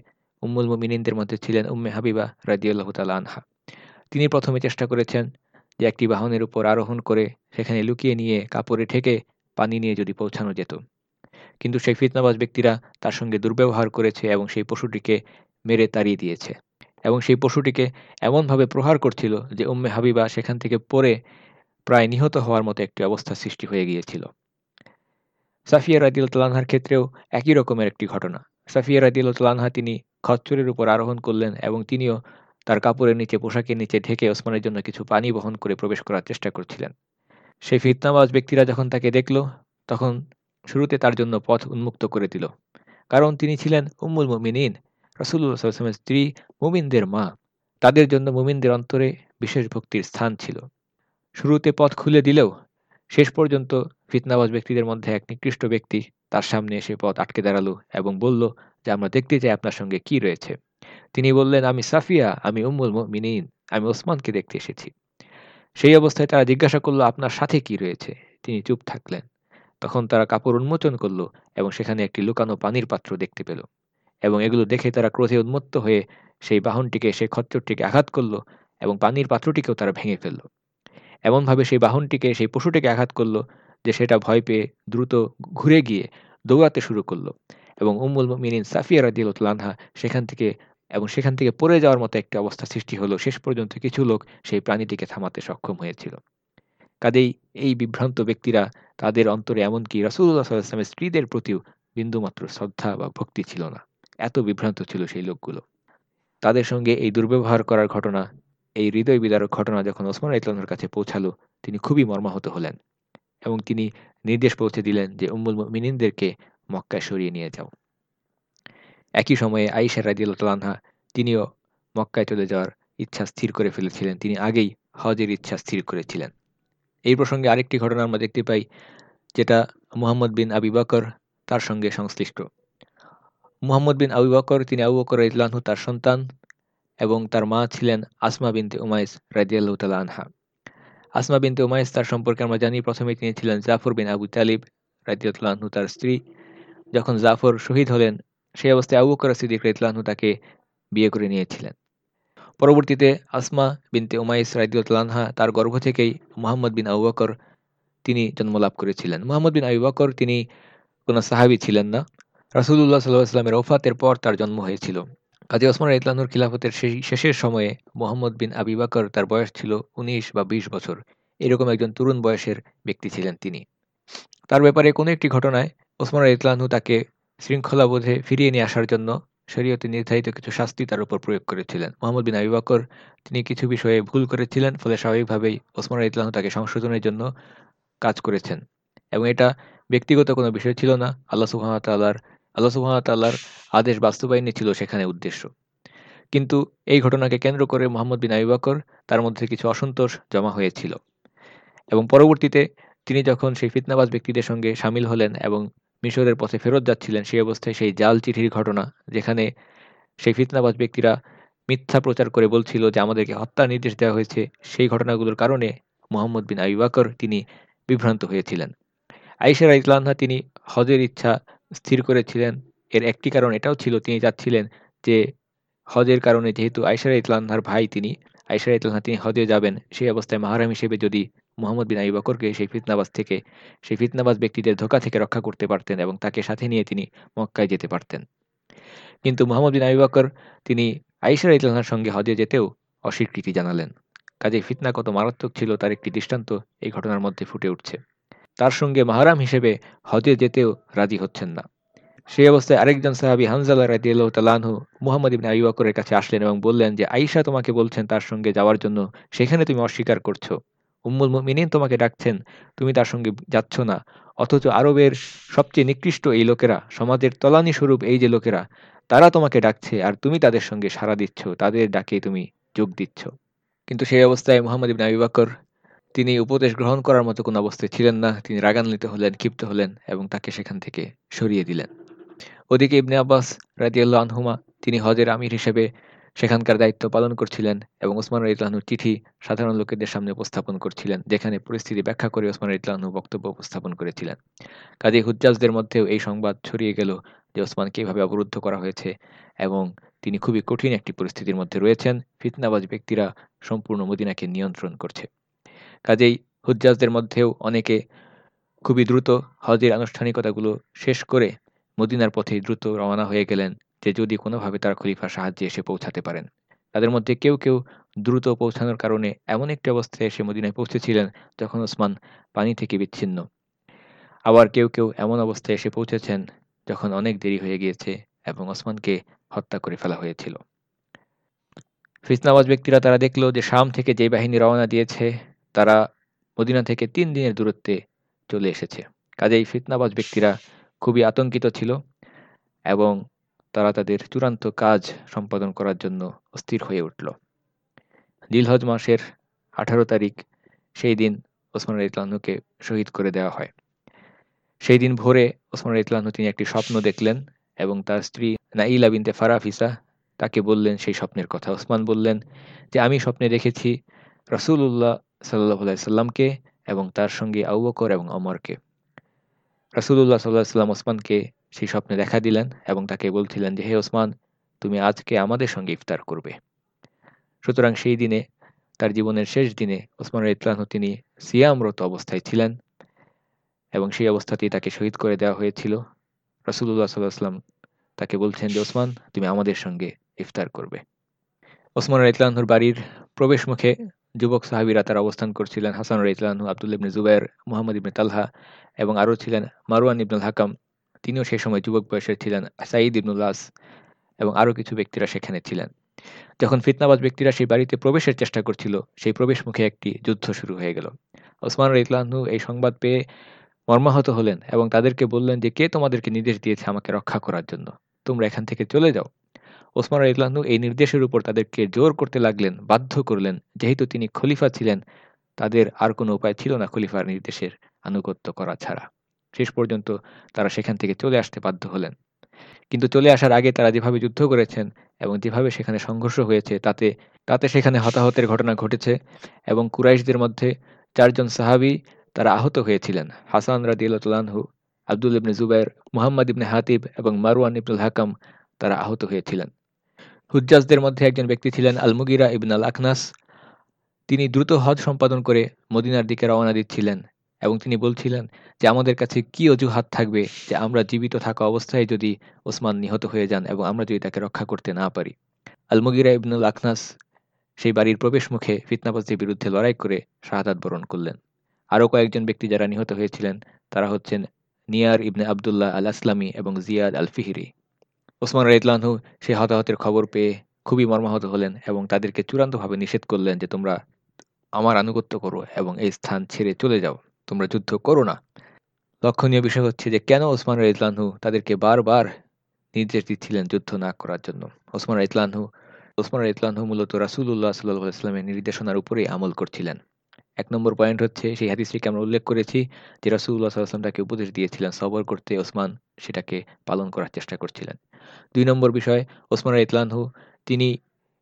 Speaker 2: উম্মুল মুমিনিনদের মধ্যে ছিলেন উম্মে হাবিবা রাজিউল্লাহ তাল আনহা। তিনি প্রথমে চেষ্টা করেছেন যে একটি বাহনের উপর আরোহণ করে সেখানে লুকিয়ে নিয়ে কাপড়ে ঠেকে পানি নিয়ে যদি পৌঁছানো যেত। কিন্তু সেই ফিতনাবাজ ব্যক্তিরা তার সঙ্গে দুর্ব্যবহার করেছে এবং সেই পশুটিকে মেরে তাড়িয়ে দিয়েছে। এবং সেই পশুটিকে এমনভাবে প্রহার করছিল যে উম্মে হাবিবা সেখান থেকে পড়ে প্রায় নিহত হওয়ার মতো একটি অবস্থা সৃষ্টি হয়ে গিয়েছিল। সাফিয়া রাদিউল্লাহার ক্ষেত্রেও একই রকমের একটি ঘটনা। সাফিয়া রাদিউল্লাহা তিনি খচ্চরের উপর আরোহণ করলেন এবং তিনিও তার কাপড়ের নিচে, পোশাকের নিচে ঢেকে ওসমানের জন্য কিছু পানি বহন করে প্রবেশ করার চেষ্টা করছিলেন। সেই ফিতনাবাজ ব্যক্তিরা যখন তাকে দেখল, তখন শুরুতে তার জন্য পথ উন্মুক্ত করে দিল। কারণ তিনি ছিলেন উম্মুল মুমিনিন রসুল্লাহামের স্ত্রী, মুমিনদের মা। তাদের জন্য মুমিনদের অন্তরে বিশেষ ভক্তির স্থান ছিল। শুরুতে পথ খুলে দিলেও শেষ পর্যন্ত ফিতনাবাজ ব্যক্তিদের মধ্যে এক নিকৃষ্ট ব্যক্তি তার সামনে এসে পথ আটকে দাঁড়াল এবং বলল, যে আমরা দেখতে চাই আপনার সঙ্গে কি রয়েছে। তিনি বললেন, আমি সাফিয়া, আমি উম্মুল মিনীন আমি ওসমানকে দেখতে এসেছি। সেই অবস্থায় তারা জিজ্ঞাসা করল, আপনার সাথে কি রয়েছে? তিনি চুপ থাকলেন। তখন তারা কাপড় উন্মোচন করল এবং সেখানে একটি লুকানো পানির পাত্র দেখতে পেল এবং এগুলো দেখে তারা ক্রোধে উন্মত্ত হয়ে সেই বাহনটিকে, সেই খচ্চরটিকে আঘাত করল এবং পানির পাত্রটিকেও তারা ভেঙে ফেলল। এমনভাবে সেই বাহনটিকে, সেই পশুটিকে আঘাত করল যে সেটা ভয় পেয়ে দ্রুত ঘুরে গিয়ে দৌড়াতে শুরু করল এবং উম্মুল মিনিন সাফিয়া রাদিউল্লাহা সেখান থেকে এবং সেখান থেকে পড়ে যাওয়ার মতো একটি অবস্থা সৃষ্টি হলো। শেষ পর্যন্ত কিছু লোক সেই প্রাণীটিকে থামাতে সক্ষম হয়েছিল। কাজেই এই বিভ্রান্ত ব্যক্তিরা তাদের অন্তরে এমনকি রাসুল্লাহ সাল্লামের স্ত্রীদের প্রতিও বিন্দুমাত্র শ্রদ্ধা বা ভক্তি ছিল না। এত বিভ্রান্ত ছিল সেই লোকগুলো। তাদের সঙ্গে এই দুর্ব্যবহার করার ঘটনা, এই হৃদয় বিদারক ঘটনা যখন ওসমান ইতলানোর কাছে পৌঁছালো, তিনি খুবই মর্মাহত হলেন। এবং তিনি নির্দেশ পৌঁছে দিলেন যে উম্মুল মিনিনদেরকে মক্কায় সরিয়ে নিয়ে যাও। একই সময়ে আইসা রাজিউল্লাহা তিনিও মক্কায় চলে যাওয়ার ইচ্ছা স্থির করে ফেলেছিলেন। তিনি আগেই হজের ইচ্ছা স্থির করেছিলেন। এই প্রসঙ্গে আরেকটি ঘটনা আমরা দেখতে পাই, যেটা মুহাম্মদ বিন আবি বকর তার সঙ্গে সংশ্লিষ্ট। মুহাম্মদ বিন আবু বকর, তিনি আবু বকর ইতলানহু তার সন্তান এবং তার মা ছিলেন আসমা বিনতে উমাইস রাজিয়াল্লাহ তালা আনহা। আসমা বিনতে উমাইস তার সম্পর্কে আমরা জানি প্রথমে তিনি ছিলেন জাফর বিন আবু তালিব রাজিয়াল্লাহু তার স্ত্রী। যখন জাফর শহীদ হলেন, সেই অবস্থায় আবু বকর সিদ্দিক রাজিয়াল্লাহু তাকে বিয়ে করে নিয়েছিলেন। পরবর্তীতে আসমা বিনতে উমাইস রাজিউল্লাহা তার গর্ভ থেকেই মোহাম্মদ বিন আবু বকর তিনি জন্মলাভ করেছিলেন। মোহাম্মদ বিন আবু বকর তিনি কোনো সাহাবি ছিলেন না। রাসুল্লাহ সাল্লাহ ইসলামের ওফাতের পর তার জন্ম হয়েছিল। কাজী ওসমান ইতলানুর খিলাফতের শেষের সময়ে মোহাম্মদ বিন আবি বাকর তার বয়স ছিল উনিশ বা ২০ বছর। এরকম একজন তরুণ বয়সের ব্যক্তি ছিলেন তিনি। তার ব্যাপারে কোনো একটি ঘটনায় ওসমান ইতলানহু তাকে শৃঙ্খলাবোধে ফিরিয়ে নিয়ে আসার জন্য শরীয়তে নির্ধারিত কিছু শাস্তি তার উপর প্রয়োগ করেছিলেন। মোহাম্মদ বিন আবি বাকর তিনি কিছু বিষয়ে ভুল করেছিলেন, ফলে স্বাভাবিকভাবেই ওসমান ইতলানহু তাকে সংশোধনের জন্য কাজ করেছেন। এবং এটা ব্যক্তিগত কোনো বিষয় ছিল না। আল্লাহ সুহামতাল্লাহর আল্লাহ সুহামতাল্লাহর আদেশ বাস্তবায়নই ছিল সেখানে উদ্দেশ্য। কিন্তু এই ঘটনাকে কেন্দ্র করে মোহাম্মদ বিন আবি বকর তার মধ্যে কিছু অসন্তোষ জমা হয়েছিল এবং পরবর্তীতে তিনি যখন সেই ফিতনাবাজ ব্যক্তিদের সঙ্গে সামিল হলেন এবং মিশরের পথে ফেরত যাচ্ছিলেন, সেই অবস্থায় সেই জাল চিঠির ঘটনা যেখানে সেই ফিতনাবাজ ব্যক্তিরা মিথ্যা প্রচার করে বলছিল যে আমাদেরকে হত্যা নির্দেশ দেওয়া হয়েছে, সেই ঘটনাগুলোর কারণে মোহাম্মদ বিন আবি বাকর তিনি বিভ্রান্ত হয়েছিলেন। আইসার ইসলামহা তিনি হজের ইচ্ছা স্থির করেছিলেন। এর একটি কারণ এটাও ছিল, তিনি চাচ্ছিলেন যে হজের কারণে যেহেতু আইসার ইতলানহার ভাই তিনি আইসার ইতলানহা তিনি হজে যাবেন, সেই অবস্থায় মাহারাম হিসেবে যদি মোহাম্মদ বিন আবি বকরকে সেই ফিতনাবাজ থেকে, সেই ফিতনাবাজ ব্যক্তিদের ধোকা থেকে রক্ষা করতে পারতেন এবং তাকে সাথে নিয়ে তিনি মক্কায় যেতে পারতেন। কিন্তু মোহাম্মদ বিন আবি বকর তিনি আইসার ইতলানহার সঙ্গে হজে যেতেও অস্বীকৃতি জানালেন। কাজে ফিতনা কত মারাত্মক ছিল, তার একটি দৃষ্টান্ত এই ঘটনার মধ্যে ফুটে উঠছে। তার সঙ্গে মাহারাম হিসেবে হজে যেতেও রাজি হচ্ছেন না। সেই অবস্থায় আরেকজন সাহাবি হানজালা রাদিয়াল্লাহু তাআলাহু মুহাম্মদ ইবনে আবি বকরের কাছে আসলেন এবং বললেন যে, আয়েশা তোমাকে বলছেন তার সঙ্গে যাওয়ার জন্য, সেখানে তুমি অস্বীকার করছ। উম্মুল মুমিনিন তোমাকে ডাকছেন, তুমি তার সঙ্গে যাচ্ছ না। অথচ আরবের সবচেয়ে নিকৃষ্ট এই লোকেরা, সমাজের তলানি স্বরূপ এই যে লোকেরা, তারা তোমাকে ডাকছে আর তুমি তাদের সঙ্গে সাড়া দিচ্ছ, তাদের ডাকে তুমি যোগ দিচ্ছ। কিন্তু সেই অবস্থায় মোহাম্মদ ইবনে আবি বকর তিনি উপদেশ গ্রহণ করার মতো কোনো অবস্থায় ছিলেন না। তিনি রাগান্বিত হলেন, ক্ষিপ্ত হলেন এবং তাকে সেখান থেকে সরিয়ে দিলেন। ওদিকে ইবনে আব্বাস রাজিয়াল্লাহ আনহুমা, তিনি হজের আমির হিসেবে সেখানকার দায়িত্ব পালন করছিলেন এবং ওসমান ইতলাহনুর চিঠি সাধারণ লোকেদের সামনে উপস্থাপন করছিলেন, যেখানে পরিস্থিতি ব্যাখ্যা করে ওসমান ইতলাহনু বক্তব্য উপস্থাপন করেছিলেন। কাজী হুজ্জাজদের মধ্যেও এই সংবাদ ছড়িয়ে গেল যে ওসমানকে এভাবে অবরুদ্ধ করা হয়েছে এবং তিনি খুবই কঠিন একটি পরিস্থিতির মধ্যে রয়েছেন। ফিতনাবাজ ব্যক্তিরা সম্পূর্ণ মদিনাকে নিয়ন্ত্রণ করছে। কাজেই হুজ্জাজদের মধ্যেও অনেকে খুবই দ্রুত হজের আনুষ্ঠানিকতাগুলো শেষ করে মদিনার পথে দ্রুত রওনা হয়ে গেলেন যে যদি কোনোভাবে তার খলিফার সাহায্যে এসে পৌঁছাতে পারেন। তাদের মধ্যে কেউ কেউ দ্রুত পৌঁছানোর কারণে এমন একটি অবস্থায় এসে মদিনায় পৌঁছেছিলেন যখন ওসমান পানি থেকে বিচ্ছিন্ন। আবার কেউ কেউ এমন অবস্থায় এসে পৌঁছেছেন যখন অনেক দেরি হয়ে গিয়েছে এবং ওসমানকে হত্যা করে ফেলা হয়েছিল। ফিসনাবাজ ব্যক্তিরা তারা দেখল যে শাম থেকে যে বাহিনী রওনা দিয়েছে তারা মদিনা থেকে তিন দিনের দূরত্বে চলে এসেছে। কাজেই ফিতনাবাজ ব্যক্তিরা খুবই আতঙ্কিত ছিল এবং তারা তাদের চূড়ান্ত কাজ সম্পাদন করার জন্য অস্থির হয়ে উঠল। দিলহজ মাসের আঠারো তারিখ সেই দিন ওসমান ইতলানুকে শহীদ করে দেওয়া হয়। সেই দিন ভোরে ওসমান ইতলানু তিনি একটি স্বপ্ন দেখলেন এবং তার স্ত্রী নাইলা বিনতে ফারাফিসা তাকে বললেন সেই স্বপ্নের কথা। ওসমান বললেন যে, আমি স্বপ্নে দেখেছি রসুল্লাহ সাল্লাহ সাল্লামকে এবং তার সঙ্গে আউবকর এবং অমরকে রাসুল্লাহ সাল্লাহ সাল্লাম ওসমানকে সেই স্বপ্নে দেখা দিলেন এবং তাকে বলছিলেন যে, হে ওসমান, তুমি আজকে আমাদের সঙ্গে ইফতার করবে। সুতরাং সেই দিনে, তার জীবনের শেষ দিনে ওসমান ইতলান তিনি সিয়ামরত অবস্থায় ছিলেন এবং সেই অবস্থাতেই তাকে শহীদ করে দেওয়া হয়েছিল। রাসুল্লাহ সাল্লাহ সাল্লাম তাকে বলছেন যে, ওসমান, তুমি আমাদের সঙ্গে ইফতার করবে। ওসমান ইতলানহুর বাড়ির প্রবেশ মুখে যুবক সাহাবিরা তার অবস্থান করছিলেন হাসান রাইতলানহু আবদুল ইবনে জুবাইর, মোহাম্মদ ইবনে তালহা এবং আরও ছিলেন মারওয়ান ইবনুল হাকাম। তিনিও সেই সময় যুবক বয়সের ছিলেন সাঈদ ইবনুল্লাস এবং আরও কিছু ব্যক্তিরা সেখানে ছিলেন। যখন ফিতনাবাজ ব্যক্তিরা সেই বাড়িতে প্রবেশের চেষ্টা করছিল, সেই প্রবেশ মুখে একটি যুদ্ধ শুরু হয়ে গেল। ওসমান ইতলাহু এই সংবাদ পেয়ে মর্মাহত হলেন এবং তাদেরকে বললেন যে, কে তোমাদেরকে নির্দেশ দিয়েছে আমাকে রক্ষা করার জন্য? তোমরা এখান থেকে চলে যাও। ওসমান ইতলাহু এই নির্দেশের উপর তাদেরকে জোর করতে লাগলেন, বাধ্য করলেন। যেহেতু তিনি খলিফা ছিলেন, তাদের আর কোনো উপায় ছিল না খলিফার নির্দেশের আনুগত্য করা ছাড়া। শেষ পর্যন্ত তারা সেখান থেকে চলে আসতে বাধ্য হলেন। কিন্তু চলে আসার আগে তারা যেভাবে যুদ্ধ করেছেন এবং যেভাবে সেখানে সংঘর্ষ হয়েছে, তাতে তাতে সেখানে হতাহতের ঘটনা ঘটেছে এবং কুরাইশদের মধ্যে চারজন সাহাবি তারা আহত হয়েছিলেন। হাসান রাদিউল্লাহু আব্দুল ইবনে জুবাইর, মুহাম্মদ ইবনে হাতিব এবং মারওয়ান ইবনুল হাকাম তারা আহত হয়েছিলেন। হুজ্জাজদের মধ্যে একজন ব্যক্তি ছিলেন আলমুগিরা ইবন আল আখনাস তিনি দ্রুত হজ সম্পাদন করে মদিনার দিকে রওনা দিচ্ছিলেন এবং তিনি বলছিলেন যে, আমাদের কাছে কি অজুহাত থাকবে যে আমরা জীবিত থাকা অবস্থায় যদি ওসমান নিহত হয়ে যান এবং আমরা যদি তাকে রক্ষা করতে না পারি? আলমগিরা ইবনুল আখনাস সেই বাড়ির প্রবেশ মুখে ফিতনাবাজদের বিরুদ্ধে লড়াই করে শাহাদাত বরণ করলেন। আরও কয়েকজন ব্যক্তি যারা নিহত হয়েছিলেন, তারা হচ্ছেন নিয়ার ইবনে আবদুল্লাহ আল আসলামী এবং জিয়াদ আল ফিহিরি ওসমান রাইতলানহু সেই হতাহতের খবর পেয়ে খুবই মর্মাহত হলেন এবং তাদেরকে চূড়ান্তভাবে নিষেধ করলেন যে, তোমরা আমার আনুগত্য করো এবং এই স্থান ছেড়ে চলে যাও। তোমরা যুদ্ধ করো না। লক্ষণীয় বিষয় হচ্ছে যে, কেন ওসমান ইতলানহু তাদেরকে বারবার নির্দেশ দিচ্ছিলেন যুদ্ধ না করার জন্য? ওসমান ইতলানহু ওসমান ইতলানহু মূলত রাসুল্লাহ সাল্লাহ ইসলামের নির্দেশনার উপরেই আমল করছিলেন। এক নম্বর পয়েন্ট হচ্ছে সেই হাদিসটিকে আমরা উল্লেখ করেছি যে রাসুল্লাহ সাল্লাম উপদেশ দিয়েছিলেন সবর করতে। ওসমান সেটাকে পালন করার চেষ্টা করছিলেন। দুই নম্বর বিষয়, ওসমান ইতলানহু তিনি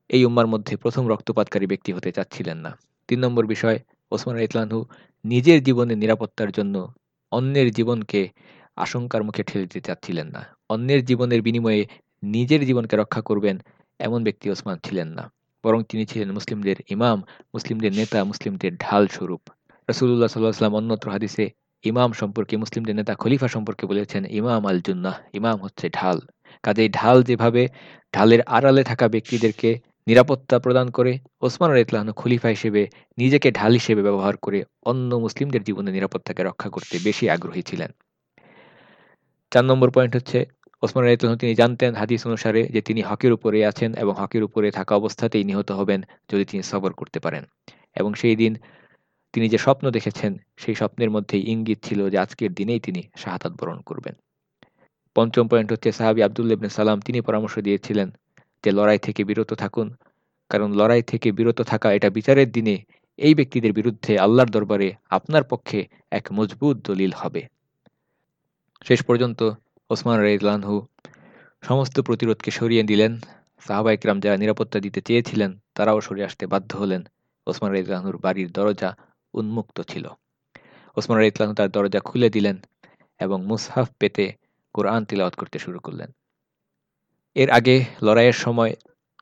Speaker 2: এই উম্মার মধ্যে প্রথম রক্তপাতকারী ব্যক্তি হতে চাচ্ছিলেন না। তিন নম্বর বিষয়, ওসমান ইতলানহু নিজের জীবনের নিরাপত্তার জন্য অন্যের জীবনকে আশঙ্কার মুখে ঠেলে দিতে চাচ্ছিলেন না। অন্যের জীবনের বিনিময়ে নিজের জীবনকে রক্ষা করবেন এমন ব্যক্তি ওসমান ছিলেন না। বরং তিনি ছিলেন মুসলিমদের ইমাম, মুসলিমদের নেতা, মুসলিমদের ঢাল স্বরূপ। রসুল্লাহ সাল্লাহাম অন্যত্র হাদিসে ইমাম সম্পর্কে, মুসলিমদের নেতা খলিফা সম্পর্কে বলেছেন, ইমাম আল জুন্নাহ ইমাম হচ্ছে ঢাল। কাজেই ঢাল যেভাবে ঢালের আড়ালে থাকা ব্যক্তিদেরকে নিরাপত্তা প্রদান করে, ওসমান ইতলাহন খলিফা হিসেবে নিজেকে ঢাল হিসেবে ব্যবহার করে অন্য মুসলিমদের জীবনে নিরাপত্তাকে রক্ষা করতে বেশি আগ্রহী ছিলেন। চার নম্বর পয়েন্ট হচ্ছে ওসমান ইতলাহন তিনি জানতেন হাদিস অনুসারে যে তিনি হকের উপরে আছেন এবং হকের উপরে থাকা অবস্থাতেই নিহত হবেন যদি তিনি সবর করতে পারেন। এবং সেই দিন তিনি যে স্বপ্ন দেখেছেন, সেই স্বপ্নের মধ্যেই ইঙ্গিত ছিল যে আজকের দিনেই তিনি শাহাদাত বরণ করবেন। পঞ্চম পয়েন্ট হচ্ছে, সাহাবি আবদুল্লাবনে সালাম তিনি পরামর্শ দিয়েছিলেন যে লড়াই থেকে বিরত থাকুন, কারণ লড়াই থেকে বিরত থাকা এটা বিচারের দিনে এই ব্যক্তিদের বিরুদ্ধে আল্লাহর দরবারে আপনার পক্ষে এক মজবুত দলিল হবে। শেষ পর্যন্ত ওসমান রাইদলানহু সমস্ত প্রতিরোধকে সরিয়ে দিলেন। সাহাবা ইকরাম যারা নিরাপত্তা দিতে চেয়েছিলেন, তারাও সরে আসতে বাধ্য হলেন। ওসমান রাইদলানহুর বাড়ির দরজা উন্মুক্ত ছিল। ওসমান রাইদলানহু তার দরজা খুলে দিলেন এবং মুসহাফ পেতে কোরআন তিলাওয়াত করতে শুরু করলেন। এর আগে লড়াইয়ের সময়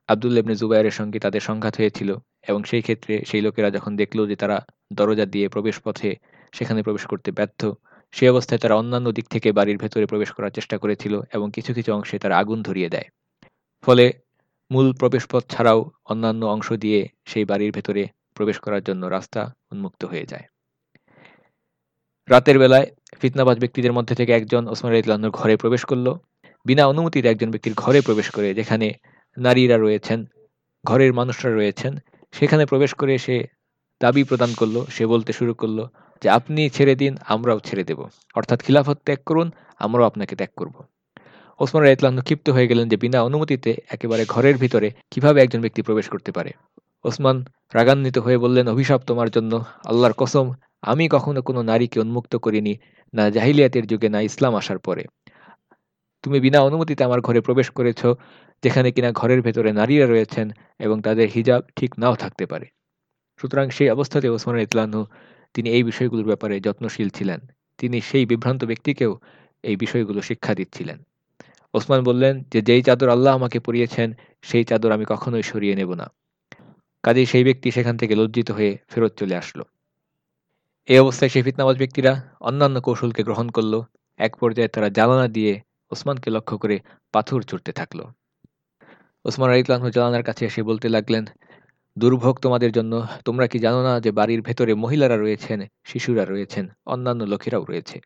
Speaker 2: আবদুল্লা ইবনে জুবাইরের সঙ্গে তাদের সংঘাত হয়েছিল এবং সেই ক্ষেত্রে সেই লোকেরা যখন দেখল যে তারা দরজা দিয়ে প্রবেশ পথে সেখানে প্রবেশ করতে ব্যর্থ সেই অবস্থায় তারা অন্যান্য দিক থেকে বাড়ির ভেতরে প্রবেশ করার চেষ্টা করেছিল এবং কিছু কিছু অংশে তারা আগুন ধরিয়ে দেয়। ফলে মূল প্রবেশপথ ছাড়াও অন্যান্য অংশ দিয়ে সেই বাড়ির ভেতরে প্রবেশ করার জন্য রাস্তা উন্মুক্ত হয়ে যায়। রাতের বেলায় ফিতনাবাজ ব্যক্তিদের মধ্যে থেকে একজন ওসমান ইতলানুর ঘরে প্রবেশ করল। বিনা অনুমতিতে একজন ব্যক্তির ঘরে প্রবেশ করে যেখানে নারীরা রয়েছেন, ঘরের মানুষরা রয়েছেন, সেখানে প্রবেশ করে সে দাবি প্রদান করল, সে বলতে শুরু করল যে আপনি ছেড়ে দিন, আমরাও ছেড়ে দেব। অর্থাৎ খিলাফত ত্যাগ করুন, আমরাও আপনাকে ত্যাগ করব। ওসমান রাইতলান ক্ষিপ্ত হয়ে গেলেন যে বিনা অনুমতিতে একেবারে ঘরের ভিতরে কীভাবে একজন ব্যক্তি প্রবেশ করতে পারে। ওসমান রাগান্বিত হয়ে বললেন, অভিশাপ তোমার জন্য, আল্লাহর কসম, আমি কখনো কোনো নারীকে উন্মুক্ত করিনি, না জাহিলিয়াতের যুগে, না ইসলাম আসার পরে। তুমি বিনা অনুমতিতে আমার ঘরে প্রবেশ করেছ, যেখানে কিনা ঘরের ভেতরে নারীরা রয়েছেন এবং তাদের হিজাব ঠিক নাও থাকতে পারে। সুতরাং সেই অবস্থাতে ওসমান ইতলানহু তিনি এই বিষয়গুলোর ব্যাপারে যত্নশীল ছিলেন। তিনি সেই বিভ্রান্ত ব্যক্তিকেও এই বিষয়গুলো শিক্ষা দিচ্ছিলেন। ওসমান বললেন যে, যেই চাদর আল্লাহ আমাকে পরিয়েছেন, সেই চাদর আমি কখনোই সরিয়ে নেব না। কাজেই সেই ব্যক্তি সেখান থেকে লজ্জিত হয়ে ফেরত চলে আসলো। এই অবস্থায় সেই ফিতনাবাজ ব্যক্তিরা অন্যান্য কৌশলকে গ্রহণ করল। এক পর্যায়ে তারা জ্বালানা দিয়ে ওসমানকে লক্ষ্য করে পাথর ছুটতে থাকল। ওসমান রাইতলানহু জানানার কাছে এসে বলতে লাগলেন দুর্ভোগ তোমাদের জন্য। তোমরা কি জানো না যে বাড়ির ভেতরে মহিলারা রয়েছেন, শিশুরা রয়েছেন, অন্যান্য লোকেরাও রয়েছে?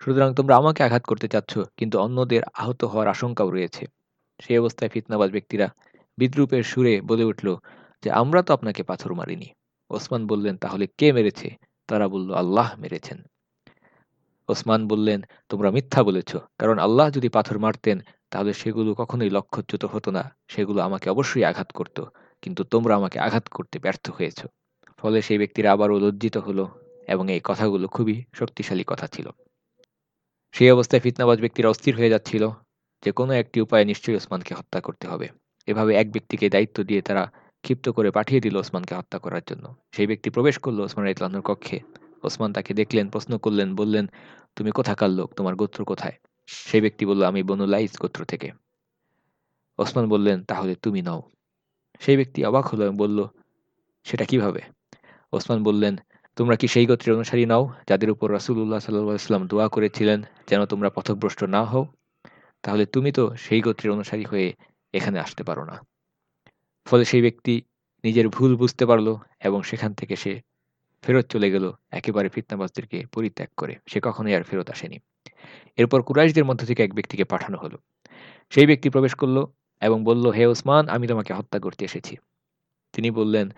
Speaker 2: সুতরাং তোমরা আমাকে আঘাত করতে চাচ্ছ, কিন্তু অন্যদের আহত হওয়ার আশঙ্কাও রয়েছে। সেই অবস্থায় ফিতনাবাজ ব্যক্তিরা বিদ্রুপের সুরে বলে উঠল, যে আমরা তো আপনাকে পাথর মারিনি। ওসমান বললেন, তাহলে কে মেরেছে? তারা বলল, আল্লাহ মেরেছেন। ওসমান বললেন, তোমরা মিথ্যা বলেছ, কারণ আল্লাহ যদি পাথর মারতেন, তাহলে সেগুলো কখনোই লক্ষ্যচ্যুত হতো না। সেগুলো আমাকে অবশ্যই আঘাত করত। কিন্তু তোমরা আমাকে আঘাত করতে ব্যর্থ হয়েছ। ফলে সেই ব্যক্তিরা আবারও লজ্জিত হলো এবং এই কথাগুলো খুবই শক্তিশালী কথা ছিল। সেই অবস্থায় ফিতনাবাজ ব্যক্তিরা অস্থির হয়ে যাচ্ছিল যে কোনো একটি উপায়ে নিশ্চয়ই ওসমানকে হত্যা করতে হবে। এভাবে এক ব্যক্তিকে দায়িত্ব দিয়ে তারা ক্ষিপ্ত করে পাঠিয়ে দিল ওসমানকে হত্যা করার জন্য। সেই ব্যক্তি প্রবেশ করল ওসমান ইতলানুর কক্ষে। ওসমান তাকে দেখলেন, প্রশ্ন করলেন, বললেন, তুমি কোথাকার লোক? তোমার গোত্র কোথায়? সেই ব্যক্তি বলল, আমি বনু লাইস গোত্র থেকে। ওসমান বললেন, তাহলে তুমি নাও। সেই ব্যক্তি অবাক হলো এবং বলল, সেটা কীভাবে? ওসমান বললেন, তোমরা কি সেই গোত্রের অনুসারী নাও যাদের উপর রাসুল্লাহ সাল্লাম দোয়া করেছিলেন যেন তোমরা পথভ্রষ্ট না হও? তাহলে তুমি তো সেই গোত্রের অনুসারী হয়ে এখানে আসতে পারো না। ফলে সেই ব্যক্তি নিজের ভুল বুঝতে পারল এবং সেখান থেকে সে ফেরত চলে গেল, একেবারে ফিতনাবাজদেরকে পরিত্যাগ করে। সে কখনোই আর ফেরত আসেনি। এরপর কুরাইশদের মধ্য থেকে এক ব্যক্তিকে পাঠানো হলো। সেই ব্যক্তি প্রবেশ করল এবং বলল, হে ওসমান, আমি তোমাকে হত্যা করতে এসেছি। তিনি বললেন,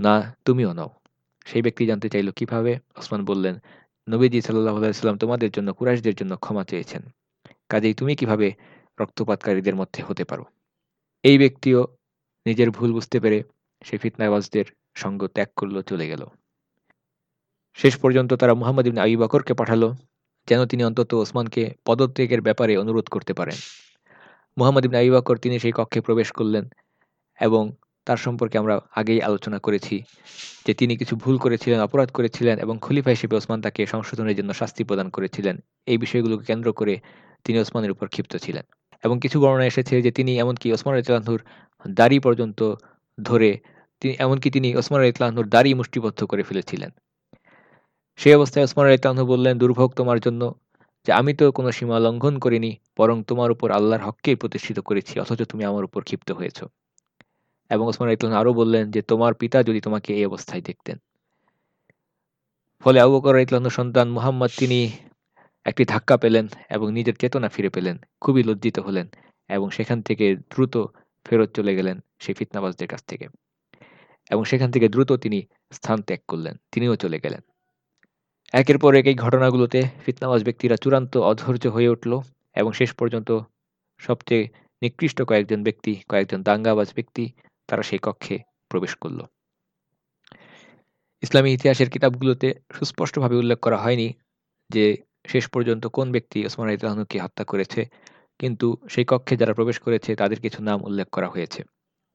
Speaker 2: না, তুমিও নাও। সেই ব্যক্তি জানতে চাইল, কীভাবে? ওসমান বললেন, নবীজি সাল্লাহ সাল্লাম তোমাদের জন্য, কুরাইশদের জন্য ক্ষমা চেয়েছেন। কাজেই তুমি কীভাবে রক্তপাতকারীদের মধ্যে হতে পারো? এই ব্যক্তিও নিজের ভুল বুঝতে পেরে সে ফিতনাবাজদের সঙ্গ ত্যাগ করল, চলে গেল। শেষ পর্যন্ত তারা মুহাম্মদ ইবনে আবি পাঠালো, যেন তিনি অন্তত ওসমানকে পদত্যাগের ব্যাপারে অনুরোধ করতে পারেন। মুহাম্মদ ইবনে আবি বকর তিনি সেই কক্ষে প্রবেশ করলেন এবং তার সম্পর্কে আমরা আগেই আলোচনা করেছি যে তিনি কিছু ভুল করেছিলেন, অপরাধ করেছিলেন এবং খলিফা হিসেবে ওসমান তাকে সংশোধনের জন্য শাস্তি প্রদান করেছিলেন। এই বিষয়গুলোকে কেন্দ্র করে তিনি ওসমানের উপর ক্ষিপ্ত ছিলেন এবং কিছু বর্ণনা এসেছে যে তিনি এমনকি ওসমান ইতলাহুর দাড়ি পর্যন্ত ধরে তিনি, এমনকি তিনি ওসমান ইতলাহুর দাড়ি মুষ্টিবদ্ধ করে ফেলেছিলেন। সেই অবস্থায় ওসমান ইতলাহু বললেন, দুর্ভোগ তোমার জন্য যে আমি তো কোনো সীমা লঙ্ঘন করিনি, বরং তোমার উপর আল্লাহর হককেই প্রতিষ্ঠিত করেছি, অথচ তুমি আমার উপর ক্ষিপ্ত হয়েছ। এবং ওসমান ইতলাহ আরও বললেন যে, তোমার পিতা যদি তোমাকে এই অবস্থায় দেখতেন। ফলে আবু বকর ইতলাহর সন্তান মুহাম্মদ তিনি একটি ধাক্কা পেলেন এবং নিজের চেতনা ফিরে পেলেন, খুবই লজ্জিত হলেন এবং সেখান থেকে দ্রুত ফেরত চলে গেলেন সেই ফিতনাবাজদের কাছ থেকে। এবং সেখান থেকে দ্রুত তিনি স্থান ত্যাগ করলেন, তিনিও চলে গেলেন। একের পর এক এই ঘটনাগুলোতে ফিতনাবাজ ব্যক্তিরা চূড়ান্ত অধৈর্য হয়ে উঠল এবং শেষ পর্যন্ত সবচেয়ে নিকৃষ্ট কয়েকজন ব্যক্তি, কয়েকজন দাঙ্গাবাজ ব্যক্তি তারা সেই কক্ষে প্রবেশ করল। ইসলামী ইতিহাসের কিতাবগুলোতে সুস্পষ্টভাবে উল্লেখ করা হয়নি যে শেষ পর্যন্ত কোন ব্যক্তি ওসমান ইতলাহনুকে হত্যা করেছে, কিন্তু সেই কক্ষে যারা প্রবেশ করেছে তাদের কিছু নাম উল্লেখ করা হয়েছে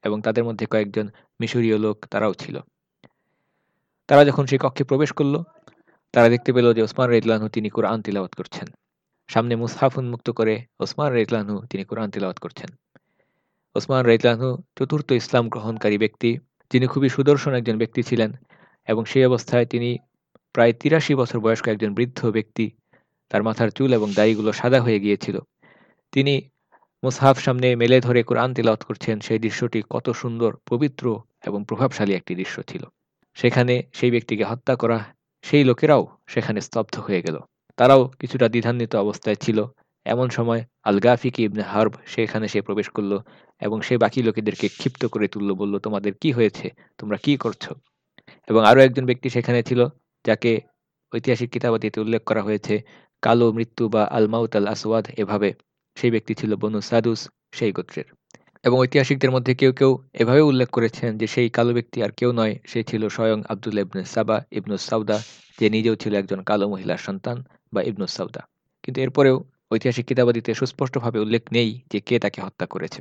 Speaker 2: এবং তাদের মধ্যে কয়েকজন মিশরীয় লোক তারাও ছিল। তারা যখন সেই কক্ষে প্রবেশ করল তারা দেখতে পেল যে ওসমান ইতলাহনু তিনি কোরআন তিলাওয়াত করছেন। সামনে মুসহাফ উন্মুক্ত করে ওসমান ইতলাহনু তিনি কোরআন তিলাওয়াত করছেন। ওসমান ইতলাহনু চতুর্থ ইসলাম গ্রহণকারী ব্যক্তি, যিনি খুবই সুদর্শন একজন ব্যক্তি ছিলেন এবং সেই অবস্থায় তিনি প্রায় তিরাশি বছর বয়স্ক একজন বৃদ্ধ ব্যক্তি। তার মাথার চুল এবং দাড়িগুলো সাদা হয়ে গিয়েছিল। তিনি মুসহাফ সামনে মেলে ধরে কোরআন তিলাওয়াত করছেন। সেই দৃশ্যটি কত সুন্দর, পবিত্র এবং প্রভাবশালী একটি দৃশ্য ছিল। সেখানে সেই ব্যক্তিকে হত্যা করা সেই লোকেরাও সেখানে স্তব্ধ হয়ে গেল। তারাও কিছুটা দ্বিধান্বিত অবস্থায় ছিল। এমন সময় আলগাফিকে ইবনে হার্ব সেখানে সে প্রবেশ করল এবং সে বাকি লোকেদেরকে ক্ষিপ্ত করে তুলল, বলল, তোমাদের কি হয়েছে? তোমরা কি করছ? এবং আরও একজন ব্যক্তি সেখানে ছিল, যাকে ঐতিহাসিক কিতাবাদিতে উল্লেখ করা হয়েছে, কালো মৃত্যু বা আলমাউত আল আসওয়াদ এভাবে। সেই ব্যক্তি ছিল বনু সাদুস, সেই গোত্রের। এবং ঐতিহাসিকদের মধ্যে কেউ কেউ এভাবে উল্লেখ করেছেন যে সেই কালো ব্যক্তি আর কেউ নয়, সে ছিল স্বয়ং আবদুল ইবনে সাবা, ইবনু সাউদা, যে নিজেও ছিল একজন কালো মহিলার সন্তান, বা ইবনু সাউদা। কিন্তু এরপরেও ঐতিহাসিক কিতাবাদিতে সুস্পষ্টভাবে উল্লেখ নেই যে কে তাকে হত্যা করেছে।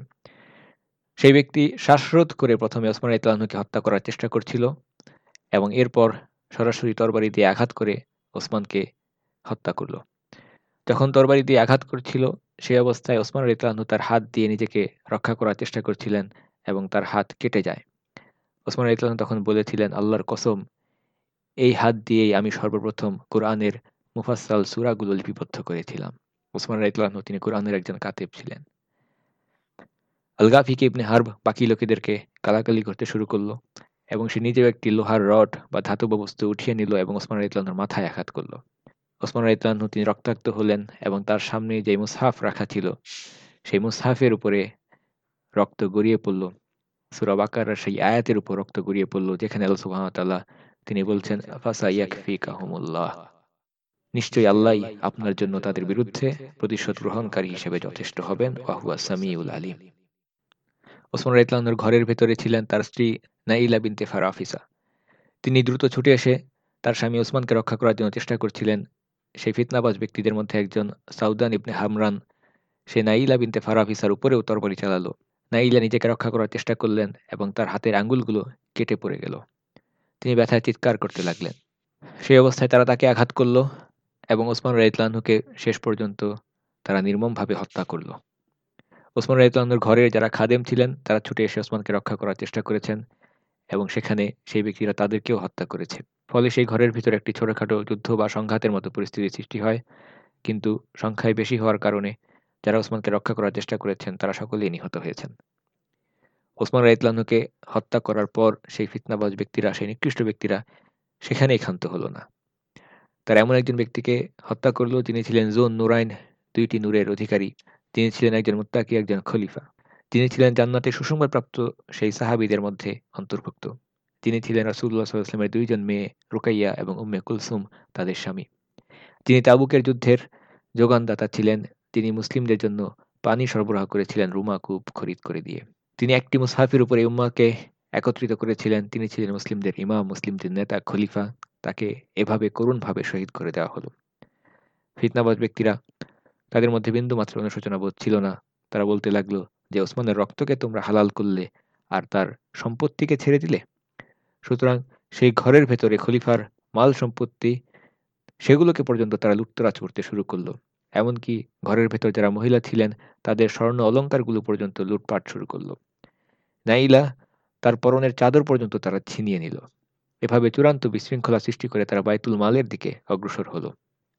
Speaker 2: সেই ব্যক্তি শ্বাসরোধ করে প্রথমে ওসমান ইতলাহনুকে হত্যা করার চেষ্টা করছিল এবং এরপর সরাসরি তরবারি দিয়ে আঘাত করে ওসমানকে হত্যা করল। যখন তরবারি দিয়ে আঘাত করছিল সেই অবস্থায় ওসমান রিতলানহু তার হাত দিয়ে নিজেকে রক্ষা করার চেষ্টা করছিলেন এবং তার হাত কেটে যায়। ওসমান রিতলানহু তখন বলেছিলেন, আল্লাহর কসম, এই হাত দিয়েই আমি সর্বপ্রথম কোরআনের মুফাসাল সুরাগুলো লিপিবদ্ধ করেছিলাম। ওসমান রাইতলানহু তিনি কোরআনের একজন কাতেব ছিলেন। আলগাফিকে ইবনে হার্ব বাকি লোকেদেরকে কালাকালি করতে শুরু করল এবং সে নিজেও একটি লোহার রড বা ধাতব বস্তু উঠিয়ে নিল এবং ওসমান রাইতলানহুর মাথায় আঘাত করল। ওসমান রাইতলানহু তিনি রক্তাক্ত হলেন এবং তার সামনে যে মুসহাফ রাখা ছিল, সেই মুসহাফের উপরে রক্ত গড়িয়ে পড়ল। সুরা বাকার সেই আয়াতের উপর রক্ত গড়িয়ে পড়ল, যেখানে আল্লাহ সুহামতাল্লাহ তিনি বলছেন নিশ্চয়ই আল্লাহ আপনার জন্য তাদের বিরুদ্ধে প্রতিশোধ গ্রহণকারী হিসেবে যথেষ্ট হবেন ওয়াহুয়া সামিউল আলিম। ওসমান রাইতলানুর ঘরের ভেতরে ছিলেন তার স্ত্রী নাইলা বিনতে ফারাফিসা। তিনি দ্রুত ছুটে এসে তার স্বামী ওসমানকে রক্ষা করার জন্য চেষ্টা করছিলেন সেই ফিতনাবাজ ব্যক্তিদের মধ্যে একজন সাউদান ইবনে হামরান, সে নাইলা বিনতে ফারাফিসার উপরেও তরবারি চালালো। নাইলা নিজেকে রক্ষা করার চেষ্টা করলেন এবং তার হাতের আঙ্গুলগুলো কেটে পড়ে গেল। তিনি ব্যথায় চিৎকার করতে লাগলেন। সেই অবস্থায় তারা তাকে আঘাত করল এবং ওসমান রাইতলানহুকে শেষ পর্যন্ত তারা নির্মমভাবে হত্যা করল। ওসমান রাইতলানহুর ঘরের যারা খাদেম ছিলেন, তারা ছুটে এসে ওসমানকে রক্ষা করার চেষ্টা করেছেন। এবং সেখানে সেই ব্যক্তিরা তাদেরকেও হত্যা করেছে। ফলে সেই ঘরের ভিতরে একটি ছোটখাটো যুদ্ধ বা সংঘাতের মতো পরিস্থিতির সৃষ্টি হয়। কিন্তু সংখ্যায় বেশি হওয়ার কারণে যারা ওসমানকে রক্ষা করার চেষ্টা করেছেন, তারা সকলেই নিহত হয়েছেন। ওসমান রাইতলানহুকে হত্যা করার পর সেই ফিতনাবাজ ব্যক্তিরা, সেই নিকৃষ্ট ব্যক্তিরা সেখানেই ক্ষান্ত হলো না। তার এমন একজন ব্যক্তিকে হত্যা করল, যিনি ছিলেন জোন নুরাইন, দুইটি নূরের অধিকারী। তিনি ছিলেন একজন মুত্তাকি, একজন খলিফা। তিনি ছিলেন জান্নাতে সুসংবাদপ্রাপ্ত সেই সাহাবিদের মধ্যে অন্তর্ভুক্ত। তিনি ছিলেন রাসুল্লাহ সাল্লামের দুইজন মেয়ে, রুকাইয়া এবং উম্মে কুলসুম তাদের স্বামী। তিনি তাবুকের যুদ্ধের যোগানদাতা ছিলেন। তিনি মুসলিমদের জন্য পানি সরবরাহ করেছিলেন রুমা কূপ খরিদ করে দিয়ে। তিনি একটি মুসাফির উপরে উম্মাকে একত্রিত করেছিলেন। তিনি ছিলেন মুসলিমদের ইমাম, মুসলিমদের নেতা, খলিফা। তাকে এভাবে করুণভাবে শহীদ করে দেওয়া হলো। ফিতনাবাজ ব্যক্তিরা তাদের মধ্যে বিন্দুমাত্র অনুশোচনা বোধ ছিল না। তারা বলতে লাগল যে ওসমানের রক্তকে তোমরা হালাল করলে আর তার সম্পত্তিকে ছেড়ে দিলে? সুতরাং সেই ঘরের ভেতরে খলিফার মাল সম্পত্তি, সেগুলোকে পর্যন্ত তারা লুটতরাজ করতে শুরু করল। এমনকি ঘরের ভেতর যারা মহিলা ছিলেন, তাদের স্বর্ণ অলঙ্কারগুলো পর্যন্ত লুটপাট শুরু করল। নাইলা তার পরনের চাদর পর্যন্ত তারা ছিনিয়ে নিল। এভাবে চূড়ান্ত বিশৃঙ্খলা সৃষ্টি করে তারা বাইতুল মালের দিকে অগ্রসর হলো।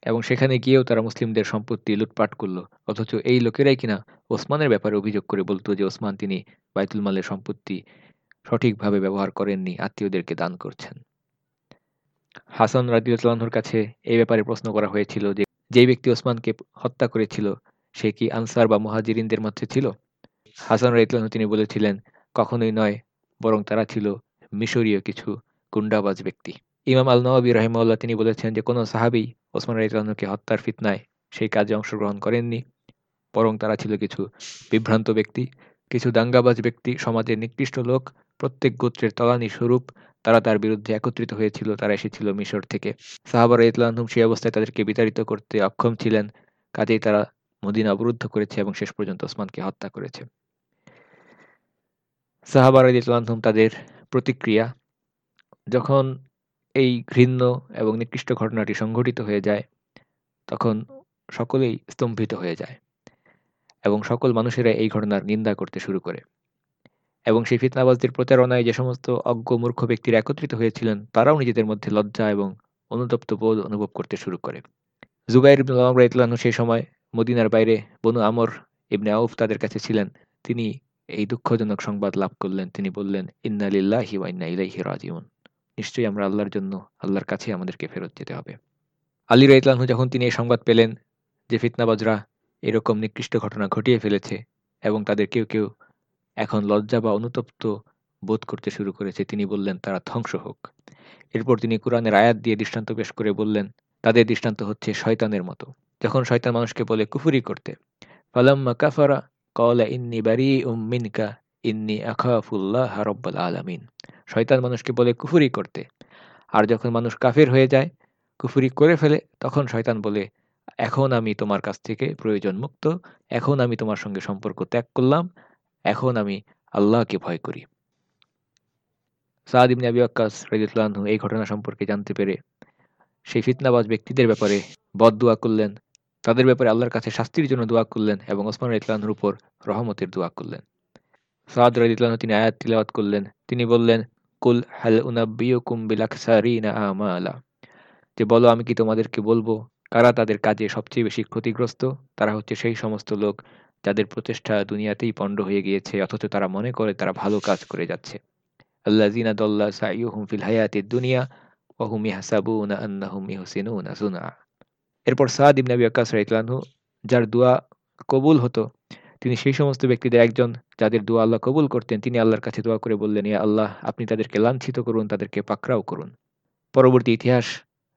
Speaker 2: এবং সেখানে গিয়েও তারা মুসলিমদের সম্পত্তি লুটপাট করল। অথচ এই লোকেরাই কিনা ওসমানের ব্যাপারে অভিযোগ করে বলতো যে ওসমান তিনি বাইতুল মালের সম্পত্তি সঠিকভাবে ব্যবহার করেননি, আত্মীয়দেরকে দান করছেন। হাসান রাদিউল্লাহর কাছে এই ব্যাপারে প্রশ্ন করা হয়েছিল যে, যেই ব্যক্তি ওসমানকে হত্যা করেছিল, সে কি আনসার বা মহাজিরিনদের মধ্যে ছিল? হাসান রাইতলান তিনি বলেছিলেন, কখনোই নয়, বরং তারা ছিল মিশরীয় কিছু গুন্ডাবাজ ব্যক্তি। ইমাম আল নওয়াবি রহিমাল্লাহ তিনি বলেছেন যে, কোনো সাহাবি ওসমান রাইতলানকে হত্যার ফিতনায় সেই কাজে অংশগ্রহণ করেননি। বরং তারা ছিল কিছু বিভ্রান্ত ব্যক্তি, কিছু দাঙ্গাবাজ ব্যক্তি, সমাজের নিকৃষ্ট লোক। প্রত্যেক গোত্রের তলানি স্বরূপ তারা তার বিরুদ্ধে একত্রিত হয়েছিল, তারা এসেছিল মিশর থেকে। সাহাবার ইতলানহুম সেই অবস্থায় তাদেরকে বিতাড়িত করতে অক্ষম ছিলেন। কাজেই তারা মদিনা অবরুদ্ধ করেছে এবং শেষ পর্যন্ত ওসমানকে হত্যা করেছে। সাহাবার ইতলানহুম তাদের প্রতিক্রিয়া, যখন এই ঘৃণ্য এবং নিকৃষ্ট ঘটনাটি সংঘটিত হয়ে যায়, তখন সকলেই স্তম্ভিত হয়ে যায় এবং সকল মানুষেরা এই ঘটনার নিন্দা করতে শুরু করে। এবং সেই ফিতনাবাজদের প্রচারণায় যে সমস্ত অজ্ঞ মূর্খ ব্যক্তিরা একত্রিত হয়েছিলেন, তারাও নিজেদের মধ্যে লজ্জা এবং অনুতপ্ত বোধ অনুভব করতে শুরু করে। জুবাইর ইবনুল্লাহ সেই সময় মদিনার বাইরে বনু আমর ইবনে আউফ তাদের কাছে ছিলেন। তিনি এই দুঃখজনক সংবাদ লাভ করলেন। তিনি বললেন ইন্নালিল্লাহি ওয়া ইন্না ইলাইহি রাজিউন। নিশ্চয়ই আমরা আল্লাহর জন্য, আল্লাহর কাছে আমাদেরকে ফেরত যেতে হবে। আলী রাইতলানহু যখন তিনি এই সংবাদ পেলেন যে ফিতনাবাজরা এরকম নিকৃষ্ট ঘটনা ঘটিয়ে ফেলেছে এবং তাদের কেউ কেউ এখন লজ্জা বা অনুতপ্ত বোধ করতে শুরু করেছে, তিনি বললেন, তারা ধ্বংস হোক। এরপর তিনি কোরআনের আয়াত দিয়ে দৃষ্টান্ত পেশ করে বললেন, তাদের দৃষ্টান্ত হচ্ছে শয়তানের মতো। যখন শয়তান মানুষকে বলে, কুফুরি করতে। ফালাম্মা কাফারা কলা ইন্নি বারি উম্মিনকা ইন্নি আখাফুল্লাহ রব্বাল আলামিন। শয়তান মানুষকে বলে কুফুরি করতে। আর যখন মানুষ কাফের হয়ে যায়, কুফুরি করে ফেলে, তখন শয়তান বলে, এখন আমি তোমার কাছ থেকে প্রয়োজন মুক্ত, এখন আমি তোমার সঙ্গে সম্পর্ক ত্যাগ করলাম, এখন আমি আল্লাহকে ভয় করি। সাদ ইবনে আবি আক্কাস রাজিউল্লাহু এই ঘটনা সম্পর্কে জানতে পেরে, সেই ফিতনাবাজ ব্যক্তিদের ব্যাপারে বদ দোয়া করলেন, তাদের ব্যাপারে আল্লাহর কাছে শাস্তির জন্য দোয়া করলেন এবং ওসমান রাজিউল্লাহুর উপর রহমতের দোয়া করলেন। সাদ রাজিউল্লাহু তিনি আয়াত তিলাওয়াত করলেন। তিনি বললেন, কুল হাল উনাব্বিয়ুকুম বিল আমালা? যে, বলো, আমি কি তোমাদেরকে বলব, কারা তাদের কাজে সবচেয়ে বেশি ক্ষতিগ্রস্ত? তারা হচ্ছে সেই সমস্ত লোক যাদের প্রচেষ্টা দুনিয়াতেই পণ্ড হয়ে গিয়েছে, অথচ তারা মনে করে তারা ভালো কাজ করে যাচ্ছে। আল্লাহ জিনা সাইহুম ফিল হায়াতি দুনিয়া ওহুম সুনা এরপর সাদ ইবনে আবি আক্কাস রাইতলানহু যার দোয়া কবুল হতো তিনি সেই সমস্ত ব্যক্তিদের একজন, যাদের দোয়া আল্লাহ কবুল করতেন, তিনি আল্লাহর কাছে দোয়া করে বললেন ইয়া আল্লাহ, আপনি তাদেরকে লাঞ্ছিত করুন, তাদেরকে পাকড়াও করুন। পরবর্তী ইতিহাস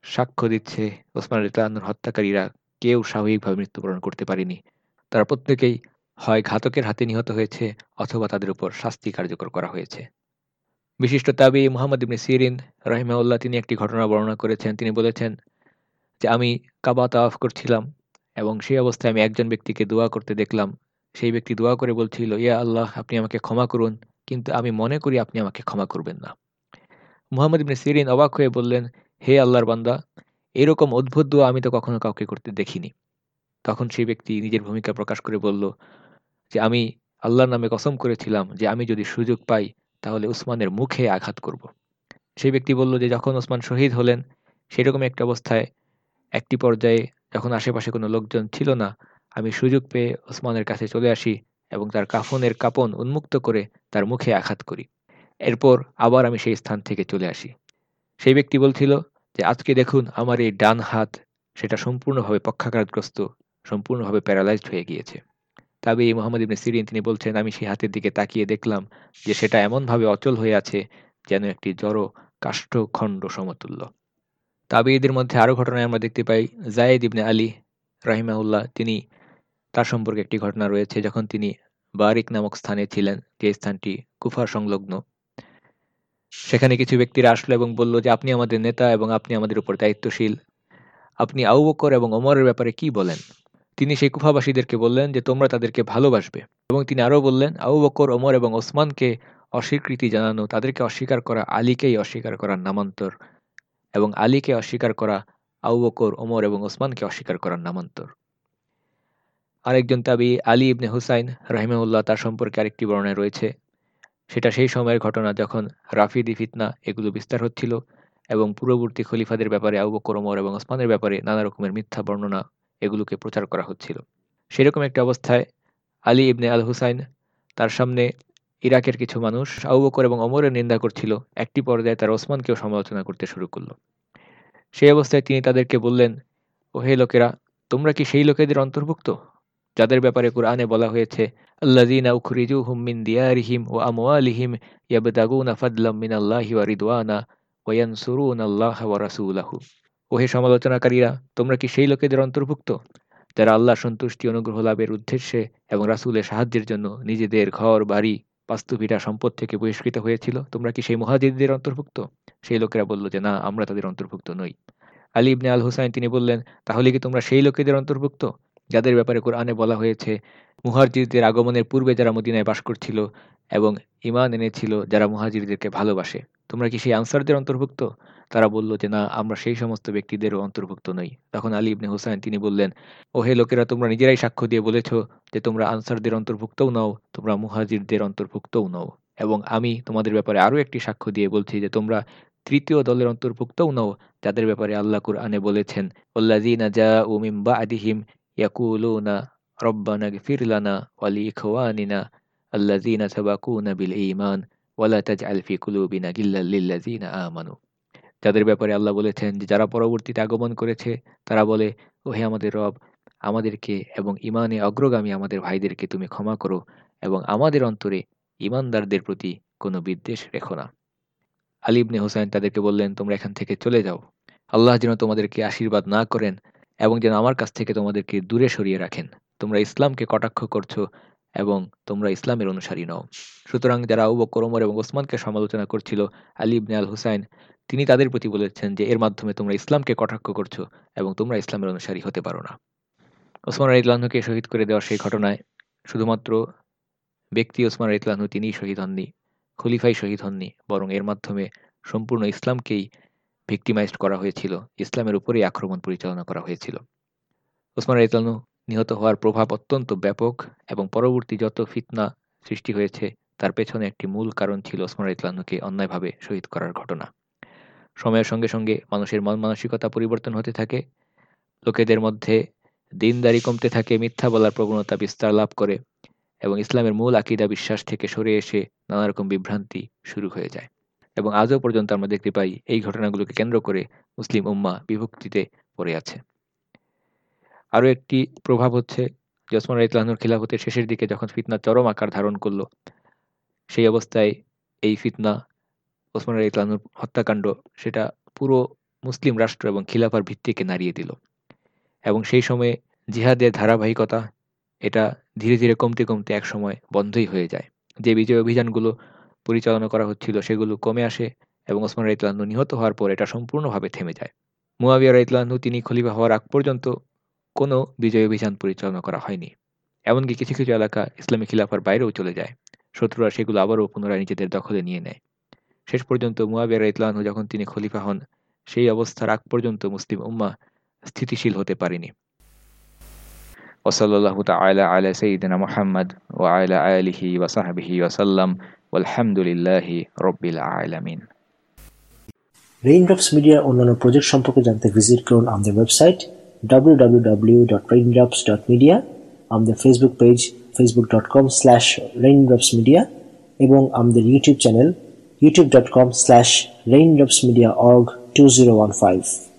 Speaker 2: সাক্ষ্য দিচ্ছে ওসমান রিতলানুর হত্যাকারীরা। কেউ স্বাভাবিকভাবে মৃত্যুবরণ করতে পারেনি। তারা প্রত্যেকেই হয় ঘাতকের হাতে নিহত হয়েছে অথবা তাদের উপর শাস্তি কার্যকর করা হয়েছে। বিশিষ্ট তাবি মোহাম্মদ ইবনে সিরিন রহিমাউল্লাহ তিনি একটি ঘটনা বর্ণনা করেছেন। তিনি বলেছেন যে, আমি কাবা তাওয়াফ করছিলাম এবং সেই অবস্থায় আমি একজন ব্যক্তিকে দোয়া করতে দেখলাম। সেই ব্যক্তি দোয়া করে বলছিল, ইয়া আল্লাহ, আপনি আমাকে ক্ষমা করুন, কিন্তু আমি মনে করি আপনি আমাকে ক্ষমা করবেন না মুহাম্মদ ইবনে সিরিন অবাক হয়ে বললেন, হে আল্লাহর বান্দা, এরকম অদ্ভুত দোয়া আমি তো কখনো কাউকে করতে দেখিনি তখন সেই ব্যক্তি নিজের ভূমিকা প্রকাশ করে বলল, যে আমি আল্লাহর নামে কসম করেছিলাম যে আমি যদি সুযোগ পাই, তাহলে উসমানের মুখে আঘাত করব। সেই ব্যক্তি বলল যে, যখন ওসমান শহীদ হলেন সেরকম একটা অবস্থায় একটি পর্যায়ে যখন আশেপাশে কোনো লোকজন ছিল না আমি সুযোগ পেয়ে ওসমানের কাছে চলে আসি এবং তার কাফনের কাপন উন্মুক্ত করে তার মুখে আঘাত করি। এরপর আবার আমি সেই স্থান থেকে চলে আসি। সেই ব্যক্তি বলছিল যে, আজকে দেখুন আমার এই ডান হাত, সেটা সম্পূর্ণভাবে পক্ষাঘাতগ্রস্ত, সম্পূর্ণভাবে প্যারালাইজড হয়ে গিয়েছে। তবে এই মোহাম্মদ ইবনে সিরিন তিনি বলছেন, আমি সেই হাতের দিকে তাকিয়ে দেখলাম যে, সেটা এমনভাবে অচল হয়ে আছে যেন একটি জড় কাষ্ঠখণ্ড সমতুল্য। তবে তাবিদের মধ্যে আরও ঘটনায় আমরা দেখতে পাই, জায়েদ ইবনে আলী রাহিমাউল্লাহ তিনি তার সম্পর্কে একটি ঘটনা রয়েছে যখন তিনি বারিক নামক স্থানে ছিলেন, যে স্থানটি কুফা সংলগ্ন। সেখানে কিছু ব্যক্তিরা আসলো এবং বলল যে, আপনি আমাদের নেতা এবং আপনি আমাদের উপর দায়িত্বশীল। আপনি আউবকর এবং ওমরের ব্যাপারে কি বলেন? তিনি সেই কুফাবাসীদেরকে বললেন যে, তোমরা তাদেরকে ভালোবাসবে। এবং তিনি আরও বললেন আউ বকর, ওমর এবং ওসমানকে অস্বীকৃতি জানানো, তাদেরকে অস্বীকার করা আলীকেই অস্বীকার করার নামান্তর এবং আলীকে অস্বীকার করা আউ বকর, ওমর এবং ওসমানকে অস্বীকার করার নামান্তর। আরেকজন তাবি আলী ইবনে হুসাইন রাহিমাউল্লাহ তার সম্পর্কে আরেকটি বর্ণায় রয়েছে। সেটা সেই সময়ের ঘটনা যখন রাফিদি ফিতনা এগুলো বিস্তার হচ্ছিল এবং পূর্ববর্তী খলিফাদের ব্যাপারে আবু বকর, ওমর এবং ওসমানের ব্যাপারে নানা রকমের মিথ্যা বর্ণনা এগুলোকে প্রচার করা হচ্ছিল। সেরকম একটি অবস্থায় আলী ইবনে আল হুসাইন তার সামনে ইরাকের কিছু মানুষ আবু বকর এবং অমরের নিন্দা করছিল। একটি পর্যায়ে তার ওসমানকেও সমালোচনা করতে শুরু করল। সেই অবস্থায় তিনি তাদেরকে বললেন ও হে লোকেরা, তোমরা কি সেই লোকেদের অন্তর্ভুক্ত? যাদের ব্যাপারে কোরআনে বলা হয়েছে, আল্লাযীনা উখরিজুহুম মিন দিয়ারিহিম ওয়া আমওয়ালিহিম ইয়াবতাগুনা ফাদলাম মিনাল্লাহি ওয়া রিদওয়ানা ওয়া ইয়ানসুরুনাল্লাহা ওয়া রাসূলাহু। ওহে সমালোচনাকারীরা, তোমরা কি সেই লোকেদের অন্তর্ভুক্ত, যারা আল্লাহ সন্তুষ্টি অনুগ্রহ লাভের উদ্দেশ্যে এবং রাসূলের সাহায্যের জন্য নিজেদের ঘর, বাড়ি, বাস্তুভিটা, সম্পদ থেকে বহিষ্কৃত হয়েছিল? তোমরা কি সেই মহাজিদদের অন্তর্ভুক্ত? সেই লোকেরা বলল যে, না, আমরা তাদের অন্তর্ভুক্ত নই। আলী ইবনে আল হুসাইন তিনি বললেন, তাহলে কি তোমরা সেই লোকেদের অন্তর্ভুক্ত? যাদের ব্যাপারে কোরআনে বলা হয়েছে, মুহাজিরদের আগমনের পূর্বে যারা মদিনায় বাস করছিল এবং ইমান এনেছিল, যারা মুহাজিরদেরকে ভালোবাসে। তোমরা কি সেই আনসারদের অন্তর্ভুক্ত? তারা বলল যে, না, আমরা সেই সমস্ত ব্যক্তিদেরও অন্তর্ভুক্ত নই। তখন আলী ইবনে হুসাইন তিনি বললেন, ও হে লোকেরা, তোমরা নিজেরাই সাক্ষ্য দিয়ে বলেছ যে, তোমরা আনসারদের অন্তর্ভুক্তও নও, তোমরা মুহাজিরদের অন্তর্ভুক্তও নও। এবং আমি তোমাদের ব্যাপারে আরও একটি সাক্ষ্য দিয়ে বলছি যে, তোমরা তৃতীয় দলের অন্তর্ভুক্তও নও, যাদের ব্যাপারে আল্লাহ কুরআনে বলেছেন ওল্লাজিনা জা উমিম বা আদিহিম ইয়াকুলুনা রব্বানা গফির লানা ওয়ালি ইখওয়ানিনা আল্লাযীনা সাবাকুনা বিল ঈমান ওয়ালা তাজআল ফি কুলুবিনা গিল্লাল লিল্লাযীনা আমানু যাদের ব্যাপারে আল্লাহ বলেছেন যে, যারা পরবর্তীতে আগমন করেছে, তারা বলে ও হে আমাদের রব, আমাদেরকে এবং ইমানে অগ্রগামী আমাদের ভাইদেরকে তুমি ক্ষমা করো এবং আমাদের অন্তরে ইমানদারদের প্রতি কোনো বিদ্বেষ রেখো না। আলিবনে হোসেন তাদেরকে বললেন, তোমরা এখান থেকে চলে যাও। আল্লাহ যেন তোমাদেরকে আশীর্বাদ না করেন এবং যেন আমার কাছ থেকে তোমাদেরকে দূরে সরিয়ে রাখেন। তোমরা ইসলামকে কটাক্ষ করছ এবং তোমরা ইসলামের অনুসারী নও। সুতরাং যারা আবু বকর, ওমর এবং ওসমানকে সমালোচনা করছিল, আলী ইবনে আল হুসাইন, তিনি তাদের প্রতি বলেছেন যে, এর মাধ্যমে তোমরা ইসলামকে কটাক্ষ করছ এবং তোমরা ইসলামের অনুসারী হতে পারো না। ওসমান রাইতলানহুকে শহীদ করে দেওয়ার সেই ঘটনায় শুধুমাত্র ব্যক্তি ওসমান রাইতলানহু তিনিই শহীদ হননি, খলিফাই শহীদ হননি, বরং এর মাধ্যমে সম্পূর্ণ ইসলামকেই ভিক্টিমাইজড করা হয়েছিল, ইসলামের উপরেই আক্রমণ পরিচালনা করা হয়েছিল। ওসমান রাইতলানহু নিহত হওয়ার প্রভাব অত্যন্ত ব্যাপক এবং পরবর্তী যত ফিতনা সৃষ্টি হয়েছে, তার পেছনে একটি মূল কারণ ছিল ওসমান ইতলানুকে অন্যায়ভাবে শহীদ করার ঘটনা। সময়ের সঙ্গে সঙ্গে মানুষের মন মানসিকতা পরিবর্তন হতে থাকে, লোকেদের মধ্যে দিনদারি কমতে থাকে, মিথ্যা বলার প্রবণতা বিস্তার লাভ করে এবং ইসলামের মূল আকিদা বিশ্বাস থেকে সরে এসে নানা রকম বিভ্রান্তি শুরু হয়ে যায়। এবং আজও পর্যন্ত আমরা দেখতে পাই এই ঘটনাগুলোকে কেন্দ্র করে মুসলিম উম্মা বিভক্তিতে পড়ে আছে। আরও একটি প্রভাব হচ্ছে যে ওসমান রাইতলাহনুর খিলাফতের শেষের দিকে যখন ফিতনা চরম আকার ধারণ করল, সেই অবস্থায় এই ফিতনা ওসমান রাইতলাহনুর হত্যাকাণ্ড সেটা পুরো মুসলিম রাষ্ট্র এবং খিলাফার ভিত্তিকে নাড়িয়ে দিল। এবং সেই সময়ে জিহাদের ধারাবাহিকতা এটা ধীরে ধীরে কমতে কমতে এক সময় বন্ধই হয়ে যায়। যে বিজয় অভিযানগুলো পরিচালনা করা হচ্ছিল সেগুলো কমে আসে এবং ওসমান রাইতলান্নু নিহত হওয়ার পর এটা সম্পূর্ণভাবে থেমে যায়। মুয়াবিয়া রাইতলান্নু তিনি খলিফা হওয়ার আগ পর্যন্ত কোনো বিজয় অভিযান পরিচালনা করা হয়নি। এমনকি কিছু কিছু এলাকা ইসলামী খিলাফার বাইরেও চলে যায়। শত্রুরা সেগুলো আবারও পুনরায় নিজেদের দখলে নিয়ে নেয়। শেষ পর্যন্ত মুয়াবিয়া রাইতলানহু যখন তিনি খলিফা হন, সেই অবস্থার আগ পর্যন্ত মুসলিম উম্মা স্থিতিশীল হতে পারেনি। ওসল্লাহ আয়লা আলা সঈদিনা মোহাম্মদ ও আয়লা আলিহি ওয়াসাহাবিহি ওয়াসাল্লাম আলহামদুলিল্লাহ রব্বিল আলামিন।
Speaker 1: রেইনড্রপস মিডিয়ার অন্যান্য প্রজেক্ট সম্পর্কে জানতে ভিজিট করুন আমাদের ওয়েবসাইট www.raindrops.media আমাদের Facebook page facebook.com slash raindropsmedia এবং আমাদের YouTube channel youtube.com slash raindropsmediaorg 2015